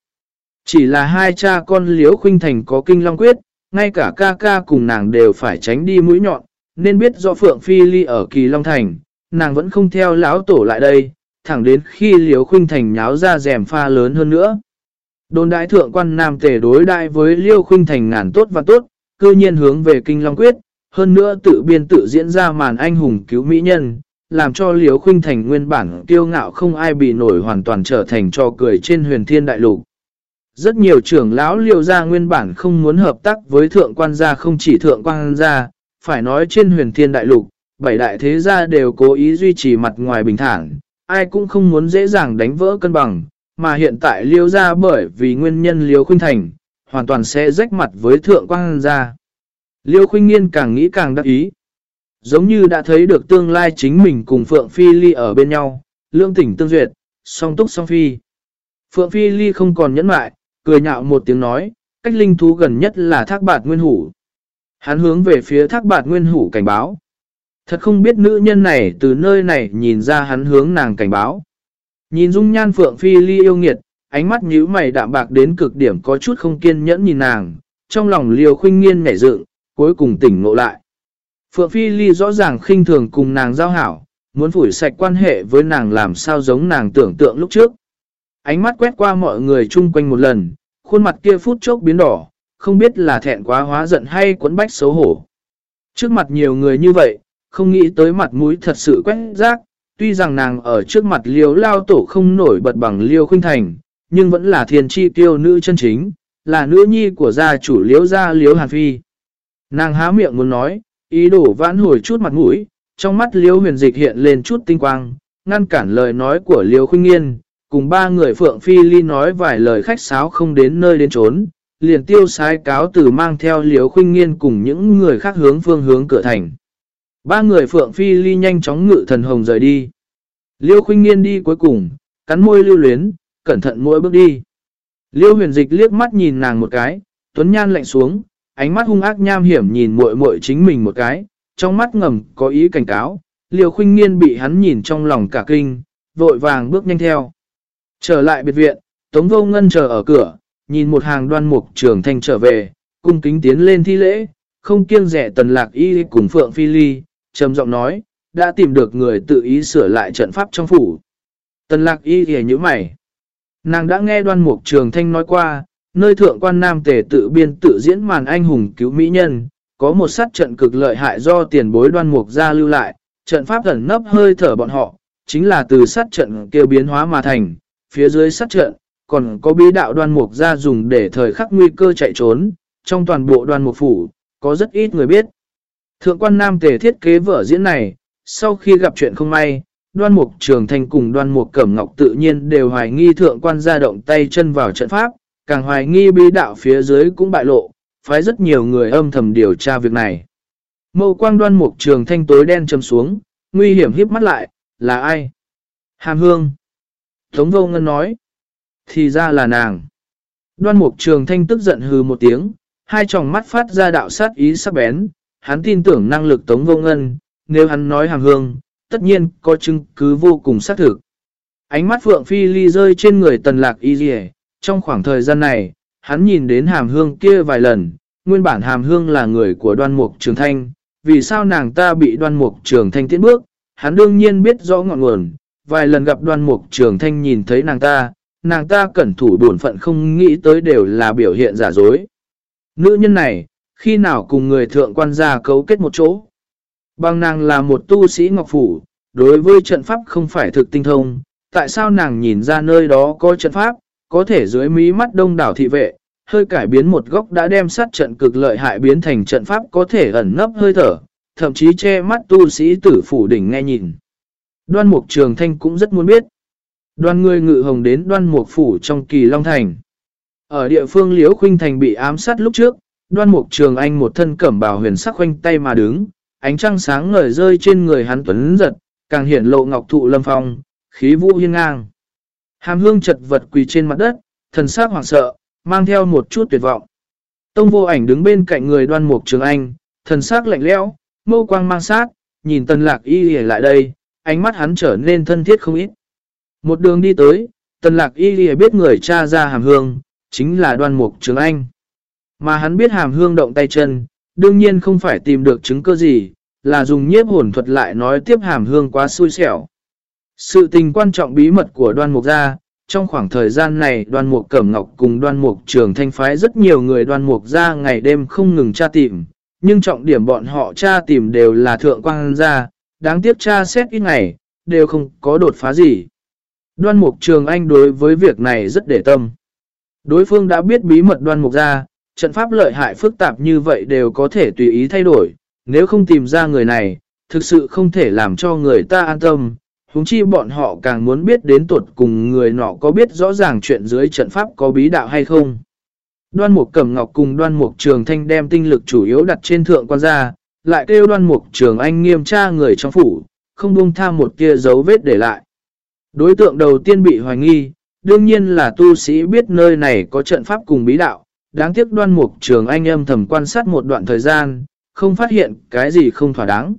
Chỉ là hai cha con Liễu Khuynh Thành có kinh long quyết, ngay cả ca ca cùng nàng đều phải tránh đi mũi nhọn, nên biết do Phượng Phi Ly ở Kỳ Long Thành, nàng vẫn không theo lão tổ lại đây, thẳng đến khi Liễu Khuynh Thành nháo ra rèm pha lớn hơn nữa. Đồn đại thượng quan nam tể đối đại với Liêu Khuynh Thành ngàn tốt và tốt, cư nhiên hướng về Kinh Long Quyết, hơn nữa tự biên tự diễn ra màn anh hùng cứu mỹ nhân, làm cho Liễu Khuynh Thành nguyên bản kiêu ngạo không ai bị nổi hoàn toàn trở thành trò cười trên huyền thiên đại lục. Rất nhiều trưởng lão liêu gia nguyên bản không muốn hợp tác với thượng quan gia không chỉ thượng quan gia, phải nói trên huyền thiên đại lục, bảy đại thế gia đều cố ý duy trì mặt ngoài bình thản, ai cũng không muốn dễ dàng đánh vỡ cân bằng, mà hiện tại liêu gia bởi vì nguyên nhân liêu khuynh thành, hoàn toàn sẽ rách mặt với thượng quan gia. Liêu khuynh nghiên càng nghĩ càng đắc ý. Giống như đã thấy được tương lai chính mình cùng Phượng Phi Ly ở bên nhau, lương tỉnh tương duyệt, song túc song phi. Phượng Phi Ly không còn nhẫn mại, cười nhạo một tiếng nói, cách linh thú gần nhất là thác bạt nguyên hủ. Hắn hướng về phía thác bạt nguyên hủ cảnh báo. Thật không biết nữ nhân này từ nơi này nhìn ra hắn hướng nàng cảnh báo. Nhìn dung nhan Phượng Phi Ly yêu nghiệt, ánh mắt nhíu mày đạm bạc đến cực điểm có chút không kiên nhẫn nhìn nàng, trong lòng liều khuynh nghiên nhảy dựng, cuối cùng tỉnh ngộ lại. Phượng Phi Ly rõ ràng khinh thường cùng nàng giao hảo, muốn phủi sạch quan hệ với nàng làm sao giống nàng tưởng tượng lúc trước. Ánh mắt quét qua mọi người chung quanh một lần, khuôn mặt kia phút chốc biến đỏ, không biết là thẹn quá hóa giận hay quấn bách xấu hổ. Trước mặt nhiều người như vậy, không nghĩ tới mặt mũi thật sự quét rác, tuy rằng nàng ở trước mặt liêu lao tổ không nổi bật bằng liêu khuynh thành, nhưng vẫn là thiền chi tiêu nữ chân chính, là nữ nhi của gia chủ liếu gia liếu hàn phi. Nàng há miệng muốn nói, ý đồ vãn hồi chút mặt mũi, trong mắt liêu huyền dịch hiện lên chút tinh quang, ngăn cản lời nói của liêu khuynh nghiên, cùng ba người Phượng Phi Ly nói vài lời khách sáo không đến nơi đến trốn, liền tiêu sai cáo từ mang theo liếu khuynh nghiên cùng những người khác hướng phương hướng cửa thành. Ba người Phượng Phi Ly nhanh chóng ngự thần hồng rời đi. Liêu khuynh nghiên đi cuối cùng, cắn môi lưu luyến, cẩn thận mỗi bước đi. Liêu huyền dịch liếc mắt nhìn nàng một cái, tuấn nhan lạnh xuống, ánh mắt hung ác nham hiểm nhìn muội muội chính mình một cái, trong mắt ngầm có ý cảnh cáo. Liêu khuynh nghiên bị hắn nhìn trong lòng cả kinh, vội vàng bước nhanh theo. Trở lại biệt viện, Tống Vô Ngân chờ ở cửa, nhìn một hàng đoan mục trường thanh trở về, cung kính tiến lên thi lễ, không kiêng rẻ tần lạc y cùng Phượng Phi Ly, trầm giọng nói, đã tìm được người tự ý sửa lại trận pháp trong phủ. Tần lạc y thì như mày. Nàng đã nghe đoan mục trường thanh nói qua, nơi thượng quan nam tể tự biên tự diễn màn anh hùng cứu mỹ nhân, có một sát trận cực lợi hại do tiền bối đoan mục ra lưu lại, trận pháp thần nấp hơi thở bọn họ, chính là từ sát trận kêu biến hóa mà thành, phía dưới sát trận, còn có bí đạo đoan mục ra dùng để thời khắc nguy cơ chạy trốn, trong toàn bộ đoan mục phủ, có rất ít người biết. Thượng quan Nam Tề thiết kế vở diễn này, sau khi gặp chuyện không may, đoan mục trường thành cùng đoan mục cẩm ngọc tự nhiên đều hoài nghi thượng quan ra động tay chân vào trận pháp, càng hoài nghi bí đạo phía dưới cũng bại lộ, phái rất nhiều người âm thầm điều tra việc này. Mâu quang đoan mục trường thanh tối đen châm xuống, nguy hiểm híp mắt lại, là ai? Hàm hương. Tống vô ngân nói. Thì ra là nàng. Đoan mục trường thanh tức giận hừ một tiếng, hai tròng mắt phát ra đạo sát ý sắc bén, hắn tin tưởng năng lực tống vô ngân, nếu hắn nói hàm hương, tất nhiên có chứng cứ vô cùng xác thực. Ánh mắt Phượng Phi Ly rơi trên người tần lạc y dì trong khoảng thời gian này, hắn nhìn đến hàm hương kia vài lần, nguyên bản hàm hương là người của đoan mục trường thanh, vì sao nàng ta bị đoan mục trường thanh tiến bước, hắn đương nhiên biết rõ ngọn nguồn, vài lần gặp đoan mục trường thanh nhìn thấy nàng ta, nàng ta cẩn thủ buồn phận không nghĩ tới đều là biểu hiện giả dối. Nữ nhân này, khi nào cùng người thượng quan gia cấu kết một chỗ. Bằng nàng là một tu sĩ ngọc phủ, đối với trận pháp không phải thực tinh thông, tại sao nàng nhìn ra nơi đó có trận pháp, có thể dưới mí mắt đông đảo thị vệ, hơi cải biến một góc đã đem sát trận cực lợi hại biến thành trận pháp có thể ẩn nấp hơi thở, thậm chí che mắt tu sĩ tử phủ đỉnh nghe nhìn. Đoan Mục Trường Thanh cũng rất muốn biết. Đoan người ngự hồng đến đoan mục phủ trong kỳ Long Thành. Ở địa phương Liễu Khuynh Thành bị ám sát lúc trước, đoan mục trường anh một thân cẩm bào huyền sắc khoanh tay mà đứng, ánh trăng sáng ngời rơi trên người hắn tuấn giật, càng hiển lộ ngọc thụ lâm phong, khí vũ hiên ngang. Hàm hương chật vật quỳ trên mặt đất, thần sắc hoảng sợ, mang theo một chút tuyệt vọng. Tông vô ảnh đứng bên cạnh người đoan mục trường anh, thần sắc lạnh lẽo, mâu quang mang sát, nhìn tần lạc y lại đây, ánh mắt hắn trở nên thân thiết không ít. Một đường đi tới, tần lạc y lìa biết người cha ra hàm hương, chính là đoan mục trường anh. Mà hắn biết hàm hương động tay chân, đương nhiên không phải tìm được chứng cơ gì, là dùng nhiếp hồn thuật lại nói tiếp hàm hương quá xui xẻo. Sự tình quan trọng bí mật của đoan mục ra, trong khoảng thời gian này đoan mục cẩm ngọc cùng đoan mục trường thanh phái rất nhiều người đoan mục ra ngày đêm không ngừng tra tìm, nhưng trọng điểm bọn họ tra tìm đều là thượng quan gia, đáng tiếc tra xét ít ngày, đều không có đột phá gì. Đoan mục trường anh đối với việc này rất để tâm. Đối phương đã biết bí mật đoan mục ra, trận pháp lợi hại phức tạp như vậy đều có thể tùy ý thay đổi. Nếu không tìm ra người này, thực sự không thể làm cho người ta an tâm. Húng chi bọn họ càng muốn biết đến tuột cùng người nọ có biết rõ ràng chuyện dưới trận pháp có bí đạo hay không. Đoan mục cẩm ngọc cùng đoan mục trường thanh đem tinh lực chủ yếu đặt trên thượng quan gia, lại kêu đoan mục trường anh nghiêm tra người trong phủ, không buông tha một kia dấu vết để lại. Đối tượng đầu tiên bị hoài nghi, đương nhiên là tu sĩ biết nơi này có trận pháp cùng bí đạo. Đáng tiếc đoan mục trường anh âm thầm quan sát một đoạn thời gian, không phát hiện cái gì không thỏa đáng.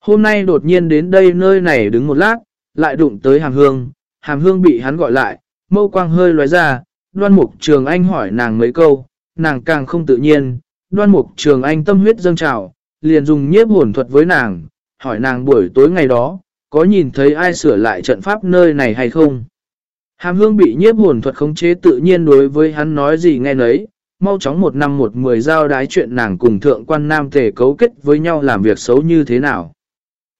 Hôm nay đột nhiên đến đây nơi này đứng một lát, lại đụng tới hàm hương, hàm hương bị hắn gọi lại, mâu quang hơi lóe ra, đoan mục trường anh hỏi nàng mấy câu, nàng càng không tự nhiên, đoan mục trường anh tâm huyết dâng trào, liền dùng nhiếp hồn thuật với nàng, hỏi nàng buổi tối ngày đó, có nhìn thấy ai sửa lại trận pháp nơi này hay không? Hàm hương bị nhiếp hồn thuật khống chế tự nhiên đối với hắn nói gì nghe nấy, mau chóng một năm một mười giao đái chuyện nàng cùng thượng quan nam thể cấu kết với nhau làm việc xấu như thế nào.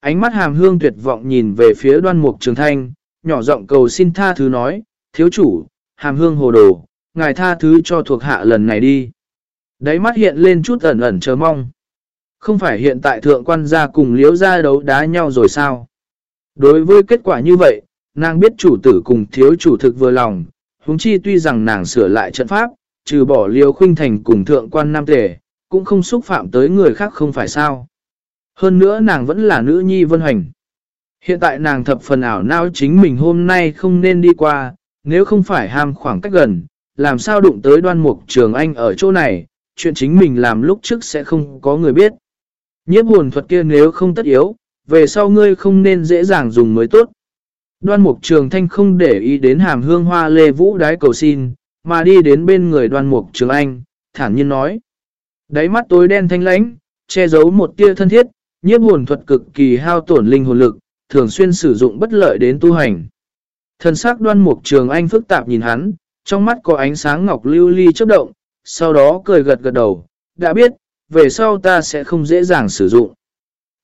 Ánh mắt hàm hương tuyệt vọng nhìn về phía đoan mục trường thanh, nhỏ giọng cầu xin tha thứ nói, thiếu chủ, hàm hương hồ đồ, ngài tha thứ cho thuộc hạ lần này đi. Đáy mắt hiện lên chút ẩn ẩn chờ mong. Không phải hiện tại thượng quan gia cùng liếu gia đấu đá nhau rồi sao? Đối với kết quả như vậy, nàng biết chủ tử cùng thiếu chủ thực vừa lòng, huống chi tuy rằng nàng sửa lại trận pháp, trừ bỏ liêu khuynh thành cùng thượng quan nam tề, cũng không xúc phạm tới người khác không phải sao. Hơn nữa nàng vẫn là nữ nhi vân hành. Hiện tại nàng thập phần ảo não chính mình hôm nay không nên đi qua, nếu không phải ham khoảng cách gần, làm sao đụng tới đoan mục trường anh ở chỗ này, chuyện chính mình làm lúc trước sẽ không có người biết. Nhiếp hồn thuật kia nếu không tất yếu, về sau ngươi không nên dễ dàng dùng mới tốt. Đoan mục trường thanh không để ý đến hàm hương hoa lê vũ đái cầu xin, mà đi đến bên người đoan mục trường anh, thản nhiên nói. Đáy mắt tối đen thanh lãnh, che giấu một tia thân thiết, nhiếp hồn thuật cực kỳ hao tổn linh hồn lực, thường xuyên sử dụng bất lợi đến tu hành. Thần sắc đoan mục trường anh phức tạp nhìn hắn, trong mắt có ánh sáng ngọc lưu ly chớp động, sau đó cười gật gật đầu, đã biết, về sau ta sẽ không dễ dàng sử dụng.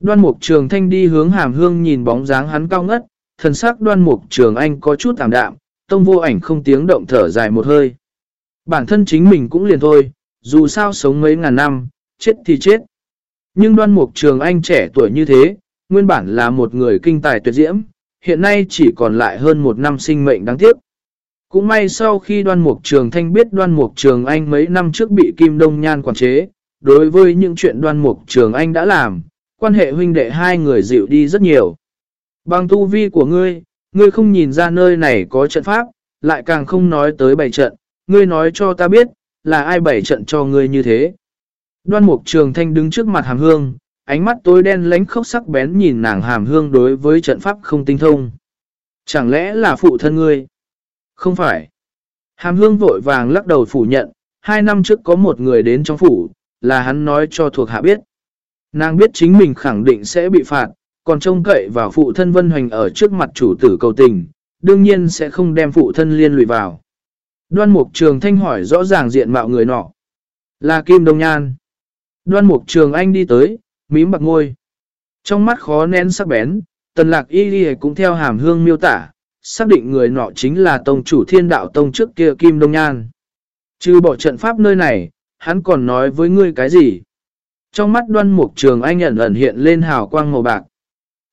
Đoan mục trường thanh đi hướng hàm hương nhìn bóng dáng hắn cao ngất, thần sắc đoan mục trường anh có chút tạm đạm, tông vô ảnh không tiếng động thở dài một hơi. Bản thân chính mình cũng liền thôi, dù sao sống mấy ngàn năm, chết thì chết. Nhưng đoan mục trường anh trẻ tuổi như thế, nguyên bản là một người kinh tài tuyệt diễm, hiện nay chỉ còn lại hơn một năm sinh mệnh đáng tiếc. Cũng may sau khi đoan mục trường thanh biết đoan mục trường anh mấy năm trước bị Kim Đông Nhan quản chế, đối với những chuyện đoan mục trường anh đã làm, quan hệ huynh đệ hai người dịu đi rất nhiều. Bằng tu vi của ngươi, ngươi không nhìn ra nơi này có trận pháp, lại càng không nói tới bảy trận, ngươi nói cho ta biết, là ai bảy trận cho ngươi như thế. Đoan mục trường thanh đứng trước mặt hàm hương, ánh mắt tối đen lánh khốc sắc bén nhìn nàng hàm hương đối với trận pháp không tinh thông. Chẳng lẽ là phụ thân ngươi? Không phải. Hàm hương vội vàng lắc đầu phủ nhận, hai năm trước có một người đến trong phủ, là hắn nói cho thuộc hạ biết. Nàng biết chính mình khẳng định sẽ bị phạt, còn trông cậy vào phụ thân Vân Hoành ở trước mặt chủ tử cầu tình, đương nhiên sẽ không đem phụ thân liên lụy vào. Đoan Mục Trường Thanh hỏi rõ ràng diện mạo người nọ. Là Kim Đông Nhan. Đoan Mục Trường Anh đi tới, mím bạc ngôi. Trong mắt khó nén sắc bén, tần lạc y ghi cũng theo hàm hương miêu tả, xác định người nọ chính là tông chủ thiên đạo tông trước kia Kim Đông Nhan. Trừ bỏ trận pháp nơi này, hắn còn nói với ngươi cái gì? Trong mắt đoan mục trường anh ẩn ẩn hiện lên hào quang màu bạc.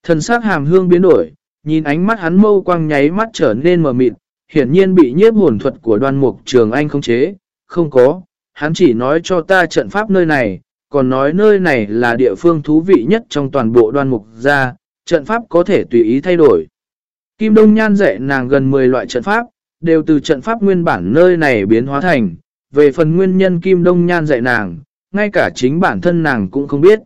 Thần sắc hàm hương biến đổi, nhìn ánh mắt hắn mâu quang nháy mắt trở nên mờ mịt, hiển nhiên bị nhiếp hồn thuật của đoan mục trường anh không chế. Không có, hắn chỉ nói cho ta trận pháp nơi này, còn nói nơi này là địa phương thú vị nhất trong toàn bộ đoan mục ra, trận pháp có thể tùy ý thay đổi. Kim Đông Nhan dạy nàng gần 10 loại trận pháp, đều từ trận pháp nguyên bản nơi này biến hóa thành. Về phần nguyên nhân Kim Đông Nhan dạy nàng, ngay cả chính bản thân nàng cũng không biết.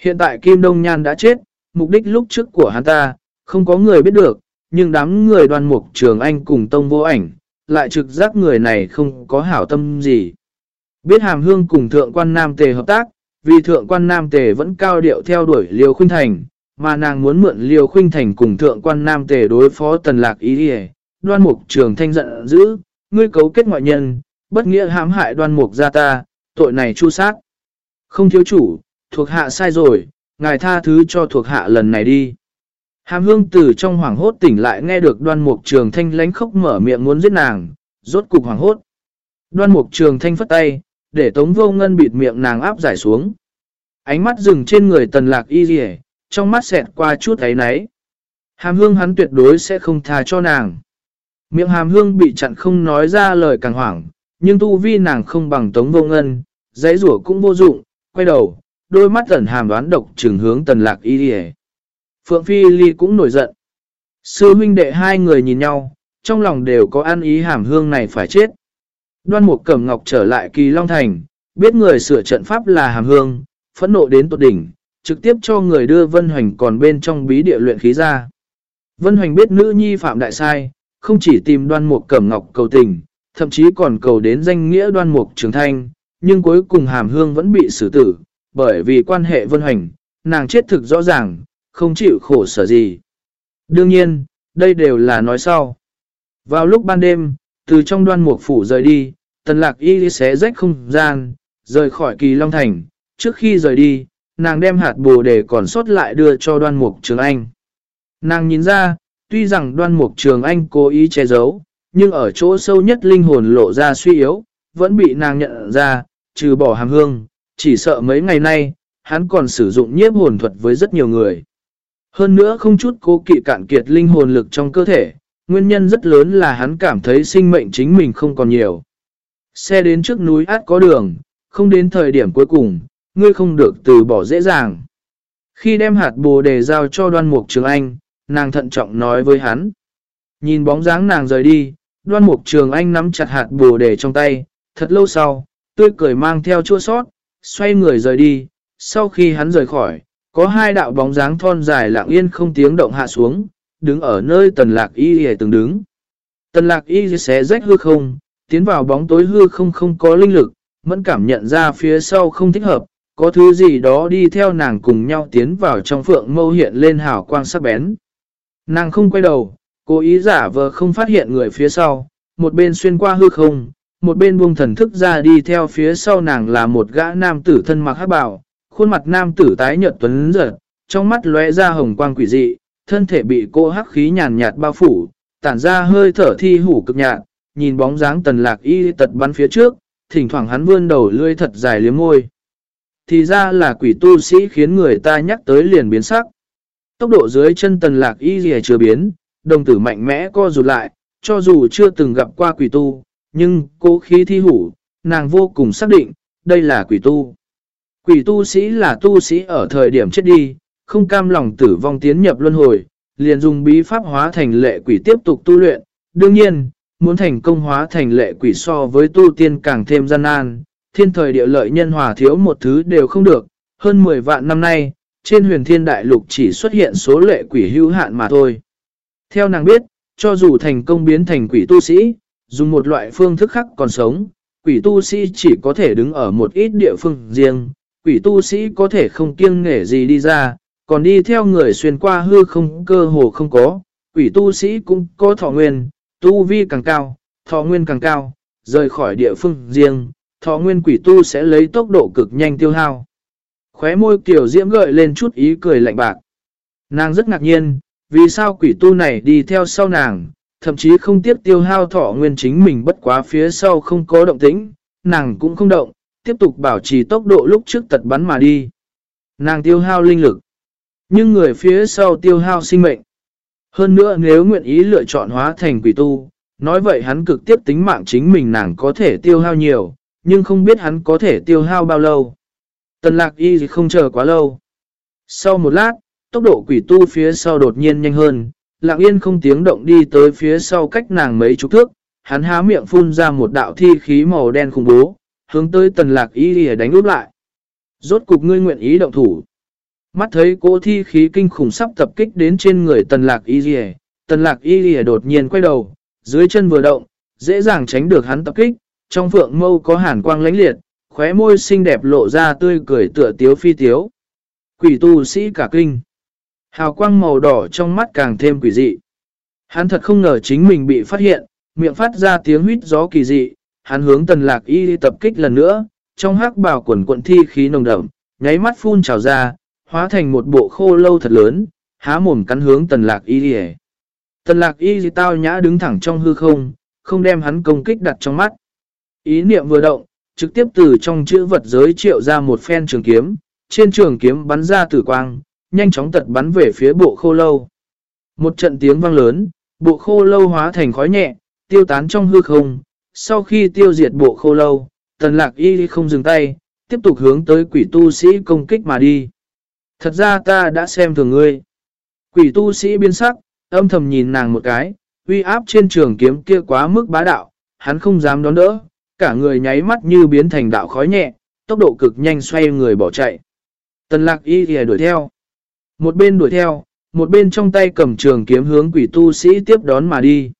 Hiện tại Kim Đông Nhan đã chết, mục đích lúc trước của hắn ta, không có người biết được, nhưng đám người đoàn mục trường anh cùng tông vô ảnh, lại trực giác người này không có hảo tâm gì. Biết hàm hương cùng thượng quan nam tề hợp tác, vì thượng quan nam tề vẫn cao điệu theo đuổi liều khuynh thành, mà nàng muốn mượn liều khuynh thành cùng thượng quan nam tề đối phó tần lạc ý Điề. đoan mục trường thanh giận dữ, ngươi cấu kết ngoại nhân, bất nghĩa hãm hại đoan mục gia ta, tội này chu sát. Không thiếu chủ, thuộc hạ sai rồi, ngài tha thứ cho thuộc hạ lần này đi. Hàm hương từ trong hoảng hốt tỉnh lại nghe được đoan mục trường thanh lánh khóc mở miệng muốn giết nàng, rốt cục hoảng hốt. Đoan mục trường thanh phất tay, để tống vô ngân bịt miệng nàng áp giải xuống. Ánh mắt dừng trên người tần lạc y dì trong mắt xẹt qua chút ấy náy. Hàm hương hắn tuyệt đối sẽ không tha cho nàng. Miệng hàm hương bị chặn không nói ra lời càng hoảng, nhưng tu vi nàng không bằng tống vô ngân, giấy rủa cũng vô dụng, quay đầu, đôi mắt ẩn hàm đoán độc trừng hướng tần lạc y đi Phượng Phi Ly cũng nổi giận. Sư huynh đệ hai người nhìn nhau, trong lòng đều có ăn ý hàm hương này phải chết. Đoan Mục Cẩm Ngọc trở lại Kỳ Long Thành, biết người sửa trận pháp là hàm hương, phẫn nộ đến tột đỉnh, trực tiếp cho người đưa Vân Hoành còn bên trong bí địa luyện khí ra. Vân Hoành biết nữ nhi phạm đại sai, không chỉ tìm đoan mục cẩm ngọc cầu tình, thậm chí còn cầu đến danh nghĩa đoan mục trường thanh, nhưng cuối cùng hàm hương vẫn bị xử tử, bởi vì quan hệ Vân Hoành, nàng chết thực rõ ràng, không chịu khổ sở gì. Đương nhiên, đây đều là nói sau. Vào lúc ban đêm, từ trong đoan mục phủ rời đi, tần lạc y xé rách không gian, rời khỏi kỳ Long Thành. Trước khi rời đi, nàng đem hạt bồ đề còn sót lại đưa cho đoan mục trường anh. Nàng nhìn ra, tuy rằng đoan mục trường anh cố ý che giấu, nhưng ở chỗ sâu nhất linh hồn lộ ra suy yếu, vẫn bị nàng nhận ra, trừ bỏ hàm hương, chỉ sợ mấy ngày nay, hắn còn sử dụng nhiếp hồn thuật với rất nhiều người. Hơn nữa không chút cố kỵ cạn kiệt linh hồn lực trong cơ thể, nguyên nhân rất lớn là hắn cảm thấy sinh mệnh chính mình không còn nhiều. Xe đến trước núi át có đường, không đến thời điểm cuối cùng, ngươi không được từ bỏ dễ dàng. Khi đem hạt bồ đề giao cho đoan mục trường anh, nàng thận trọng nói với hắn. Nhìn bóng dáng nàng rời đi, đoan mục trường anh nắm chặt hạt bồ đề trong tay, thật lâu sau, tươi cười mang theo chua sót, xoay người rời đi. Sau khi hắn rời khỏi, có hai đạo bóng dáng thon dài lặng yên không tiếng động hạ xuống, đứng ở nơi tần lạc y hề từng đứng. Tần lạc y xé rách hư không, tiến vào bóng tối hư không không có linh lực, mẫn cảm nhận ra phía sau không thích hợp, có thứ gì đó đi theo nàng cùng nhau tiến vào trong phượng mâu hiện lên hào quang sắc bén. Nàng không quay đầu, cố ý giả vờ không phát hiện người phía sau, một bên xuyên qua hư không, một bên buông thần thức ra đi theo phía sau nàng là một gã nam tử thân mặc hát bào, khuôn mặt nam tử tái nhợt tuấn giật, trong mắt lóe ra hồng quang quỷ dị, thân thể bị cô hắc khí nhàn nhạt bao phủ, tản ra hơi thở thi hủ cực nhạt, nhìn bóng dáng tần lạc y tật bắn phía trước, thỉnh thoảng hắn vươn đầu lươi thật dài liếm môi. Thì ra là quỷ tu sĩ khiến người ta nhắc tới liền biến sắc. Tốc độ dưới chân tần lạc y gì chưa biến, đồng tử mạnh mẽ co rụt lại, cho dù chưa từng gặp qua quỷ tu, nhưng cố khí thi hủ, nàng vô cùng xác định, đây là quỷ tu. Quỷ tu sĩ là tu sĩ ở thời điểm chết đi, không cam lòng tử vong tiến nhập luân hồi, liền dùng bí pháp hóa thành lệ quỷ tiếp tục tu luyện. Đương nhiên, muốn thành công hóa thành lệ quỷ so với tu tiên càng thêm gian nan, thiên thời địa lợi nhân hòa thiếu một thứ đều không được. Hơn 10 vạn năm nay, trên huyền thiên đại lục chỉ xuất hiện số lệ quỷ hữu hạn mà thôi. Theo nàng biết, cho dù thành công biến thành quỷ tu sĩ, dùng một loại phương thức khác còn sống, quỷ tu sĩ chỉ có thể đứng ở một ít địa phương riêng, quỷ tu sĩ có thể không kiêng nghể gì đi ra, còn đi theo người xuyên qua hư không cơ hồ không có, quỷ tu sĩ cũng có thọ nguyên, tu vi càng cao, thọ nguyên càng cao, rời khỏi địa phương riêng, thọ nguyên quỷ tu sẽ lấy tốc độ cực nhanh tiêu hao. Khóe môi kiểu diễm gợi lên chút ý cười lạnh bạc. Nàng rất ngạc nhiên, vì sao quỷ tu này đi theo sau nàng, thậm chí không tiếc tiêu hao thọ nguyên chính mình bất quá phía sau không có động tĩnh, nàng cũng không động, tiếp tục bảo trì tốc độ lúc trước tật bắn mà đi. Nàng tiêu hao linh lực, nhưng người phía sau tiêu hao sinh mệnh. Hơn nữa nếu nguyện ý lựa chọn hóa thành quỷ tu, nói vậy hắn cực tiếp tính mạng chính mình nàng có thể tiêu hao nhiều, nhưng không biết hắn có thể tiêu hao bao lâu. Tần lạc y thì không chờ quá lâu. Sau một lát, tốc độ quỷ tu phía sau đột nhiên nhanh hơn, lạng yên không tiếng động đi tới phía sau cách nàng mấy chục thước, hắn há miệng phun ra một đạo thi khí màu đen khủng bố, hướng tới tần lạc y để đánh úp lại. Rốt cục ngươi nguyện ý động thủ. Mắt thấy cô thi khí kinh khủng sắp tập kích đến trên người tần lạc y thì tần lạc y thì đột nhiên quay đầu, dưới chân vừa động, dễ dàng tránh được hắn tập kích, trong phượng mâu có hàn quang lánh liệt, khóe môi xinh đẹp lộ ra tươi cười tựa tiếu phi tiếu. Quỷ tu sĩ cả kinh. Hào quang màu đỏ trong mắt càng thêm quỷ dị. Hắn thật không ngờ chính mình bị phát hiện, miệng phát ra tiếng huyết gió kỳ dị. Hắn hướng tần lạc y tập kích lần nữa, trong hắc bào quần quận thi khí nồng đậm, nháy mắt phun trào ra, hóa thành một bộ khô lâu thật lớn, há mồm cắn hướng tần lạc y đi Tần lạc y tao nhã đứng thẳng trong hư không, không đem hắn công kích đặt trong mắt. Ý niệm vừa động, trực tiếp từ trong chữ vật giới triệu ra một phen trường kiếm, trên trường kiếm bắn ra tử quang, nhanh chóng tật bắn về phía bộ khô lâu. Một trận tiếng vang lớn, bộ khô lâu hóa thành khói nhẹ, tiêu tán trong hư không. Sau khi tiêu diệt bộ khô lâu, tần lạc y không dừng tay, tiếp tục hướng tới quỷ tu sĩ công kích mà đi. Thật ra ta đã xem thường ngươi. Quỷ tu sĩ biến sắc, âm thầm nhìn nàng một cái, uy áp trên trường kiếm kia quá mức bá đạo, hắn không dám đón đỡ, cả người nháy mắt như biến thành đạo khói nhẹ, tốc độ cực nhanh xoay người bỏ chạy. Tần lạc y thì đuổi theo. Một bên đuổi theo, một bên trong tay cầm trường kiếm hướng quỷ tu sĩ tiếp đón mà đi.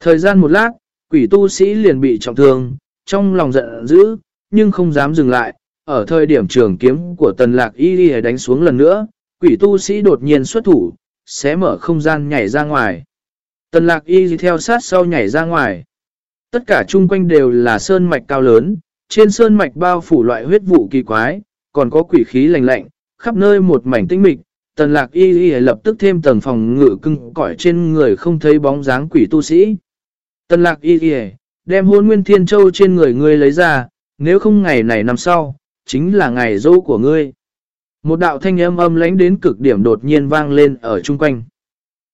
Thời gian một lát, quỷ tu sĩ liền bị trọng thương, trong lòng giận dữ, nhưng không dám dừng lại. Ở thời điểm trường kiếm của tần lạc y đi đánh xuống lần nữa, quỷ tu sĩ đột nhiên xuất thủ, sẽ mở không gian nhảy ra ngoài. Tần lạc y theo sát sau nhảy ra ngoài. Tất cả chung quanh đều là sơn mạch cao lớn, trên sơn mạch bao phủ loại huyết vụ kỳ quái, còn có quỷ khí lạnh lạnh, khắp nơi một mảnh tinh mịch. Tần lạc y y lập tức thêm tầng phòng ngự cưng cõi trên người không thấy bóng dáng quỷ tu sĩ. Tần lạc y y đem hôn nguyên thiên châu trên người ngươi lấy ra, nếu không ngày này năm sau, chính là ngày dỗ của ngươi. Một đạo thanh âm âm lánh đến cực điểm đột nhiên vang lên ở chung quanh.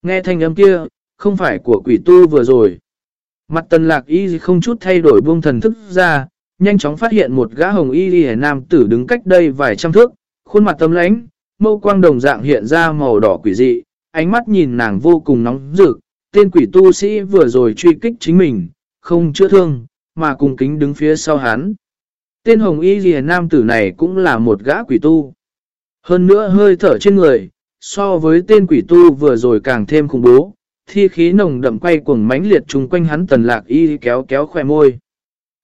Nghe thanh âm kia, không phải của quỷ tu vừa rồi. Mặt tần lạc y không chút thay đổi buông thần thức ra, nhanh chóng phát hiện một gã hồng y y nam tử đứng cách đây vài trăm thước, khuôn mặt tâm lánh, mâu quang đồng dạng hiện ra màu đỏ quỷ dị, ánh mắt nhìn nàng vô cùng nóng rực, tên quỷ tu sĩ vừa rồi truy kích chính mình, không chữa thương, mà cùng kính đứng phía sau hắn. Tên hồng y lìa nam tử này cũng là một gã quỷ tu. Hơn nữa hơi thở trên người, so với tên quỷ tu vừa rồi càng thêm khủng bố, thi khí nồng đậm quay cuồng mãnh liệt chung quanh hắn tần lạc y kéo kéo khỏe môi.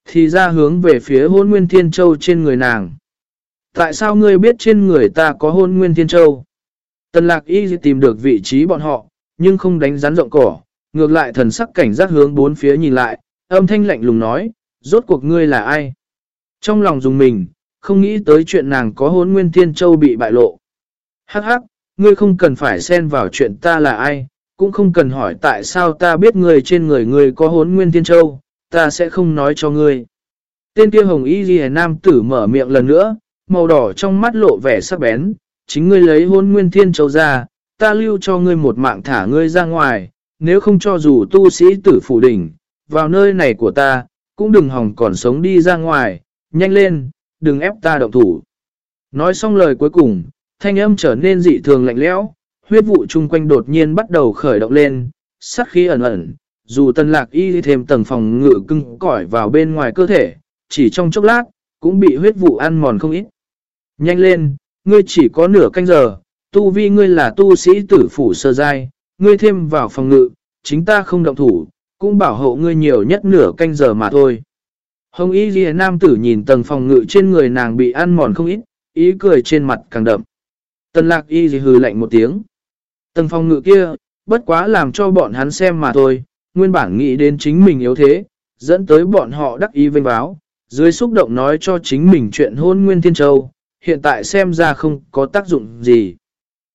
Thì ra hướng về phía hôn nguyên thiên châu trên người nàng. Tại sao ngươi biết trên người ta có hôn nguyên thiên châu? Tần lạc y tìm được vị trí bọn họ, nhưng không đánh rắn rộng cỏ, ngược lại thần sắc cảnh giác hướng bốn phía nhìn lại, âm thanh lạnh lùng nói, rốt cuộc ngươi là ai? Trong lòng dùng mình, không nghĩ tới chuyện nàng có hôn nguyên thiên châu bị bại lộ. Hắc hắc, ngươi không cần phải xen vào chuyện ta là ai, cũng không cần hỏi tại sao ta biết người trên người ngươi có hốn nguyên thiên châu, ta sẽ không nói cho ngươi. Tên kia hồng y ghi nam tử mở miệng lần nữa, màu đỏ trong mắt lộ vẻ sắc bén, chính ngươi lấy hôn nguyên thiên châu ra, ta lưu cho ngươi một mạng thả ngươi ra ngoài, nếu không cho dù tu sĩ tử phủ đỉnh, vào nơi này của ta, cũng đừng hòng còn sống đi ra ngoài, nhanh lên, đừng ép ta động thủ. Nói xong lời cuối cùng, thanh âm trở nên dị thường lạnh lẽo, huyết vụ chung quanh đột nhiên bắt đầu khởi động lên, sát khí ẩn ẩn, dù tân lạc y thêm tầng phòng ngự cưng cỏi vào bên ngoài cơ thể, chỉ trong chốc lát, cũng bị huyết vụ ăn mòn không ít. Nhanh lên, ngươi chỉ có nửa canh giờ, tu vi ngươi là tu sĩ tử phủ sơ giai, ngươi thêm vào phòng ngự, chính ta không động thủ, cũng bảo hộ ngươi nhiều nhất nửa canh giờ mà thôi. Hồng y ghi nam tử nhìn tầng phòng ngự trên người nàng bị ăn mòn không ít, ý cười trên mặt càng đậm. Tần lạc y gì hừ lạnh một tiếng. Tầng phòng ngự kia, bất quá làm cho bọn hắn xem mà thôi, nguyên bản nghĩ đến chính mình yếu thế, dẫn tới bọn họ đắc ý vinh báo, dưới xúc động nói cho chính mình chuyện hôn Nguyên Thiên Châu, hiện tại xem ra không có tác dụng gì.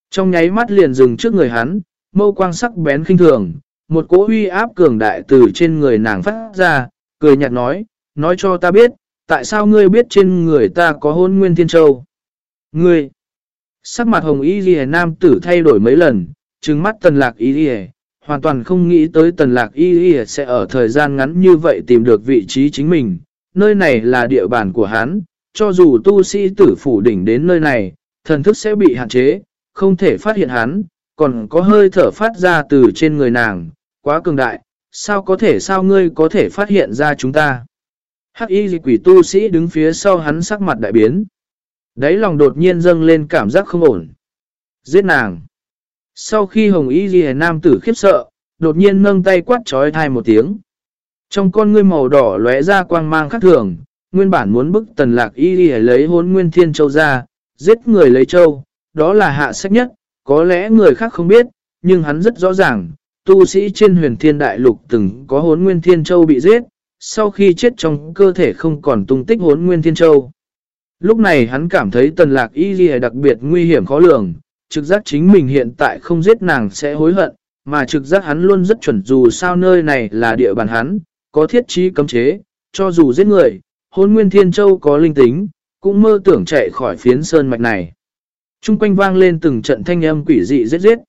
Trong nháy mắt liền dừng trước người hắn, mâu quang sắc bén khinh thường, một cỗ uy áp cường đại từ trên người nàng phát ra, cười nhạt nói, nói cho ta biết, tại sao ngươi biết trên người ta có hôn nguyên thiên châu? Ngươi! Sắc mặt hồng y ghi nam tử thay đổi mấy lần, trừng mắt tần lạc y ghi hoàn toàn không nghĩ tới tần lạc y ghi sẽ ở thời gian ngắn như vậy tìm được vị trí chính mình. Nơi này là địa bàn của hắn, cho dù tu sĩ tử phủ đỉnh đến nơi này, thần thức sẽ bị hạn chế, không thể phát hiện hắn, còn có hơi thở phát ra từ trên người nàng, quá cường đại, sao có thể sao ngươi có thể phát hiện ra chúng ta. Hắc y quỷ tu sĩ đứng phía sau hắn sắc mặt đại biến. Đấy lòng đột nhiên dâng lên cảm giác không ổn. Giết nàng. Sau khi hồng y ghi nam tử khiếp sợ, đột nhiên nâng tay quát trói thai một tiếng. Trong con ngươi màu đỏ lóe ra quang mang khắc thường, nguyên bản muốn bức tần lạc y ghi lấy hôn nguyên thiên châu ra, giết người lấy châu, đó là hạ sách nhất, có lẽ người khác không biết, nhưng hắn rất rõ ràng, tu sĩ trên huyền thiên đại lục từng có hốn nguyên thiên châu bị giết, sau khi chết trong cơ thể không còn tung tích hốn nguyên thiên châu. Lúc này hắn cảm thấy tần lạc y ghi đặc biệt nguy hiểm khó lường, trực giác chính mình hiện tại không giết nàng sẽ hối hận, mà trực giác hắn luôn rất chuẩn dù sao nơi này là địa bàn hắn, có thiết trí cấm chế, cho dù giết người, hôn nguyên thiên châu có linh tính, cũng mơ tưởng chạy khỏi phiến sơn mạch này. Trung quanh vang lên từng trận thanh âm quỷ dị rết rết.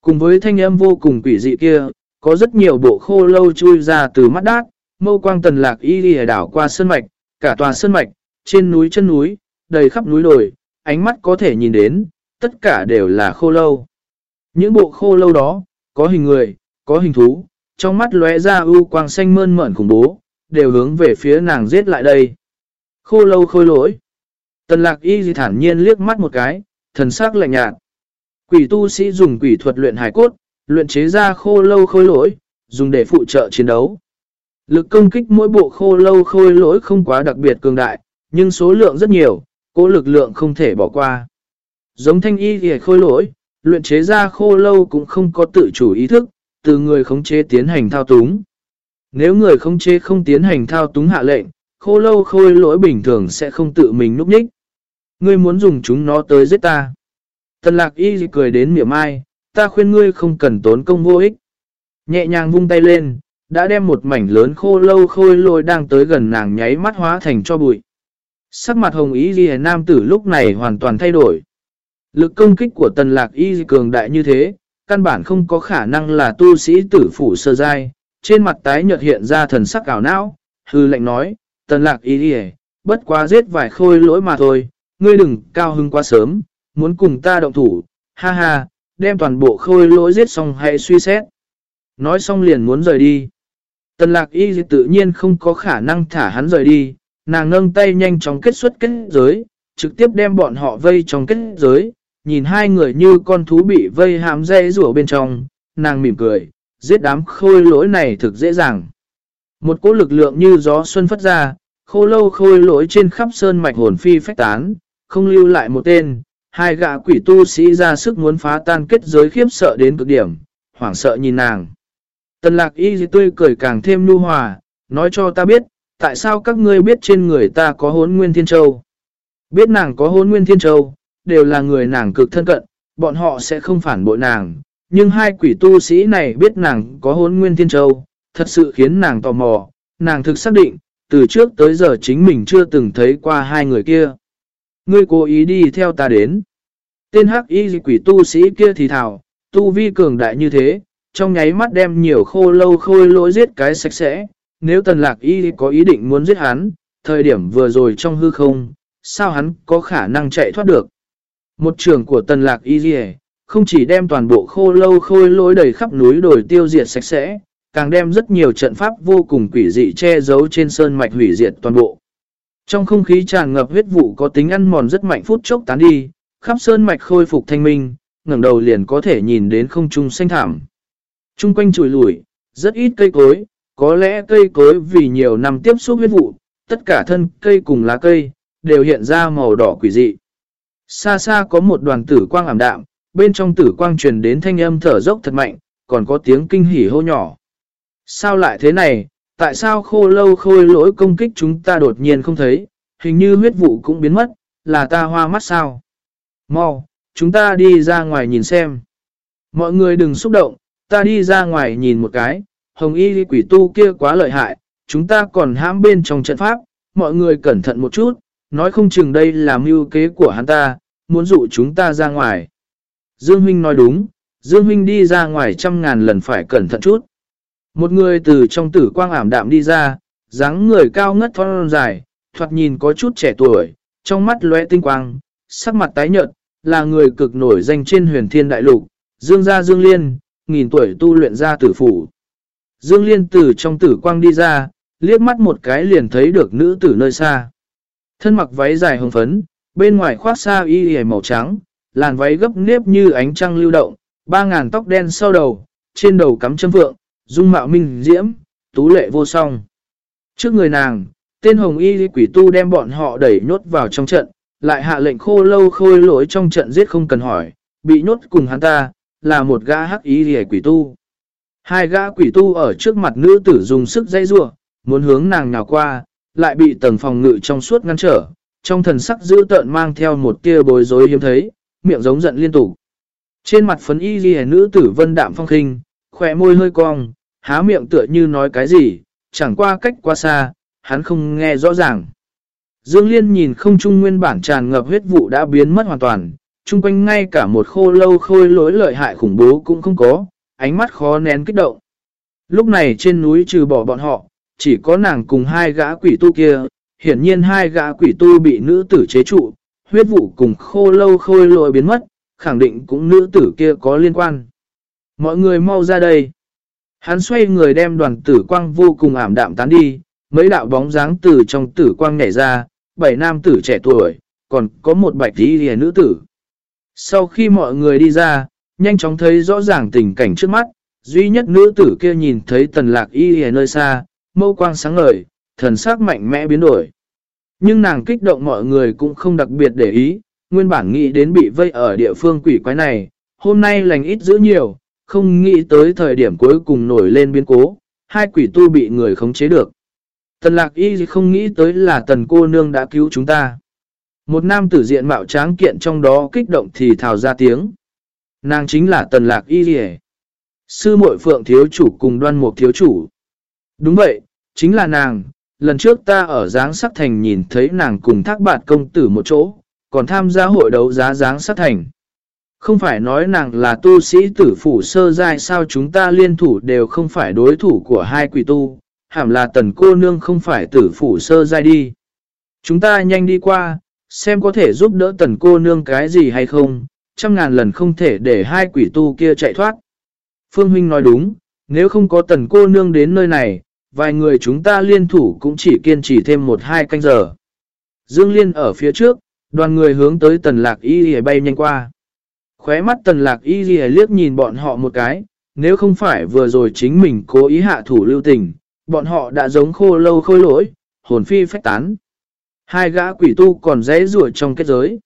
Cùng với thanh âm vô cùng quỷ dị kia, có rất nhiều bộ khô lâu chui ra từ mắt đát, mâu quang tần lạc y đi đảo qua sơn mạch, cả tòa sơn mạch, trên núi chân núi, đầy khắp núi đồi, ánh mắt có thể nhìn đến, tất cả đều là khô lâu. Những bộ khô lâu đó, có hình người, có hình thú, trong mắt lóe ra ưu quang xanh mơn mởn khủng bố, đều hướng về phía nàng giết lại đây. Khô lâu khôi lỗi. Tần lạc y gì thản nhiên liếc mắt một cái, thần sắc lạnh nhạt. Quỷ tu sĩ dùng quỷ thuật luyện hải cốt, luyện chế ra khô lâu khôi lỗi, dùng để phụ trợ chiến đấu. Lực công kích mỗi bộ khô lâu khôi lỗi không quá đặc biệt cường đại, nhưng số lượng rất nhiều, cố lực lượng không thể bỏ qua. Giống thanh y thì khôi lỗi, luyện chế ra khô lâu cũng không có tự chủ ý thức, từ người khống chế tiến hành thao túng. Nếu người không chế không tiến hành thao túng hạ lệnh, khô lâu khôi lỗi bình thường sẽ không tự mình núp nhích. Ngươi muốn dùng chúng nó tới giết ta. Tần lạc y cười đến miệng ai, ta khuyên ngươi không cần tốn công vô ích. Nhẹ nhàng vung tay lên, đã đem một mảnh lớn khô lâu khôi lôi đang tới gần nàng nháy mắt hóa thành cho bụi. Sắc mặt hồng y ghi nam tử lúc này hoàn toàn thay đổi. Lực công kích của tần lạc y cường đại như thế, căn bản không có khả năng là tu sĩ tử phủ sơ giai. Trên mặt tái nhợt hiện ra thần sắc ảo não, hư lệnh nói, tần lạc ý đi bất quá giết vài khôi lỗi mà thôi, ngươi đừng cao hưng quá sớm, muốn cùng ta động thủ, ha ha, đem toàn bộ khôi lỗi giết xong hãy suy xét. Nói xong liền muốn rời đi. Tần lạc y tự nhiên không có khả năng thả hắn rời đi, nàng nâng tay nhanh chóng kết xuất kết giới, trực tiếp đem bọn họ vây trong kết giới, nhìn hai người như con thú bị vây hàm dây rủa bên trong, nàng mỉm cười, giết đám khôi lỗi này thực dễ dàng. Một cỗ lực lượng như gió xuân phất ra, khô lâu khôi lỗi trên khắp sơn mạch hồn phi phách tán, không lưu lại một tên, hai gã quỷ tu sĩ ra sức muốn phá tan kết giới khiếp sợ đến cực điểm, hoảng sợ nhìn nàng. Tần lạc y tươi cười càng thêm nu hòa, nói cho ta biết, tại sao các ngươi biết trên người ta có hốn nguyên thiên châu. Biết nàng có hốn nguyên thiên châu, đều là người nàng cực thân cận, bọn họ sẽ không phản bội nàng. Nhưng hai quỷ tu sĩ này biết nàng có hốn nguyên thiên châu, thật sự khiến nàng tò mò, nàng thực xác định, từ trước tới giờ chính mình chưa từng thấy qua hai người kia. Ngươi cố ý đi theo ta đến. Tên hắc y quỷ tu sĩ kia thì thảo, tu vi cường đại như thế, trong nháy mắt đem nhiều khô lâu khôi lỗi giết cái sạch sẽ. Nếu tần lạc y có ý định muốn giết hắn, thời điểm vừa rồi trong hư không, sao hắn có khả năng chạy thoát được. Một trường của tần lạc y dì không chỉ đem toàn bộ khô lâu khôi lỗi đầy khắp núi đồi tiêu diệt sạch sẽ, càng đem rất nhiều trận pháp vô cùng quỷ dị che giấu trên sơn mạch hủy diệt toàn bộ. Trong không khí tràn ngập huyết vụ có tính ăn mòn rất mạnh phút chốc tán đi, khắp sơn mạch khôi phục thanh minh, ngẩng đầu liền có thể nhìn đến không trung xanh thảm. Trung quanh chùi lủi, rất ít cây cối, có lẽ cây cối vì nhiều năm tiếp xúc huyết vụ, tất cả thân cây cùng lá cây, đều hiện ra màu đỏ quỷ dị. Xa xa có một đoàn tử quang ảm đạm, bên trong tử quang truyền đến thanh âm thở dốc thật mạnh, còn có tiếng kinh hỉ hô nhỏ. Sao lại thế này, tại sao khô lâu khôi lỗi công kích chúng ta đột nhiên không thấy, hình như huyết vụ cũng biến mất, là ta hoa mắt sao? Mau, chúng ta đi ra ngoài nhìn xem. Mọi người đừng xúc động, ta đi ra ngoài nhìn một cái, hồng y quỷ tu kia quá lợi hại, chúng ta còn hãm bên trong trận pháp, mọi người cẩn thận một chút, nói không chừng đây là mưu kế của hắn ta, muốn dụ chúng ta ra ngoài. Dương Huynh nói đúng, Dương Huynh đi ra ngoài trăm ngàn lần phải cẩn thận chút. Một người từ trong tử quang ảm đạm đi ra, dáng người cao ngất thon dài, thoạt nhìn có chút trẻ tuổi, trong mắt lóe tinh quang, sắc mặt tái nhợt, là người cực nổi danh trên huyền thiên đại lục, Dương gia Dương Liên, nghìn tuổi tu luyện ra tử phủ. Dương Liên từ trong tử quang đi ra, liếc mắt một cái liền thấy được nữ tử nơi xa. Thân mặc váy dài hồng phấn, bên ngoài khoác xa y y màu trắng, làn váy gấp nếp như ánh trăng lưu động, ba ngàn tóc đen sau đầu, trên đầu cắm châm vượng, dung mạo minh diễm, tú lệ vô song. Trước người nàng, tên hồng y quỷ tu đem bọn họ đẩy nhốt vào trong trận, lại hạ lệnh khô lâu khôi lỗi trong trận giết không cần hỏi, bị nhốt cùng hắn ta, là một gã hắc y quỷ tu. Hai gã quỷ tu ở trước mặt nữ tử dùng sức dây rua, muốn hướng nàng nào qua, lại bị tầng phòng ngự trong suốt ngăn trở, trong thần sắc dữ tợn mang theo một tia bối rối hiếm thấy, miệng giống giận liên tục. Trên mặt phấn y ghi nữ tử vân đạm phong khinh, khỏe môi hơi cong, há miệng tựa như nói cái gì, chẳng qua cách quá xa, hắn không nghe rõ ràng. Dương Liên nhìn không trung nguyên bản tràn ngập huyết vụ đã biến mất hoàn toàn, chung quanh ngay cả một khô lâu khôi lối lợi hại khủng bố cũng không có, ánh mắt khó nén kích động. Lúc này trên núi trừ bỏ bọn họ, chỉ có nàng cùng hai gã quỷ tu kia, hiển nhiên hai gã quỷ tu bị nữ tử chế trụ, huyết vụ cùng khô lâu khôi lội biến mất, khẳng định cũng nữ tử kia có liên quan. Mọi người mau ra đây. Hắn xoay người đem đoàn tử quang vô cùng ảm đạm tán đi, mấy đạo bóng dáng từ trong tử quang nhảy ra, bảy nam tử trẻ tuổi, còn có một bạch tí hề nữ tử. Sau khi mọi người đi ra, nhanh chóng thấy rõ ràng tình cảnh trước mắt, duy nhất nữ tử kia nhìn thấy tần lạc y hề nơi xa, mâu quang sáng ngời, thần sắc mạnh mẽ biến đổi. Nhưng nàng kích động mọi người cũng không đặc biệt để ý, nguyên bản nghĩ đến bị vây ở địa phương quỷ quái này, hôm nay lành ít giữ nhiều, không nghĩ tới thời điểm cuối cùng nổi lên biến cố, hai quỷ tu bị người khống chế được. Tần lạc y không nghĩ tới là tần cô nương đã cứu chúng ta. Một nam tử diện mạo tráng kiện trong đó kích động thì thào ra tiếng. Nàng chính là tần lạc y rỉ. Sư muội phượng thiếu chủ cùng đoan mục thiếu chủ. Đúng vậy, chính là nàng. Lần trước ta ở giáng sắc thành nhìn thấy nàng cùng thác bạt công tử một chỗ, còn tham gia hội đấu giá giáng sắc thành. Không phải nói nàng là tu sĩ tử phủ sơ giai sao chúng ta liên thủ đều không phải đối thủ của hai quỷ tu, hẳn là tần cô nương không phải tử phủ sơ giai đi. Chúng ta nhanh đi qua, xem có thể giúp đỡ tần cô nương cái gì hay không, trăm ngàn lần không thể để hai quỷ tu kia chạy thoát. Phương Huynh nói đúng, nếu không có tần cô nương đến nơi này, vài người chúng ta liên thủ cũng chỉ kiên trì thêm một hai canh giờ. Dương Liên ở phía trước, đoàn người hướng tới tần lạc y bay nhanh qua. Khóe mắt tần lạc y liếc nhìn bọn họ một cái, nếu không phải vừa rồi chính mình cố ý hạ thủ lưu tình, bọn họ đã giống khô lâu khôi lỗi, hồn phi phách tán. Hai gã quỷ tu còn rẽ rủa trong kết giới.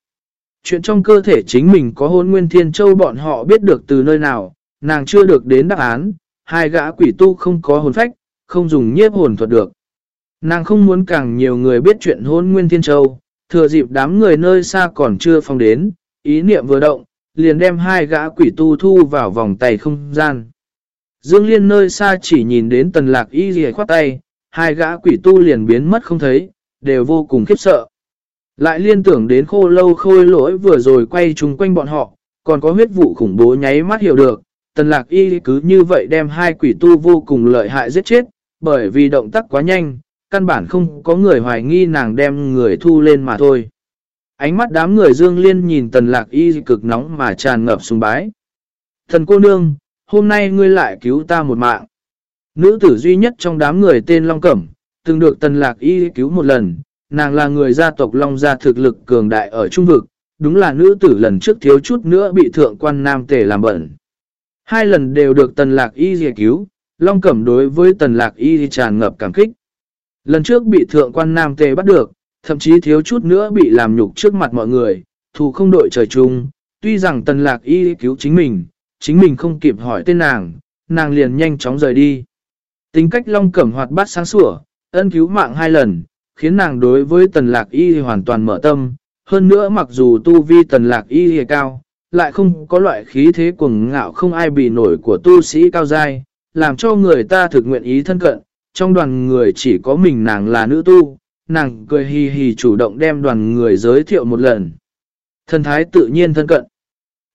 Chuyện trong cơ thể chính mình có hôn nguyên thiên châu bọn họ biết được từ nơi nào, nàng chưa được đến đáp án, hai gã quỷ tu không có hồn phách, không dùng nhiếp hồn thuật được. Nàng không muốn càng nhiều người biết chuyện hôn nguyên thiên châu, thừa dịp đám người nơi xa còn chưa phong đến, ý niệm vừa động, liền đem hai gã quỷ tu thu vào vòng tay không gian. Dương Liên nơi xa chỉ nhìn đến tần lạc y gì khoát tay, hai gã quỷ tu liền biến mất không thấy, đều vô cùng khiếp sợ. Lại liên tưởng đến khô lâu khôi lỗi vừa rồi quay chung quanh bọn họ, còn có huyết vụ khủng bố nháy mắt hiểu được, tần lạc y cứ như vậy đem hai quỷ tu vô cùng lợi hại giết chết, bởi vì động tác quá nhanh, căn bản không có người hoài nghi nàng đem người thu lên mà thôi. Ánh mắt đám người dương liên nhìn tần lạc y cực nóng mà tràn ngập sùng bái. Thần cô nương, hôm nay ngươi lại cứu ta một mạng. Nữ tử duy nhất trong đám người tên Long Cẩm, từng được tần lạc y cứu một lần, nàng là người gia tộc Long gia thực lực cường đại ở trung vực, đúng là nữ tử lần trước thiếu chút nữa bị thượng quan nam tể làm bẩn. Hai lần đều được tần lạc y giải cứu, Long Cẩm đối với tần lạc y tràn ngập cảm kích. Lần trước bị thượng quan nam tề bắt được, thậm chí thiếu chút nữa bị làm nhục trước mặt mọi người, thù không đội trời chung. Tuy rằng tần lạc y cứu chính mình, chính mình không kịp hỏi tên nàng, nàng liền nhanh chóng rời đi. Tính cách long cẩm hoạt bát sáng sủa, ân cứu mạng hai lần, khiến nàng đối với tần lạc y hoàn toàn mở tâm. Hơn nữa mặc dù tu vi tần lạc y cao, lại không có loại khí thế cuồng ngạo không ai bị nổi của tu sĩ cao giai, làm cho người ta thực nguyện ý thân cận, trong đoàn người chỉ có mình nàng là nữ tu, nàng cười hì hì chủ động đem đoàn người giới thiệu một lần. Thần thái tự nhiên thân cận.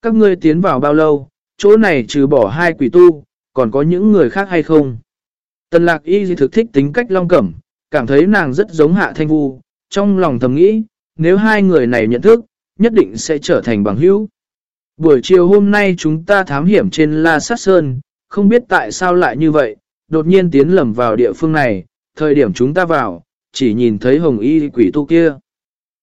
Các ngươi tiến vào bao lâu, chỗ này trừ bỏ hai quỷ tu, còn có những người khác hay không? Tần lạc y thực thích tính cách long cẩm, cảm thấy nàng rất giống hạ thanh vu, trong lòng thầm nghĩ, nếu hai người này nhận thức, nhất định sẽ trở thành bằng hữu. Buổi chiều hôm nay chúng ta thám hiểm trên La Sát Sơn, không biết tại sao lại như vậy, đột nhiên tiến lầm vào địa phương này, thời điểm chúng ta vào, chỉ nhìn thấy hồng y quỷ tu kia.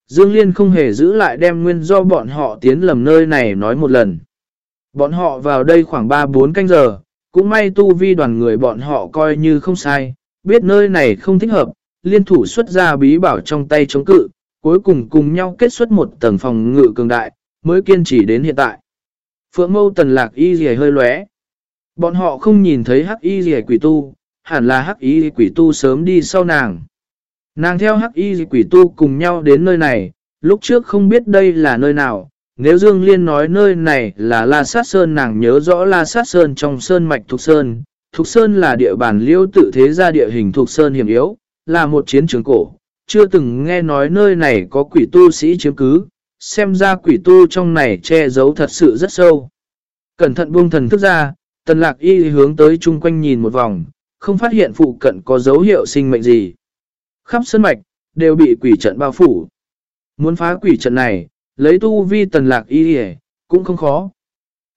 Dương Liên không hề giữ lại đem nguyên do bọn họ tiến lầm nơi này nói một lần. Bọn họ vào đây khoảng 3-4 canh giờ, cũng may tu vi đoàn người bọn họ coi như không sai, biết nơi này không thích hợp, liên thủ xuất ra bí bảo trong tay chống cự, cuối cùng cùng nhau kết xuất một tầng phòng ngự cường đại, mới kiên trì đến hiện tại. Phượng mâu tần lạc y dì hơi lóe. Bọn họ không nhìn thấy hắc y gì quỷ tu, hẳn là hắc y quỷ tu sớm đi sau nàng. Nàng theo hắc y quỷ tu cùng nhau đến nơi này, lúc trước không biết đây là nơi nào. Nếu Dương Liên nói nơi này là La Sát Sơn nàng nhớ rõ La Sát Sơn trong Sơn Mạch Thục Sơn. Thục Sơn là địa bàn liêu tự thế ra địa hình Thục Sơn hiểm yếu, là một chiến trường cổ. Chưa từng nghe nói nơi này có quỷ tu sĩ chiếm cứ, xem ra quỷ tu trong này che giấu thật sự rất sâu. Cẩn thận buông thần thức ra, tần lạc y hướng tới chung quanh nhìn một vòng, không phát hiện phụ cận có dấu hiệu sinh mệnh gì. Khắp sân mạch, đều bị quỷ trận bao phủ. Muốn phá quỷ trận này, lấy tu vi tần lạc y cũng không khó.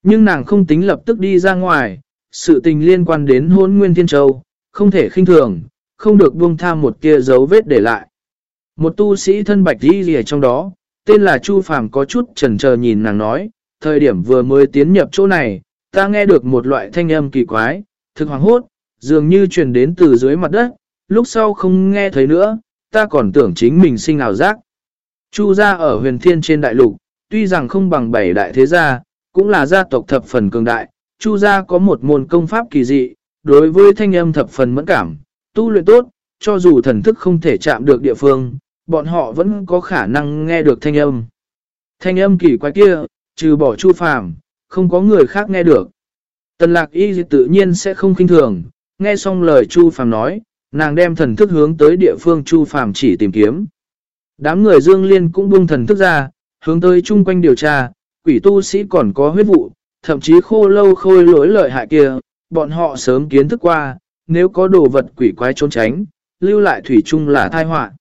Nhưng nàng không tính lập tức đi ra ngoài, sự tình liên quan đến hôn nguyên thiên châu, không thể khinh thường, không được buông tham một kia dấu vết để lại. Một tu sĩ thân bạch y rìa trong đó, tên là Chu Phàm có chút chần chờ nhìn nàng nói, thời điểm vừa mới tiến nhập chỗ này, ta nghe được một loại thanh âm kỳ quái, thực hoàng hốt, dường như truyền đến từ dưới mặt đất, lúc sau không nghe thấy nữa, ta còn tưởng chính mình sinh ảo giác. Chu gia ở huyền thiên trên đại lục, tuy rằng không bằng bảy đại thế gia, cũng là gia tộc thập phần cường đại, Chu gia có một môn công pháp kỳ dị, đối với thanh âm thập phần mẫn cảm, tu luyện tốt, cho dù thần thức không thể chạm được địa phương, bọn họ vẫn có khả năng nghe được thanh âm. Thanh âm kỳ quái kia, trừ bỏ Chu Phàm, không có người khác nghe được. Tần lạc y tự nhiên sẽ không kinh thường, nghe xong lời Chu Phàm nói, nàng đem thần thức hướng tới địa phương Chu Phàm chỉ tìm kiếm. Đám người Dương Liên cũng buông thần thức ra, hướng tới chung quanh điều tra, quỷ tu sĩ còn có huyết vụ, thậm chí khô lâu khôi lỗi lợi hại kia, bọn họ sớm kiến thức qua, nếu có đồ vật quỷ quái trốn tránh, lưu lại thủy chung là thai họa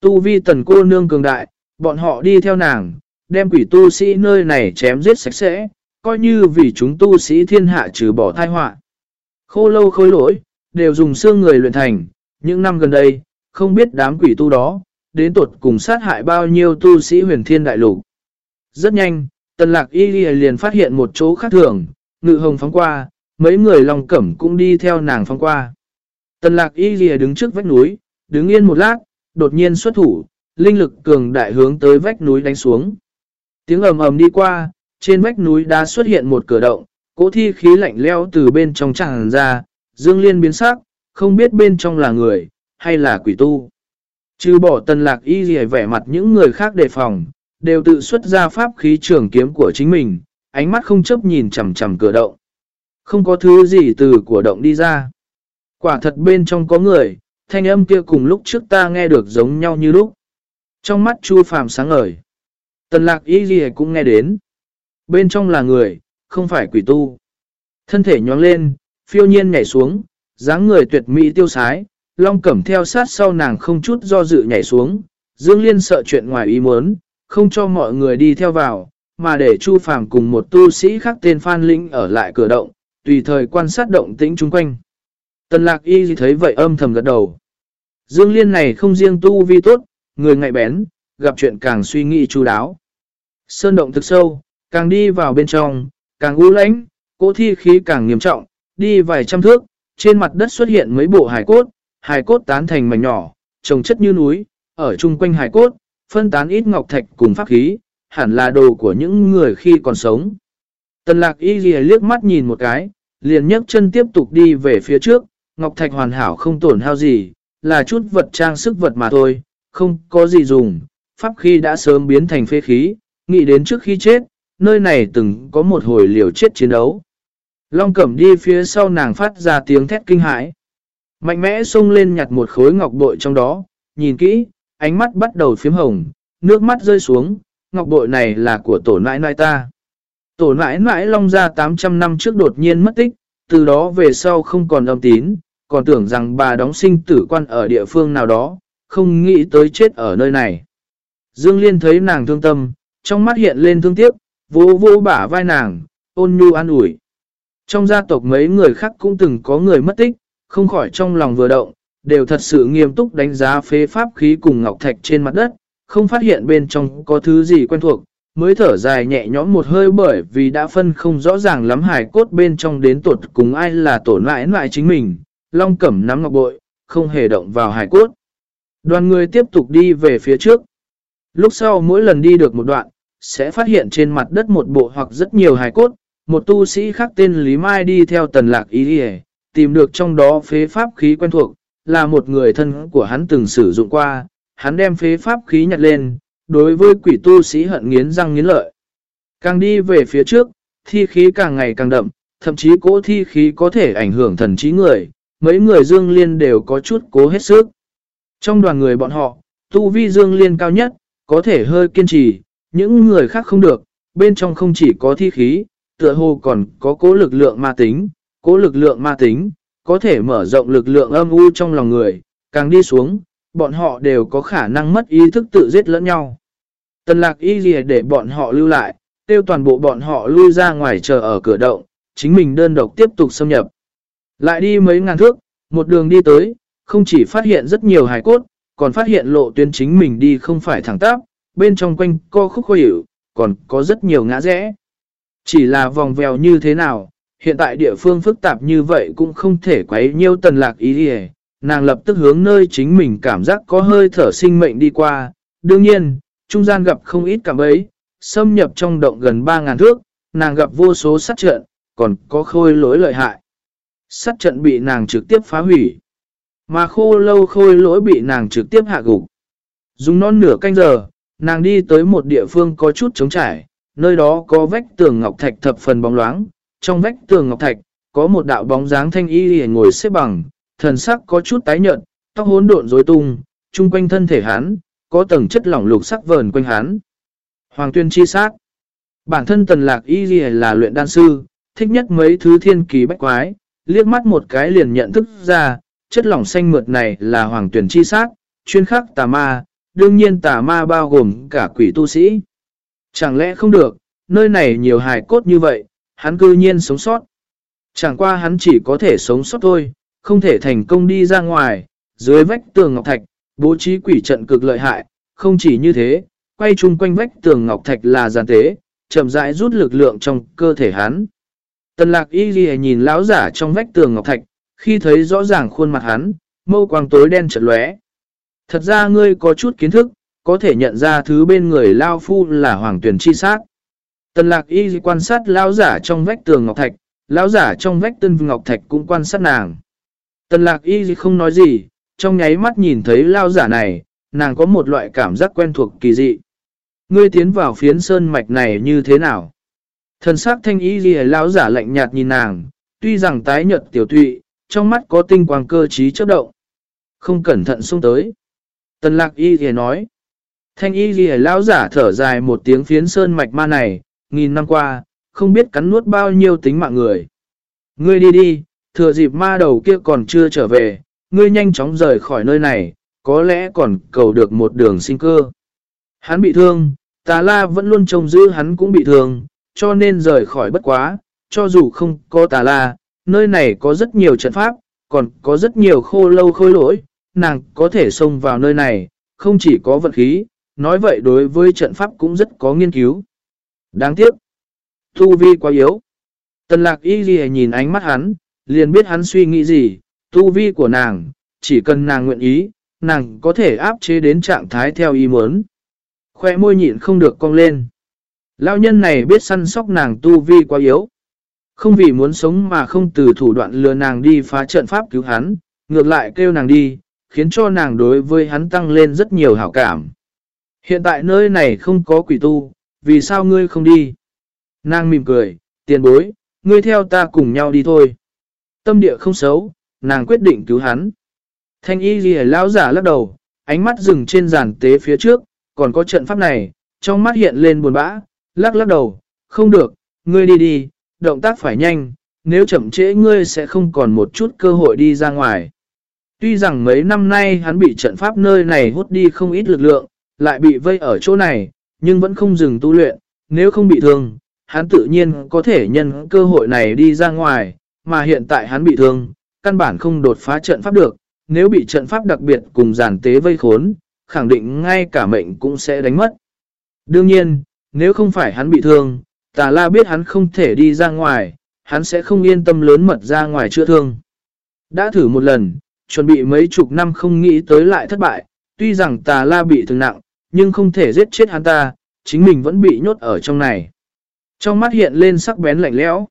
Tu vi tần cô nương cường đại, bọn họ đi theo nàng, đem quỷ tu sĩ nơi này chém giết sạch sẽ, coi như vì chúng tu sĩ thiên hạ trừ bỏ thai họa. Khô lâu khôi lỗi, đều dùng xương người luyện thành, những năm gần đây, không biết đám quỷ tu đó, đến tuột cùng sát hại bao nhiêu tu sĩ huyền thiên đại lục. Rất nhanh, tần lạc y liền phát hiện một chỗ khác thường, ngự hồng phóng qua, mấy người lòng cẩm cũng đi theo nàng phóng qua. Tần lạc y lìa đứng trước vách núi, đứng yên một lát, đột nhiên xuất thủ, linh lực cường đại hướng tới vách núi đánh xuống. Tiếng ầm ầm đi qua, trên vách núi đã xuất hiện một cửa động, cỗ thi khí lạnh leo từ bên trong tràn ra, dương liên biến sắc, không biết bên trong là người, hay là quỷ tu. Trừ bỏ tần lạc y gì vẻ mặt những người khác đề phòng, đều tự xuất ra pháp khí trường kiếm của chính mình, ánh mắt không chấp nhìn chầm chầm cửa động. Không có thứ gì từ của động đi ra. Quả thật bên trong có người, thanh âm kia cùng lúc trước ta nghe được giống nhau như lúc. Trong mắt Chu Phàm sáng ngời. Tần lạc y gì cũng nghe đến. Bên trong là người, không phải quỷ tu. Thân thể nhoáng lên, phiêu nhiên nhảy xuống, dáng người tuyệt mỹ tiêu sái, long cẩm theo sát sau nàng không chút do dự nhảy xuống. Dương Liên sợ chuyện ngoài ý muốn, không cho mọi người đi theo vào, mà để Chu Phàm cùng một tu sĩ khác tên Phan Linh ở lại cửa động, tùy thời quan sát động tĩnh chung quanh. Tần lạc y thấy vậy âm thầm gật đầu. Dương Liên này không riêng tu vi tốt, người ngại bén, gặp chuyện càng suy nghĩ chu đáo. Sơn động thực sâu, càng đi vào bên trong, càng u lãnh, cỗ thi khí càng nghiêm trọng, đi vài trăm thước, trên mặt đất xuất hiện mấy bộ hải cốt, hải cốt tán thành mảnh nhỏ, trồng chất như núi, ở chung quanh hải cốt, phân tán ít ngọc thạch cùng pháp khí, hẳn là đồ của những người khi còn sống. Tần lạc y ghi liếc mắt nhìn một cái, liền nhấc chân tiếp tục đi về phía trước, ngọc thạch hoàn hảo không tổn hao gì, là chút vật trang sức vật mà thôi, không có gì dùng, pháp khí đã sớm biến thành phế khí, nghĩ đến trước khi chết, nơi này từng có một hồi liều chết chiến đấu. Long cẩm đi phía sau nàng phát ra tiếng thét kinh hãi. Mạnh mẽ xông lên nhặt một khối ngọc bội trong đó, nhìn kỹ, ánh mắt bắt đầu phiếm hồng, nước mắt rơi xuống, ngọc bội này là của tổ nãi nãi ta. Tổ nãi nãi long ra 800 năm trước đột nhiên mất tích, từ đó về sau không còn âm tín, còn tưởng rằng bà đóng sinh tử quan ở địa phương nào đó, không nghĩ tới chết ở nơi này. Dương Liên thấy nàng thương tâm, trong mắt hiện lên thương tiếc, vô vô bả vai nàng, ôn nhu an ủi. Trong gia tộc mấy người khác cũng từng có người mất tích, không khỏi trong lòng vừa động, đều thật sự nghiêm túc đánh giá phế pháp khí cùng ngọc thạch trên mặt đất, không phát hiện bên trong có thứ gì quen thuộc, mới thở dài nhẹ nhõm một hơi bởi vì đã phân không rõ ràng lắm hải cốt bên trong đến tột cùng ai là tổn lại lại chính mình, long cẩm nắm ngọc bội, không hề động vào hải cốt. Đoàn người tiếp tục đi về phía trước. Lúc sau mỗi lần đi được một đoạn, sẽ phát hiện trên mặt đất một bộ hoặc rất nhiều hài cốt, một tu sĩ khác tên Lý Mai đi theo tần lạc ý đi tìm được trong đó phế pháp khí quen thuộc, là một người thân của hắn từng sử dụng qua, hắn đem phế pháp khí nhặt lên, đối với quỷ tu sĩ hận nghiến răng nghiến lợi. Càng đi về phía trước, thi khí càng ngày càng đậm, thậm chí cỗ thi khí có thể ảnh hưởng thần trí người, mấy người dương liên đều có chút cố hết sức. Trong đoàn người bọn họ, tu vi dương liên cao nhất, có thể hơi kiên trì, những người khác không được, bên trong không chỉ có thi khí, tựa hồ còn có cố lực lượng ma tính, cố lực lượng ma tính, có thể mở rộng lực lượng âm u trong lòng người, càng đi xuống, bọn họ đều có khả năng mất ý thức tự giết lẫn nhau. Tần lạc y gì để bọn họ lưu lại, tiêu toàn bộ bọn họ lui ra ngoài chờ ở cửa động, chính mình đơn độc tiếp tục xâm nhập. Lại đi mấy ngàn thước, một đường đi tới, không chỉ phát hiện rất nhiều hài cốt, còn phát hiện lộ tuyến chính mình đi không phải thẳng tắp, bên trong quanh co khúc khuỷu, còn có rất nhiều ngã rẽ. Chỉ là vòng vèo như thế nào, hiện tại địa phương phức tạp như vậy cũng không thể quấy nhiêu tần lạc ý đi nàng lập tức hướng nơi chính mình cảm giác có hơi thở sinh mệnh đi qua. Đương nhiên, trung gian gặp không ít cảm ấy, xâm nhập trong động gần 3.000 thước, nàng gặp vô số sát trận, còn có khôi lỗi lợi hại. Sát trận bị nàng trực tiếp phá hủy. Mà khô lâu khôi lỗi bị nàng trực tiếp hạ gục. Dùng non nửa canh giờ, nàng đi tới một địa phương có chút trống trải, nơi đó có vách tường ngọc thạch thập phần bóng loáng. Trong vách tường ngọc thạch, có một đạo bóng dáng thanh y lìa ngồi xếp bằng, thần sắc có chút tái nhợt, tóc hỗn độn rối tung, chung quanh thân thể hắn, có tầng chất lỏng lục sắc vờn quanh hắn. Hoàng tuyên chi sát. Bản thân tần lạc y lìa là luyện đan sư, thích nhất mấy thứ thiên kỳ bách quái, liếc mắt một cái liền nhận thức ra, chất lỏng xanh mượt này là hoàng tuyên chi sát, chuyên khắc tà ma, đương nhiên tà ma bao gồm cả quỷ tu sĩ. Chẳng lẽ không được, nơi này nhiều hài cốt như vậy, hắn cư nhiên sống sót. Chẳng qua hắn chỉ có thể sống sót thôi, không thể thành công đi ra ngoài, dưới vách tường ngọc thạch, bố trí quỷ trận cực lợi hại, không chỉ như thế, quay chung quanh vách tường ngọc thạch là giàn tế, chậm rãi rút lực lượng trong cơ thể hắn. Tần lạc y ghi nhìn lão giả trong vách tường ngọc thạch, khi thấy rõ ràng khuôn mặt hắn, mâu quang tối đen trật lóe. Thật ra ngươi có chút kiến thức, có thể nhận ra thứ bên người Lao Phu là hoàng tuyển chi sát. Tần lạc y quan sát lão giả trong vách tường ngọc thạch, lão giả trong vách tân ngọc thạch cũng quan sát nàng. Tần lạc y không nói gì, trong nháy mắt nhìn thấy lao giả này, nàng có một loại cảm giác quen thuộc kỳ dị. Ngươi tiến vào phiến sơn mạch này như thế nào? Thần sắc thanh y ghi lão giả lạnh nhạt nhìn nàng, tuy rằng tái nhợt tiểu tụy, trong mắt có tinh quang cơ trí chớp động. Không cẩn thận xuống tới. Tần lạc y ghi nói. Thanh y ghi lão giả thở dài một tiếng phiến sơn mạch ma này, nghìn năm qua, không biết cắn nuốt bao nhiêu tính mạng người. Ngươi đi đi, thừa dịp ma đầu kia còn chưa trở về, ngươi nhanh chóng rời khỏi nơi này, có lẽ còn cầu được một đường sinh cơ. Hắn bị thương, tà la vẫn luôn trông giữ hắn cũng bị thương, cho nên rời khỏi bất quá, cho dù không có tà la, nơi này có rất nhiều trận pháp, còn có rất nhiều khô lâu khôi lỗi, nàng có thể xông vào nơi này, không chỉ có vật khí, nói vậy đối với trận pháp cũng rất có nghiên cứu. Đáng tiếc, thu vi quá yếu. Tần lạc y ghi nhìn ánh mắt hắn, liền biết hắn suy nghĩ gì, tu vi của nàng, chỉ cần nàng nguyện ý, nàng có thể áp chế đến trạng thái theo ý muốn. Khoe môi nhịn không được cong lên. Lao nhân này biết săn sóc nàng tu vi quá yếu. Không vì muốn sống mà không từ thủ đoạn lừa nàng đi phá trận pháp cứu hắn, ngược lại kêu nàng đi, khiến cho nàng đối với hắn tăng lên rất nhiều hảo cảm. Hiện tại nơi này không có quỷ tu, vì sao ngươi không đi? Nàng mỉm cười, tiền bối, ngươi theo ta cùng nhau đi thôi. Tâm địa không xấu, nàng quyết định cứu hắn. Thanh y ghi lão giả lắc đầu, ánh mắt dừng trên giàn tế phía trước, còn có trận pháp này, trong mắt hiện lên buồn bã, lắc lắc đầu, không được, ngươi đi đi, động tác phải nhanh, nếu chậm trễ ngươi sẽ không còn một chút cơ hội đi ra ngoài. Tuy rằng mấy năm nay hắn bị trận pháp nơi này hút đi không ít lực lượng, lại bị vây ở chỗ này, nhưng vẫn không dừng tu luyện, nếu không bị thương, hắn tự nhiên có thể nhân cơ hội này đi ra ngoài, mà hiện tại hắn bị thương, căn bản không đột phá trận pháp được, nếu bị trận pháp đặc biệt cùng giản tế vây khốn, khẳng định ngay cả mệnh cũng sẽ đánh mất. Đương nhiên, nếu không phải hắn bị thương, tà la biết hắn không thể đi ra ngoài, hắn sẽ không yên tâm lớn mật ra ngoài chữa thương. Đã thử một lần, chuẩn bị mấy chục năm không nghĩ tới lại thất bại, tuy rằng tà la bị thương nặng, nhưng không thể giết chết hắn ta, chính mình vẫn bị nhốt ở trong này. Trong mắt hiện lên sắc bén lạnh lẽo.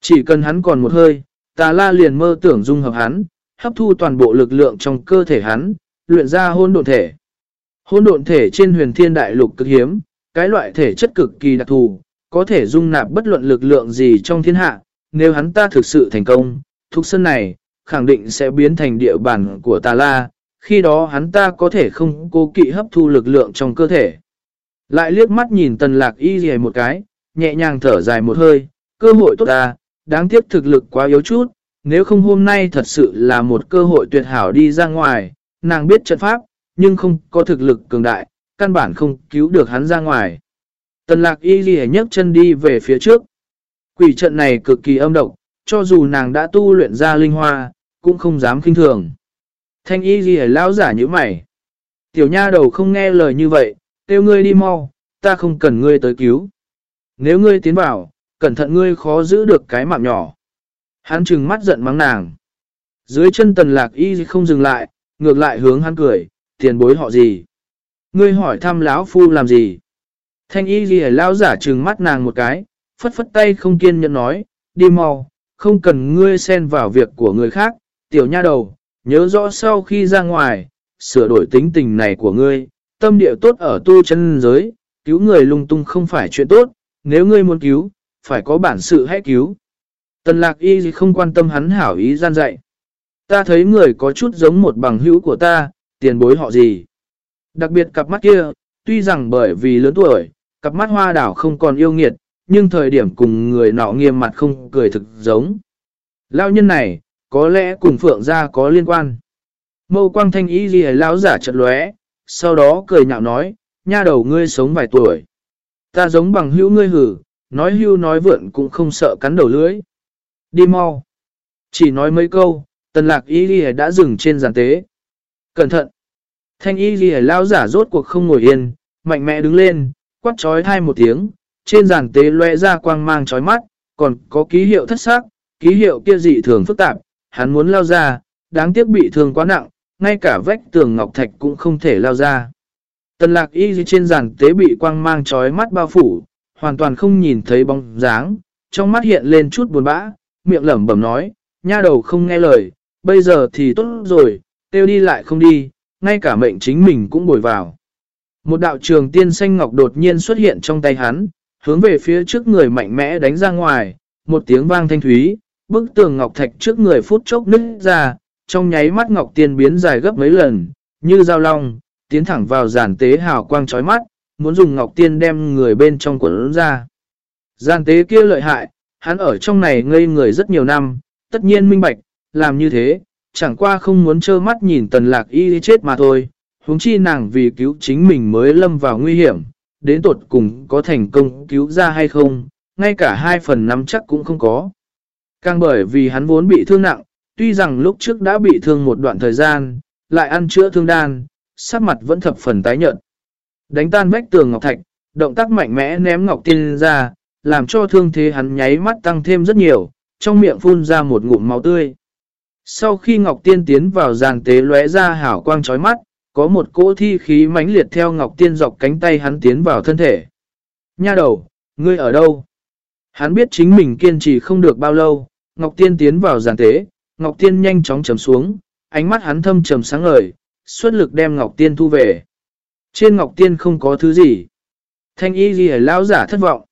Chỉ cần hắn còn một hơi, tà la liền mơ tưởng dung hợp hắn, hấp thu toàn bộ lực lượng trong cơ thể hắn, luyện ra hôn độn thể. Hôn độn thể trên huyền thiên đại lục cực hiếm, cái loại thể chất cực kỳ đặc thù, có thể dung nạp bất luận lực lượng gì trong thiên hạ. Nếu hắn ta thực sự thành công, thuộc sân này, khẳng định sẽ biến thành địa bàn của tà la, khi đó hắn ta có thể không cố kỵ hấp thu lực lượng trong cơ thể. Lại liếc mắt nhìn tần lạc y dì một cái, nhẹ nhàng thở dài một hơi, cơ hội tốt ta, đáng tiếc thực lực quá yếu chút, nếu không hôm nay thật sự là một cơ hội tuyệt hảo đi ra ngoài, nàng biết trận pháp, nhưng không có thực lực cường đại, căn bản không cứu được hắn ra ngoài. Tần lạc y ghi nhấc chân đi về phía trước. Quỷ trận này cực kỳ âm độc, cho dù nàng đã tu luyện ra linh hoa, cũng không dám kinh thường. Thanh y ghi lão giả như mày. Tiểu nha đầu không nghe lời như vậy, kêu ngươi đi mau, ta không cần ngươi tới cứu. Nếu ngươi tiến vào, cẩn thận ngươi khó giữ được cái mạng nhỏ. Hắn trừng mắt giận mắng nàng. Dưới chân tần lạc y không dừng lại, ngược lại hướng hắn cười, tiền bối họ gì? Ngươi hỏi thăm lão phu làm gì? Thanh y ghi lão giả trừng mắt nàng một cái, phất phất tay không kiên nhẫn nói, đi mau, không cần ngươi xen vào việc của người khác, tiểu nha đầu, nhớ rõ sau khi ra ngoài, sửa đổi tính tình này của ngươi, tâm địa tốt ở tu chân giới, cứu người lung tung không phải chuyện tốt, nếu ngươi muốn cứu, phải có bản sự hãy cứu. Tần lạc y không quan tâm hắn hảo ý gian dạy. Ta thấy người có chút giống một bằng hữu của ta, tiền bối họ gì. Đặc biệt cặp mắt kia, tuy rằng bởi vì lớn tuổi, cặp mắt hoa đảo không còn yêu nghiệt, nhưng thời điểm cùng người nọ nghiêm mặt không cười thực giống. Lao nhân này, có lẽ cùng Phượng gia có liên quan. Mâu quang thanh ý ghi lão giả chợt lóe, sau đó cười nhạo nói, nha đầu ngươi sống vài tuổi. Ta giống bằng hữu ngươi hử, nói hưu nói vượn cũng không sợ cắn đầu lưới. Đi mau. Chỉ nói mấy câu, tần lạc y ghi đã dừng trên giàn tế. Cẩn thận. Thanh y ghi lão giả rốt cuộc không ngồi yên, mạnh mẽ đứng lên, quát trói thai một tiếng, trên giàn tế loe ra quang mang trói mắt, còn có ký hiệu thất xác, ký hiệu kia dị thường phức tạp, hắn muốn lao ra, đáng tiếc bị thương quá nặng, ngay cả vách tường ngọc thạch cũng không thể lao ra. Tần lạc y trên giàn tế bị quang mang trói mắt bao phủ, hoàn toàn không nhìn thấy bóng dáng, trong mắt hiện lên chút buồn bã, miệng lẩm bẩm nói, nha đầu không nghe lời, bây giờ thì tốt rồi, tiêu đi lại không đi, ngay cả mệnh chính mình cũng bồi vào. Một đạo trường tiên xanh ngọc đột nhiên xuất hiện trong tay hắn, hướng về phía trước người mạnh mẽ đánh ra ngoài, một tiếng vang thanh thúy, bức tường ngọc thạch trước người phút chốc nứt ra, trong nháy mắt ngọc tiên biến dài gấp mấy lần, như dao long, tiến thẳng vào giàn tế hào quang chói mắt, muốn dùng ngọc tiên đem người bên trong quần ra. Giàn tế kia lợi hại, hắn ở trong này ngây người rất nhiều năm, tất nhiên minh bạch, làm như thế, chẳng qua không muốn trơ mắt nhìn tần lạc y chết mà thôi, huống chi nàng vì cứu chính mình mới lâm vào nguy hiểm, đến tột cùng có thành công cứu ra hay không, ngay cả hai phần nắm chắc cũng không có. Càng bởi vì hắn vốn bị thương nặng, tuy rằng lúc trước đã bị thương một đoạn thời gian, lại ăn chữa thương đan, sắc mặt vẫn thập phần tái nhợt. Đánh tan vách tường ngọc thạch, động tác mạnh mẽ ném ngọc tiên ra, làm cho thương thế hắn nháy mắt tăng thêm rất nhiều, trong miệng phun ra một ngụm máu tươi. Sau khi Ngọc Tiên tiến vào giàn tế lóe ra hảo quang chói mắt, có một cỗ thi khí mãnh liệt theo Ngọc Tiên dọc cánh tay hắn tiến vào thân thể. Nha đầu, ngươi ở đâu? Hắn biết chính mình kiên trì không được bao lâu, Ngọc Tiên tiến vào giàn tế, Ngọc Tiên nhanh chóng trầm xuống, ánh mắt hắn thâm trầm sáng ngời, xuất lực đem Ngọc Tiên thu về. Trên Ngọc Tiên không có thứ gì. Thanh y gì lão giả thất vọng.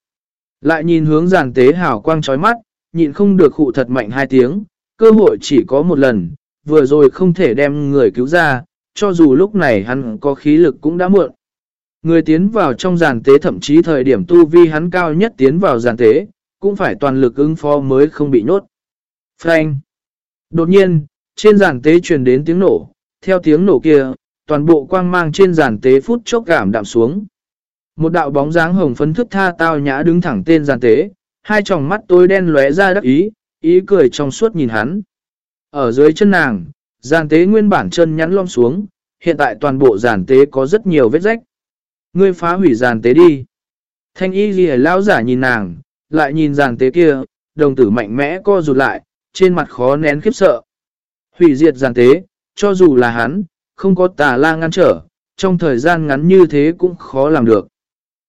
Lại nhìn hướng giàn tế hào quang trói mắt, nhịn không được hụ thật mạnh hai tiếng, cơ hội chỉ có một lần, vừa rồi không thể đem người cứu ra, cho dù lúc này hắn có khí lực cũng đã muộn. Người tiến vào trong giàn tế thậm chí thời điểm tu vi hắn cao nhất tiến vào giàn tế, cũng phải toàn lực ứng phó mới không bị nhốt. Frank! Đột nhiên, trên giàn tế truyền đến tiếng nổ, theo tiếng nổ kia, toàn bộ quang mang trên giàn tế phút chốc cảm đạm xuống. Một đạo bóng dáng hồng phấn thức tha tao nhã đứng thẳng tên giàn tế, hai tròng mắt tối đen lóe ra đắc ý, ý cười trong suốt nhìn hắn. Ở dưới chân nàng, giàn tế nguyên bản chân nhắn lom xuống, hiện tại toàn bộ giàn tế có rất nhiều vết rách. Ngươi phá hủy giàn tế đi. Thanh y ghi lão giả nhìn nàng, lại nhìn giàn tế kia, đồng tử mạnh mẽ co rụt lại, trên mặt khó nén khiếp sợ. Hủy diệt giàn tế, cho dù là hắn, không có tà la ngăn trở, trong thời gian ngắn như thế cũng khó làm được.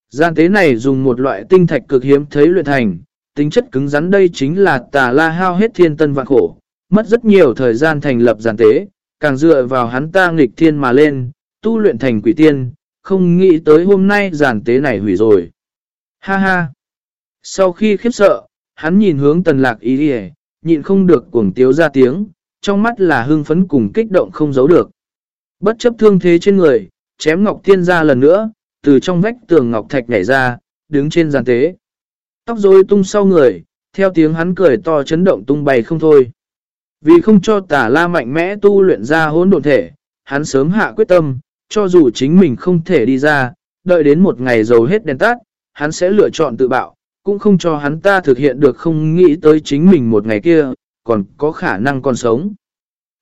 Giàn tế này dùng một loại tinh thạch cực hiếm thấy luyện thành, tính chất cứng rắn đây chính là tà la hao hết thiên tân vạn khổ, mất rất nhiều thời gian thành lập giàn tế, càng dựa vào hắn ta nghịch thiên mà lên, tu luyện thành quỷ tiên, không nghĩ tới hôm nay giàn tế này hủy rồi. Ha ha! Sau khi khiếp sợ, hắn nhìn hướng tần lạc ý đi nhịn không được cuồng tiếu ra tiếng, trong mắt là hưng phấn cùng kích động không giấu được. Bất chấp thương thế trên người, chém Ngọc Thiên ra lần nữa, từ trong vách tường Ngọc Thạch nhảy ra, đứng trên giàn tế. Tóc rối tung sau người, theo tiếng hắn cười to chấn động tung bay không thôi. Vì không cho tả la mạnh mẽ tu luyện ra hỗn độn thể, hắn sớm hạ quyết tâm, cho dù chính mình không thể đi ra, đợi đến một ngày dầu hết đèn tắt, hắn sẽ lựa chọn tự bạo, cũng không cho hắn ta thực hiện được không nghĩ tới chính mình một ngày kia, còn có khả năng còn sống.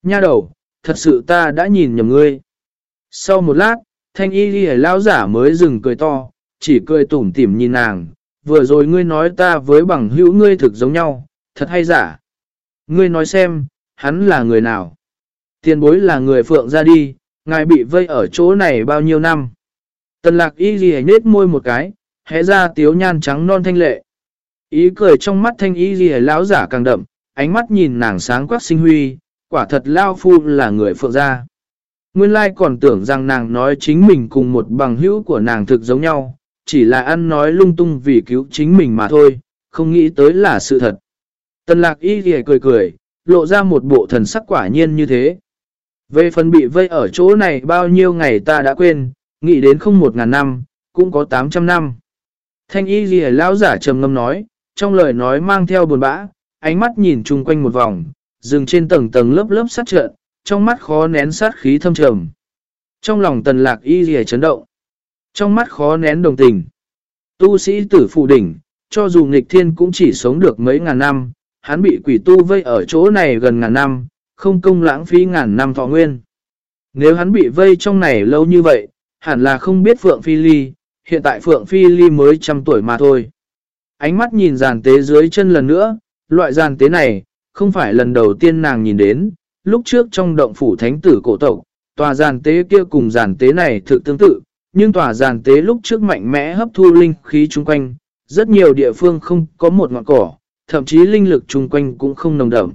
Nha đầu, thật sự ta đã nhìn nhầm ngươi. Sau một lát, thanh y ghi lao giả mới dừng cười to, chỉ cười tủm tỉm nhìn nàng, vừa rồi ngươi nói ta với bằng hữu ngươi thực giống nhau, thật hay giả. Ngươi nói xem, hắn là người nào? Tiền bối là người phượng ra đi, ngài bị vây ở chỗ này bao nhiêu năm? Tần lạc y ghi nết môi một cái, hé ra tiếu nhan trắng non thanh lệ. Ý cười trong mắt thanh y ghi lão giả càng đậm, ánh mắt nhìn nàng sáng quắc sinh huy, quả thật lao phu là người phượng gia. Nguyên lai còn tưởng rằng nàng nói chính mình cùng một bằng hữu của nàng thực giống nhau, chỉ là ăn nói lung tung vì cứu chính mình mà thôi, không nghĩ tới là sự thật. Tần lạc y ghề cười cười, lộ ra một bộ thần sắc quả nhiên như thế. Về phần bị vây ở chỗ này bao nhiêu ngày ta đã quên, nghĩ đến không một ngàn năm, cũng có 800 năm. Thanh y ghi lão giả trầm ngâm nói, trong lời nói mang theo buồn bã, ánh mắt nhìn chung quanh một vòng, dừng trên tầng tầng lớp lớp sát trợn, trong mắt khó nén sát khí thâm trầm. Trong lòng tần lạc y ghi chấn động, trong mắt khó nén đồng tình. Tu sĩ tử phụ đỉnh, cho dù nghịch thiên cũng chỉ sống được mấy ngàn năm, hắn bị quỷ tu vây ở chỗ này gần ngàn năm, không công lãng phí ngàn năm thọ nguyên. Nếu hắn bị vây trong này lâu như vậy, hẳn là không biết Phượng Phi Ly, hiện tại Phượng Phi Ly mới trăm tuổi mà thôi. Ánh mắt nhìn giàn tế dưới chân lần nữa, loại giàn tế này, không phải lần đầu tiên nàng nhìn đến, lúc trước trong động phủ thánh tử cổ tộc, tòa giàn tế kia cùng giàn tế này thực tương tự, nhưng tòa giàn tế lúc trước mạnh mẽ hấp thu linh khí chung quanh, rất nhiều địa phương không có một ngọn cỏ, thậm chí linh lực chung quanh cũng không nồng đậm.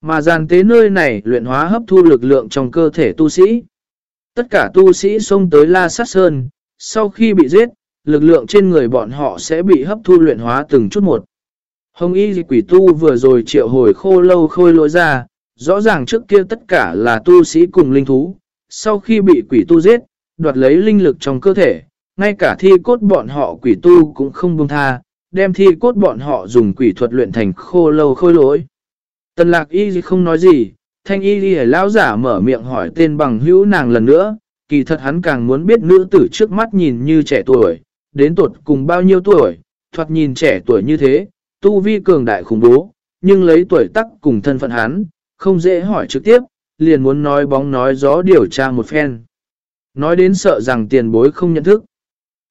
Mà giàn tế nơi này luyện hóa hấp thu lực lượng trong cơ thể tu sĩ. Tất cả tu sĩ xông tới La Sát Sơn, sau khi bị giết, lực lượng trên người bọn họ sẽ bị hấp thu luyện hóa từng chút một. Hồng y quỷ tu vừa rồi triệu hồi khô lâu khôi lỗi ra, rõ ràng trước kia tất cả là tu sĩ cùng linh thú. Sau khi bị quỷ tu giết, đoạt lấy linh lực trong cơ thể, ngay cả thi cốt bọn họ quỷ tu cũng không buông tha, đem thi cốt bọn họ dùng quỷ thuật luyện thành khô lâu khôi lỗi. Tần lạc y không nói gì, thanh y ghi lão giả mở miệng hỏi tên bằng hữu nàng lần nữa, kỳ thật hắn càng muốn biết nữ tử trước mắt nhìn như trẻ tuổi, đến tuột cùng bao nhiêu tuổi, thoạt nhìn trẻ tuổi như thế, tu vi cường đại khủng bố, nhưng lấy tuổi tắc cùng thân phận hắn, không dễ hỏi trực tiếp, liền muốn nói bóng nói gió điều tra một phen. Nói đến sợ rằng tiền bối không nhận thức.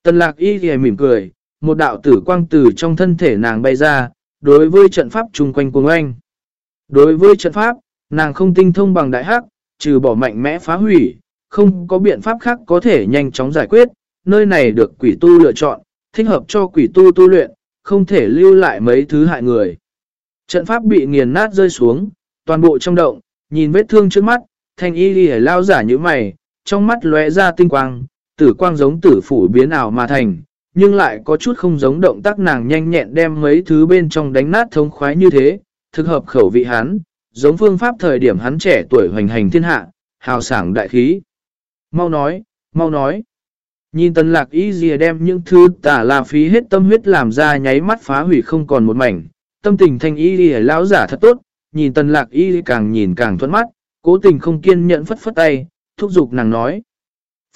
Tần lạc y thì mỉm cười, một đạo tử quang tử trong thân thể nàng bay ra, đối với trận pháp chung quanh cùng anh. Đối với trận pháp, nàng không tinh thông bằng đại hắc, trừ bỏ mạnh mẽ phá hủy, không có biện pháp khác có thể nhanh chóng giải quyết, nơi này được quỷ tu lựa chọn, thích hợp cho quỷ tu tu luyện, không thể lưu lại mấy thứ hại người. Trận pháp bị nghiền nát rơi xuống, toàn bộ trong động, nhìn vết thương trước mắt, thanh y đi lao giả như mày, trong mắt lóe ra tinh quang, tử quang giống tử phủ biến ảo mà thành, nhưng lại có chút không giống động tác nàng nhanh nhẹn đem mấy thứ bên trong đánh nát thống khoái như thế, thực hợp khẩu vị hắn, giống phương pháp thời điểm hắn trẻ tuổi hoành hành thiên hạ, hào sảng đại khí. Mau nói, mau nói. Nhìn tần lạc y dìa đem những thứ tả là phí hết tâm huyết làm ra nháy mắt phá hủy không còn một mảnh. Tâm tình thanh y dìa lão giả thật tốt, nhìn tần lạc y càng nhìn càng thuẫn mắt, cố tình không kiên nhẫn phất phất tay, thúc giục nàng nói.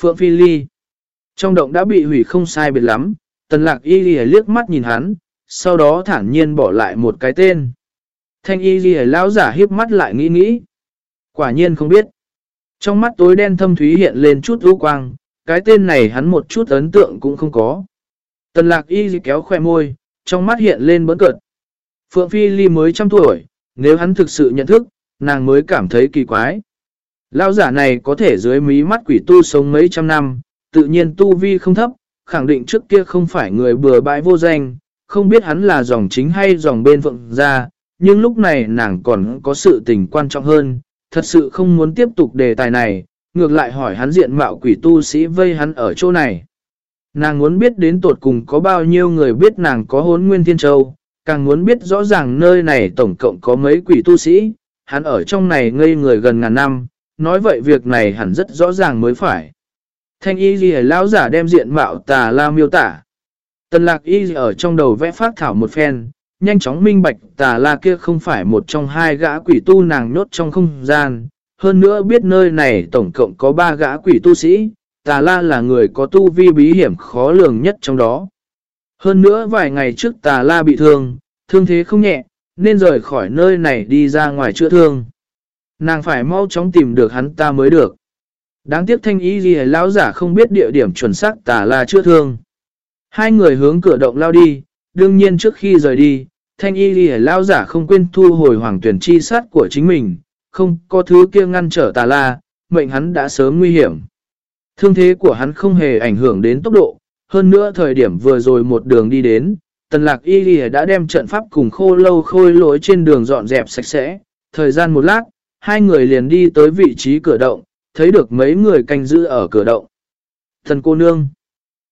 Phượng Phi Ly. Trong động đã bị hủy không sai biệt lắm, tần lạc y dìa liếc mắt nhìn hắn, sau đó thản nhiên bỏ lại một cái tên. Thanh y dìa lão giả hiếp mắt lại nghĩ nghĩ. Quả nhiên không biết. Trong mắt tối đen thâm thúy hiện lên chút ưu quang, cái tên này hắn một chút ấn tượng cũng không có. Tần lạc y kéo khoe môi, trong mắt hiện lên bấn cợt. Phượng Phi Ly mới trăm tuổi, nếu hắn thực sự nhận thức, nàng mới cảm thấy kỳ quái. Lao giả này có thể dưới mí mắt quỷ tu sống mấy trăm năm, tự nhiên tu vi không thấp, khẳng định trước kia không phải người bừa bãi vô danh, không biết hắn là dòng chính hay dòng bên vượng ra, nhưng lúc này nàng còn có sự tình quan trọng hơn, thật sự không muốn tiếp tục đề tài này, ngược lại hỏi hắn diện mạo quỷ tu sĩ vây hắn ở chỗ này. Nàng muốn biết đến tột cùng có bao nhiêu người biết nàng có hốn nguyên thiên châu, càng muốn biết rõ ràng nơi này tổng cộng có mấy quỷ tu sĩ, hắn ở trong này ngây người gần ngàn năm, nói vậy việc này hẳn rất rõ ràng mới phải. Thanh y ghi lão giả đem diện mạo tà la miêu tả. Tần lạc y ở trong đầu vẽ phát thảo một phen, nhanh chóng minh bạch tà la kia không phải một trong hai gã quỷ tu nàng nhốt trong không gian. Hơn nữa biết nơi này tổng cộng có ba gã quỷ tu sĩ, tà la là người có tu vi bí hiểm khó lường nhất trong đó. Hơn nữa vài ngày trước tà la bị thương, thương thế không nhẹ, nên rời khỏi nơi này đi ra ngoài chữa thương. Nàng phải mau chóng tìm được hắn ta mới được. Đáng tiếc thanh ý gì lão giả không biết địa điểm chuẩn xác tà la chữa thương. Hai người hướng cửa động lao đi, đương nhiên trước khi rời đi, thanh y ghi lao giả không quên thu hồi hoàng tuyển chi sát của chính mình, không có thứ kia ngăn trở tà la, mệnh hắn đã sớm nguy hiểm. Thương thế của hắn không hề ảnh hưởng đến tốc độ, hơn nữa thời điểm vừa rồi một đường đi đến, tần lạc y ghi đã đem trận pháp cùng khô lâu khôi lối trên đường dọn dẹp sạch sẽ, thời gian một lát, hai người liền đi tới vị trí cửa động, thấy được mấy người canh giữ ở cửa động. Thần cô nương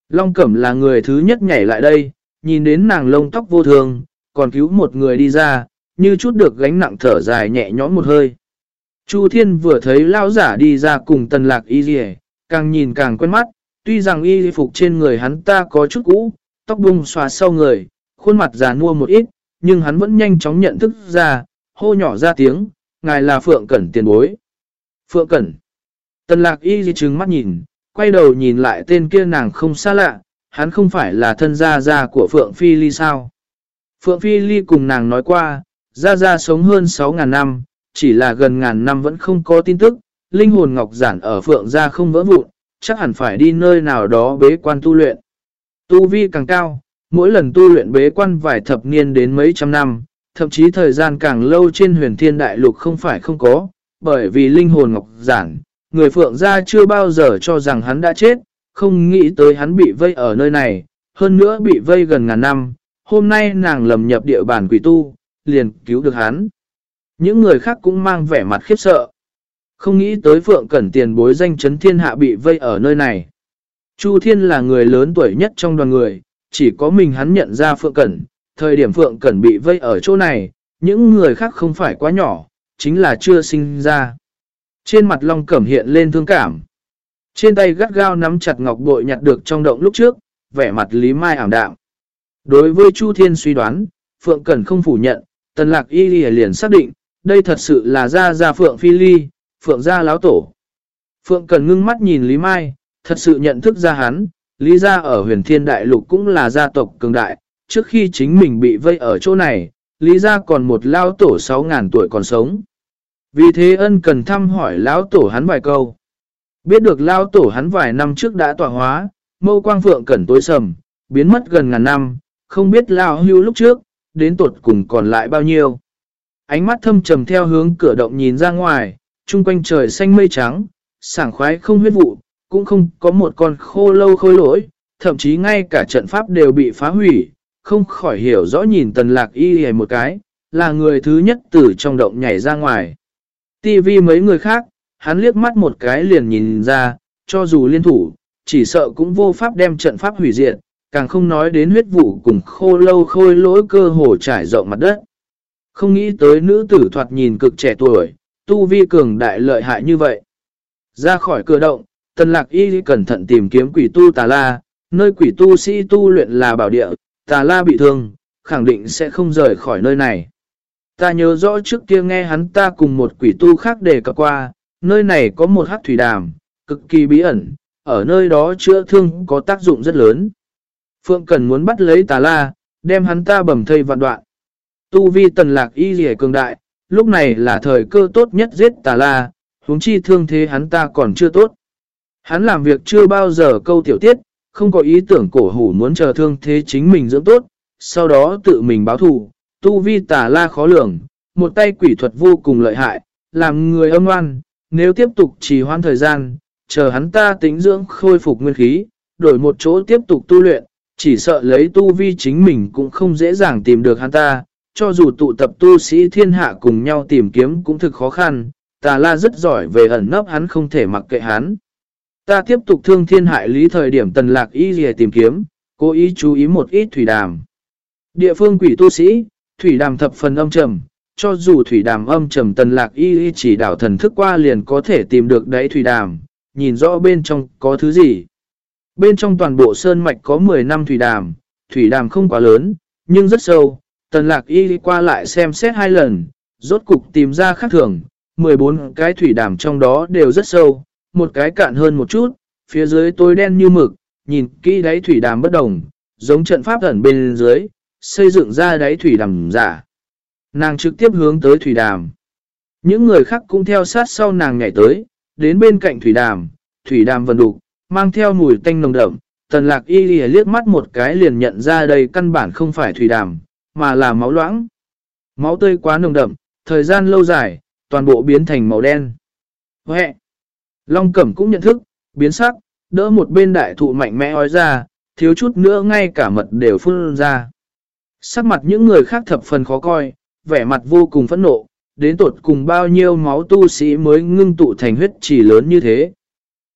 Long Cẩm là người thứ nhất nhảy lại đây, nhìn đến nàng lông tóc vô thường, còn cứu một người đi ra, như chút được gánh nặng thở dài nhẹ nhõm một hơi. Chu Thiên vừa thấy lao giả đi ra cùng tần lạc y dì càng nhìn càng quen mắt, tuy rằng y phục trên người hắn ta có chút cũ, tóc bung xòa sau người, khuôn mặt già nua một ít, nhưng hắn vẫn nhanh chóng nhận thức ra, hô nhỏ ra tiếng, ngài là Phượng Cẩn tiền bối. Phượng Cẩn. Tần lạc y dì trừng mắt nhìn, quay đầu nhìn lại tên kia nàng không xa lạ, hắn không phải là thân gia gia của Phượng Phi Ly sao. Phượng Phi Ly cùng nàng nói qua, Gia Gia sống hơn 6.000 năm, chỉ là gần ngàn năm vẫn không có tin tức, linh hồn ngọc giản ở Phượng Gia không vỡ vụn, chắc hẳn phải đi nơi nào đó bế quan tu luyện. Tu vi càng cao, mỗi lần tu luyện bế quan vài thập niên đến mấy trăm năm, thậm chí thời gian càng lâu trên huyền thiên đại lục không phải không có, bởi vì linh hồn ngọc giản, người Phượng Gia chưa bao giờ cho rằng hắn đã chết, không nghĩ tới hắn bị vây ở nơi này, hơn nữa bị vây gần ngàn năm, hôm nay nàng lầm nhập địa bàn quỷ tu, liền cứu được hắn. Những người khác cũng mang vẻ mặt khiếp sợ. Không nghĩ tới Phượng Cẩn tiền bối danh chấn thiên hạ bị vây ở nơi này. Chu Thiên là người lớn tuổi nhất trong đoàn người, chỉ có mình hắn nhận ra Phượng Cẩn. Thời điểm Phượng Cẩn bị vây ở chỗ này, những người khác không phải quá nhỏ, chính là chưa sinh ra. Trên mặt Long Cẩm hiện lên thương cảm. Trên tay gắt gao nắm chặt ngọc bội nhặt được trong động lúc trước, vẻ mặt Lý Mai ảm đạm. Đối với Chu Thiên suy đoán, Phượng Cẩn không phủ nhận, Tần Lạc Y liền xác định, đây thật sự là Gia Gia Phượng Phi Ly, Phượng Gia Láo Tổ. Phượng Cẩn ngưng mắt nhìn Lý Mai, thật sự nhận thức ra hắn, Lý Gia ở huyền thiên đại lục cũng là gia tộc cường đại, trước khi chính mình bị vây ở chỗ này, Lý Gia còn một lao tổ 6.000 tuổi còn sống. Vì thế ân cần thăm hỏi lão tổ hắn vài câu. Biết được lao tổ hắn vài năm trước đã tỏa hóa, mâu quang phượng cẩn tối sầm, biến mất gần ngàn năm, không biết lao hưu lúc trước, đến tuột cùng còn lại bao nhiêu. Ánh mắt thâm trầm theo hướng cửa động nhìn ra ngoài, chung quanh trời xanh mây trắng, sảng khoái không huyết vụ, cũng không có một con khô lâu khôi lỗi, thậm chí ngay cả trận pháp đều bị phá hủy, không khỏi hiểu rõ nhìn tần lạc y hề một cái, là người thứ nhất từ trong động nhảy ra ngoài. TV mấy người khác, hắn liếc mắt một cái liền nhìn ra, cho dù liên thủ, chỉ sợ cũng vô pháp đem trận pháp hủy diệt, càng không nói đến huyết vụ cùng khô lâu khôi lỗi cơ hồ trải rộng mặt đất. Không nghĩ tới nữ tử thoạt nhìn cực trẻ tuổi, tu vi cường đại lợi hại như vậy. Ra khỏi cửa động, tần lạc y cẩn thận tìm kiếm quỷ tu tà la, nơi quỷ tu sĩ tu luyện là bảo địa, tà la bị thương, khẳng định sẽ không rời khỏi nơi này. Ta nhớ rõ trước kia nghe hắn ta cùng một quỷ tu khác đề cập qua, nơi này có một hát thủy đàm, cực kỳ bí ẩn, ở nơi đó chữa thương có tác dụng rất lớn. Phượng Cần muốn bắt lấy tà la, đem hắn ta bầm thây vạn đoạn. Tu vi tần lạc y rỉa cường đại, lúc này là thời cơ tốt nhất giết tà la, huống chi thương thế hắn ta còn chưa tốt. Hắn làm việc chưa bao giờ câu tiểu tiết, không có ý tưởng cổ hủ muốn chờ thương thế chính mình dưỡng tốt, sau đó tự mình báo thù. Tu vi tà la khó lường, một tay quỷ thuật vô cùng lợi hại, làm người âm oan, nếu tiếp tục trì hoãn thời gian, chờ hắn ta tính dưỡng khôi phục nguyên khí, đổi một chỗ tiếp tục tu luyện, chỉ sợ lấy tu vi chính mình cũng không dễ dàng tìm được hắn ta, cho dù tụ tập tu sĩ thiên hạ cùng nhau tìm kiếm cũng thực khó khăn, tà la rất giỏi về ẩn nấp hắn không thể mặc kệ hắn. Ta tiếp tục thương thiên hại lý thời điểm tần lạc y gì tìm kiếm, cố ý chú ý một ít thủy đàm. Địa phương quỷ tu sĩ, thủy đàm thập phần âm trầm, cho dù thủy đàm âm trầm tần lạc y chỉ đảo thần thức qua liền có thể tìm được đáy thủy đàm, nhìn rõ bên trong có thứ gì. Bên trong toàn bộ sơn mạch có 10 năm thủy đàm, thủy đàm không quá lớn, nhưng rất sâu. Tần lạc y qua lại xem xét hai lần, rốt cục tìm ra khác thường, 14 cái thủy đàm trong đó đều rất sâu, một cái cạn hơn một chút, phía dưới tối đen như mực, nhìn kỹ đáy thủy đàm bất đồng, giống trận pháp ẩn bên dưới, xây dựng ra đáy thủy đàm giả. Nàng trực tiếp hướng tới thủy đàm. Những người khác cũng theo sát sau nàng nhảy tới, đến bên cạnh thủy đàm, thủy đàm vần đục, mang theo mùi tanh nồng đậm. Tần lạc y lìa liếc mắt một cái liền nhận ra đây căn bản không phải thủy đàm, mà là máu loãng. Máu tươi quá nồng đậm, thời gian lâu dài, toàn bộ biến thành màu đen. Huệ! Long Cẩm cũng nhận thức, biến sắc, đỡ một bên đại thụ mạnh mẽ ói ra, thiếu chút nữa ngay cả mật đều phun ra. Sắc mặt những người khác thập phần khó coi, vẻ mặt vô cùng phẫn nộ, đến tột cùng bao nhiêu máu tu sĩ mới ngưng tụ thành huyết chỉ lớn như thế.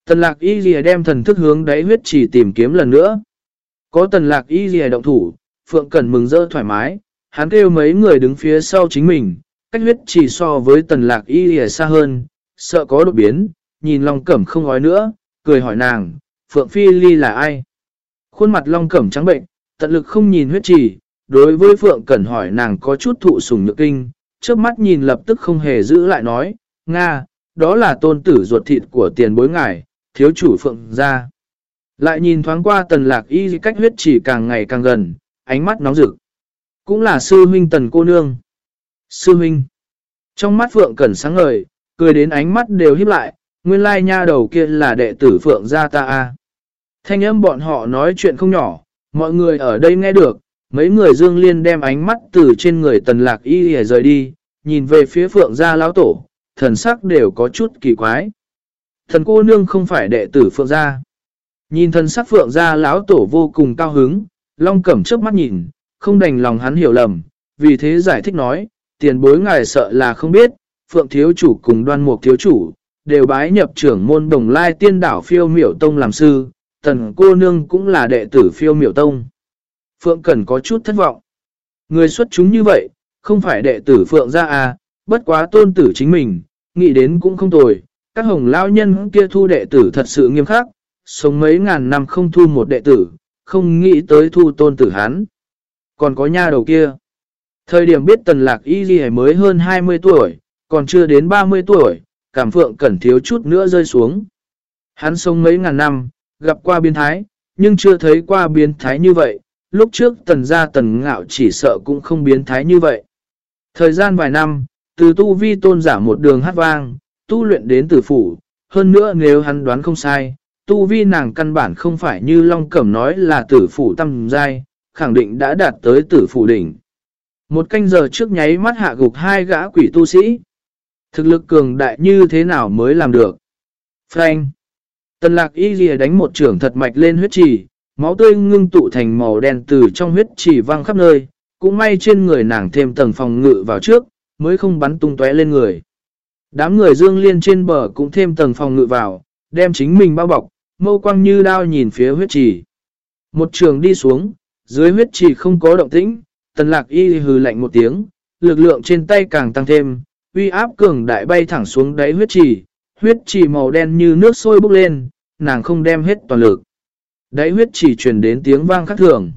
Tần lạc y ghi đem thần thức hướng đáy huyết chỉ tìm kiếm lần nữa. Có tần lạc y ghi động thủ, Phượng Cẩn mừng rỡ thoải mái, hắn kêu mấy người đứng phía sau chính mình, cách huyết chỉ so với tần lạc y ghi xa hơn, sợ có đột biến, nhìn Long Cẩm không nói nữa, cười hỏi nàng, Phượng Phi Ly là ai? Khuôn mặt Long Cẩm trắng bệnh, tận lực không nhìn huyết chỉ, đối với Phượng Cẩn hỏi nàng có chút thụ sủng nhược kinh, trước mắt nhìn lập tức không hề giữ lại nói, Nga, đó là tôn tử ruột thịt của tiền bối ngài, thiếu chủ Phượng ra. Lại nhìn thoáng qua tần lạc y cách huyết chỉ càng ngày càng gần, ánh mắt nóng rực. Cũng là sư huynh tần cô nương. Sư huynh. Trong mắt Phượng Cẩn sáng ngời, cười đến ánh mắt đều híp lại, nguyên lai nha đầu kia là đệ tử Phượng gia ta a. Thanh âm bọn họ nói chuyện không nhỏ, mọi người ở đây nghe được, mấy người dương liên đem ánh mắt từ trên người tần lạc y rời đi, nhìn về phía Phượng gia lão tổ, thần sắc đều có chút kỳ quái. Thần cô nương không phải đệ tử Phượng gia. Nhìn thần sắc Phượng gia lão tổ vô cùng cao hứng, Long Cẩm trước mắt nhìn, không đành lòng hắn hiểu lầm, vì thế giải thích nói, tiền bối ngài sợ là không biết, Phượng thiếu chủ cùng đoan mục thiếu chủ, đều bái nhập trưởng môn đồng lai tiên đảo phiêu miểu tông làm sư, tần cô nương cũng là đệ tử phiêu miểu tông. Phượng Cần có chút thất vọng. Người xuất chúng như vậy, không phải đệ tử Phượng gia à, bất quá tôn tử chính mình, nghĩ đến cũng không tồi. Các hồng lao nhân kia thu đệ tử thật sự nghiêm khắc, sống mấy ngàn năm không thu một đệ tử, không nghĩ tới thu tôn tử hắn. Còn có nha đầu kia. Thời điểm biết tần lạc y ghi mới hơn 20 tuổi, còn chưa đến 30 tuổi, cảm phượng cẩn thiếu chút nữa rơi xuống. Hắn sống mấy ngàn năm, gặp qua biến thái, nhưng chưa thấy qua biến thái như vậy, lúc trước tần gia tần ngạo chỉ sợ cũng không biến thái như vậy. Thời gian vài năm, từ tu vi tôn giả một đường hát vang, tu luyện đến tử phủ, hơn nữa nếu hắn đoán không sai, tu vi nàng căn bản không phải như Long Cẩm nói là tử phủ tâm giai, khẳng định đã đạt tới tử phủ đỉnh. Một canh giờ trước nháy mắt hạ gục hai gã quỷ tu sĩ. Thực lực cường đại như thế nào mới làm được? Frank. Tần lạc y ghi đánh một trưởng thật mạch lên huyết trì, máu tươi ngưng tụ thành màu đen từ trong huyết trì văng khắp nơi, cũng may trên người nàng thêm tầng phòng ngự vào trước, mới không bắn tung tóe lên người. Đám người dương liên trên bờ cũng thêm tầng phòng ngự vào, đem chính mình bao bọc, mâu quăng như đao nhìn phía huyết trì. Một trường đi xuống, dưới huyết trì không có động tĩnh, tần lạc y hừ lạnh một tiếng, lực lượng trên tay càng tăng thêm, uy áp cường đại bay thẳng xuống đáy huyết trì, huyết trì màu đen như nước sôi bốc lên, nàng không đem hết toàn lực. Đáy huyết trì truyền đến tiếng vang khắc thường.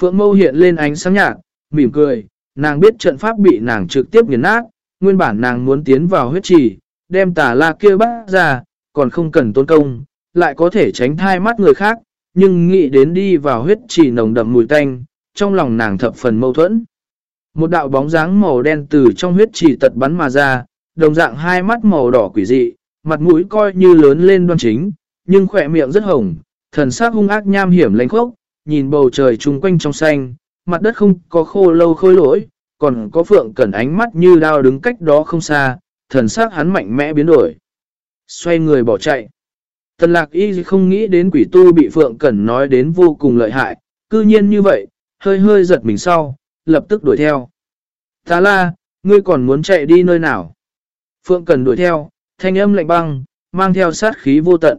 Phượng mâu hiện lên ánh sáng nhạt, mỉm cười, nàng biết trận pháp bị nàng trực tiếp nghiền nát, nguyên bản nàng muốn tiến vào huyết trì, đem tà la kia bắt ra, còn không cần tôn công, lại có thể tránh thai mắt người khác, nhưng nghĩ đến đi vào huyết trì nồng đậm mùi tanh, trong lòng nàng thập phần mâu thuẫn. Một đạo bóng dáng màu đen từ trong huyết trì tật bắn mà ra, đồng dạng hai mắt màu đỏ quỷ dị, mặt mũi coi như lớn lên đoan chính, nhưng khỏe miệng rất hồng, thần sắc hung ác nham hiểm lánh khốc, nhìn bầu trời chung quanh trong xanh, mặt đất không có khô lâu khôi lỗi, còn có phượng cẩn ánh mắt như đao đứng cách đó không xa, thần sắc hắn mạnh mẽ biến đổi. Xoay người bỏ chạy. Tần lạc y không nghĩ đến quỷ tu bị phượng cẩn nói đến vô cùng lợi hại, cư nhiên như vậy, hơi hơi giật mình sau, lập tức đuổi theo. ta la, ngươi còn muốn chạy đi nơi nào? Phượng cẩn đuổi theo, thanh âm lạnh băng, mang theo sát khí vô tận.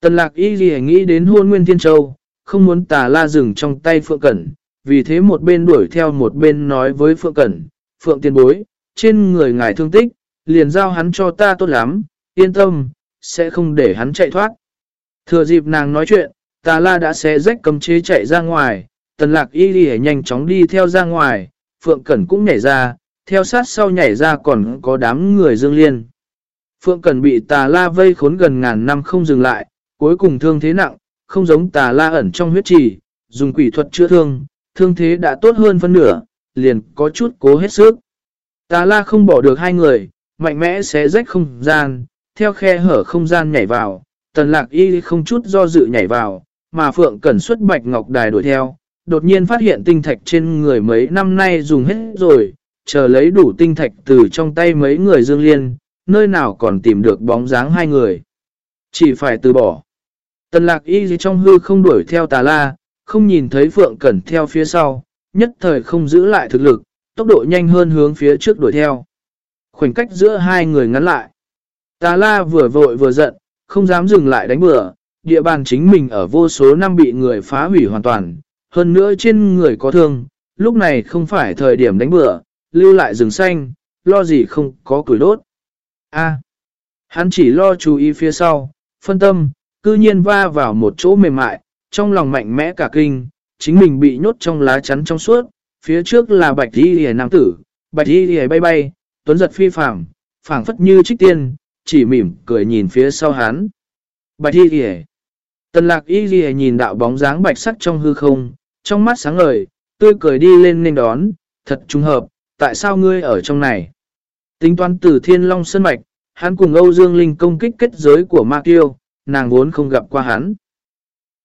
Tần lạc y ghi nghĩ đến hôn nguyên thiên châu, không muốn tà la dừng trong tay Phượng Cẩn, vì thế một bên đuổi theo một bên nói với Phượng Cẩn, Phượng tiền bối, trên người ngài thương tích, liền giao hắn cho ta tốt lắm, yên tâm, sẽ không để hắn chạy thoát. Thừa dịp nàng nói chuyện, tà la đã xé rách cầm chế chạy ra ngoài, tần lạc y đi nhanh chóng đi theo ra ngoài, Phượng Cẩn cũng nhảy ra, theo sát sau nhảy ra còn có đám người dương liên. Phượng Cẩn bị tà la vây khốn gần ngàn năm không dừng lại, cuối cùng thương thế nặng, không giống tà la ẩn trong huyết trì, dùng quỷ thuật chữa thương, thương thế đã tốt hơn phân nửa, liền có chút cố hết sức. Tà la không bỏ được hai người, mạnh mẽ xé rách không gian, theo khe hở không gian nhảy vào, tần lạc y không chút do dự nhảy vào, mà Phượng Cẩn xuất bạch ngọc đài đuổi theo, đột nhiên phát hiện tinh thạch trên người mấy năm nay dùng hết rồi, chờ lấy đủ tinh thạch từ trong tay mấy người dương liên, nơi nào còn tìm được bóng dáng hai người. Chỉ phải từ bỏ. Tần lạc y trong hư không đuổi theo tà la, không nhìn thấy Phượng Cẩn theo phía sau, nhất thời không giữ lại thực lực, tốc độ nhanh hơn hướng phía trước đuổi theo. Khoảnh cách giữa hai người ngắn lại. Tà la vừa vội vừa giận, không dám dừng lại đánh bừa, địa bàn chính mình ở vô số năm bị người phá hủy hoàn toàn, hơn nữa trên người có thương, lúc này không phải thời điểm đánh bừa, lưu lại rừng xanh, lo gì không có củi đốt. A. hắn chỉ lo chú ý phía sau, phân tâm, cư nhiên va vào một chỗ mềm mại, trong lòng mạnh mẽ cả kinh, chính mình bị nhốt trong lá chắn trong suốt, phía trước là bạch đi hề nam tử, bạch đi hề bay bay, tuấn giật phi phạm, phảng phất như trích tiên, chỉ mỉm cười nhìn phía sau hắn. Bạch đi hề. Tần lạc y hề nhìn đạo bóng dáng bạch sắc trong hư không, trong mắt sáng ngời, tươi cười đi lên nên đón, thật trùng hợp, tại sao ngươi ở trong này? Tính toán từ Thiên Long Sơn Mạch, hắn cùng Âu Dương Linh công kích kết giới của Ma Kiêu, nàng vốn không gặp qua hắn.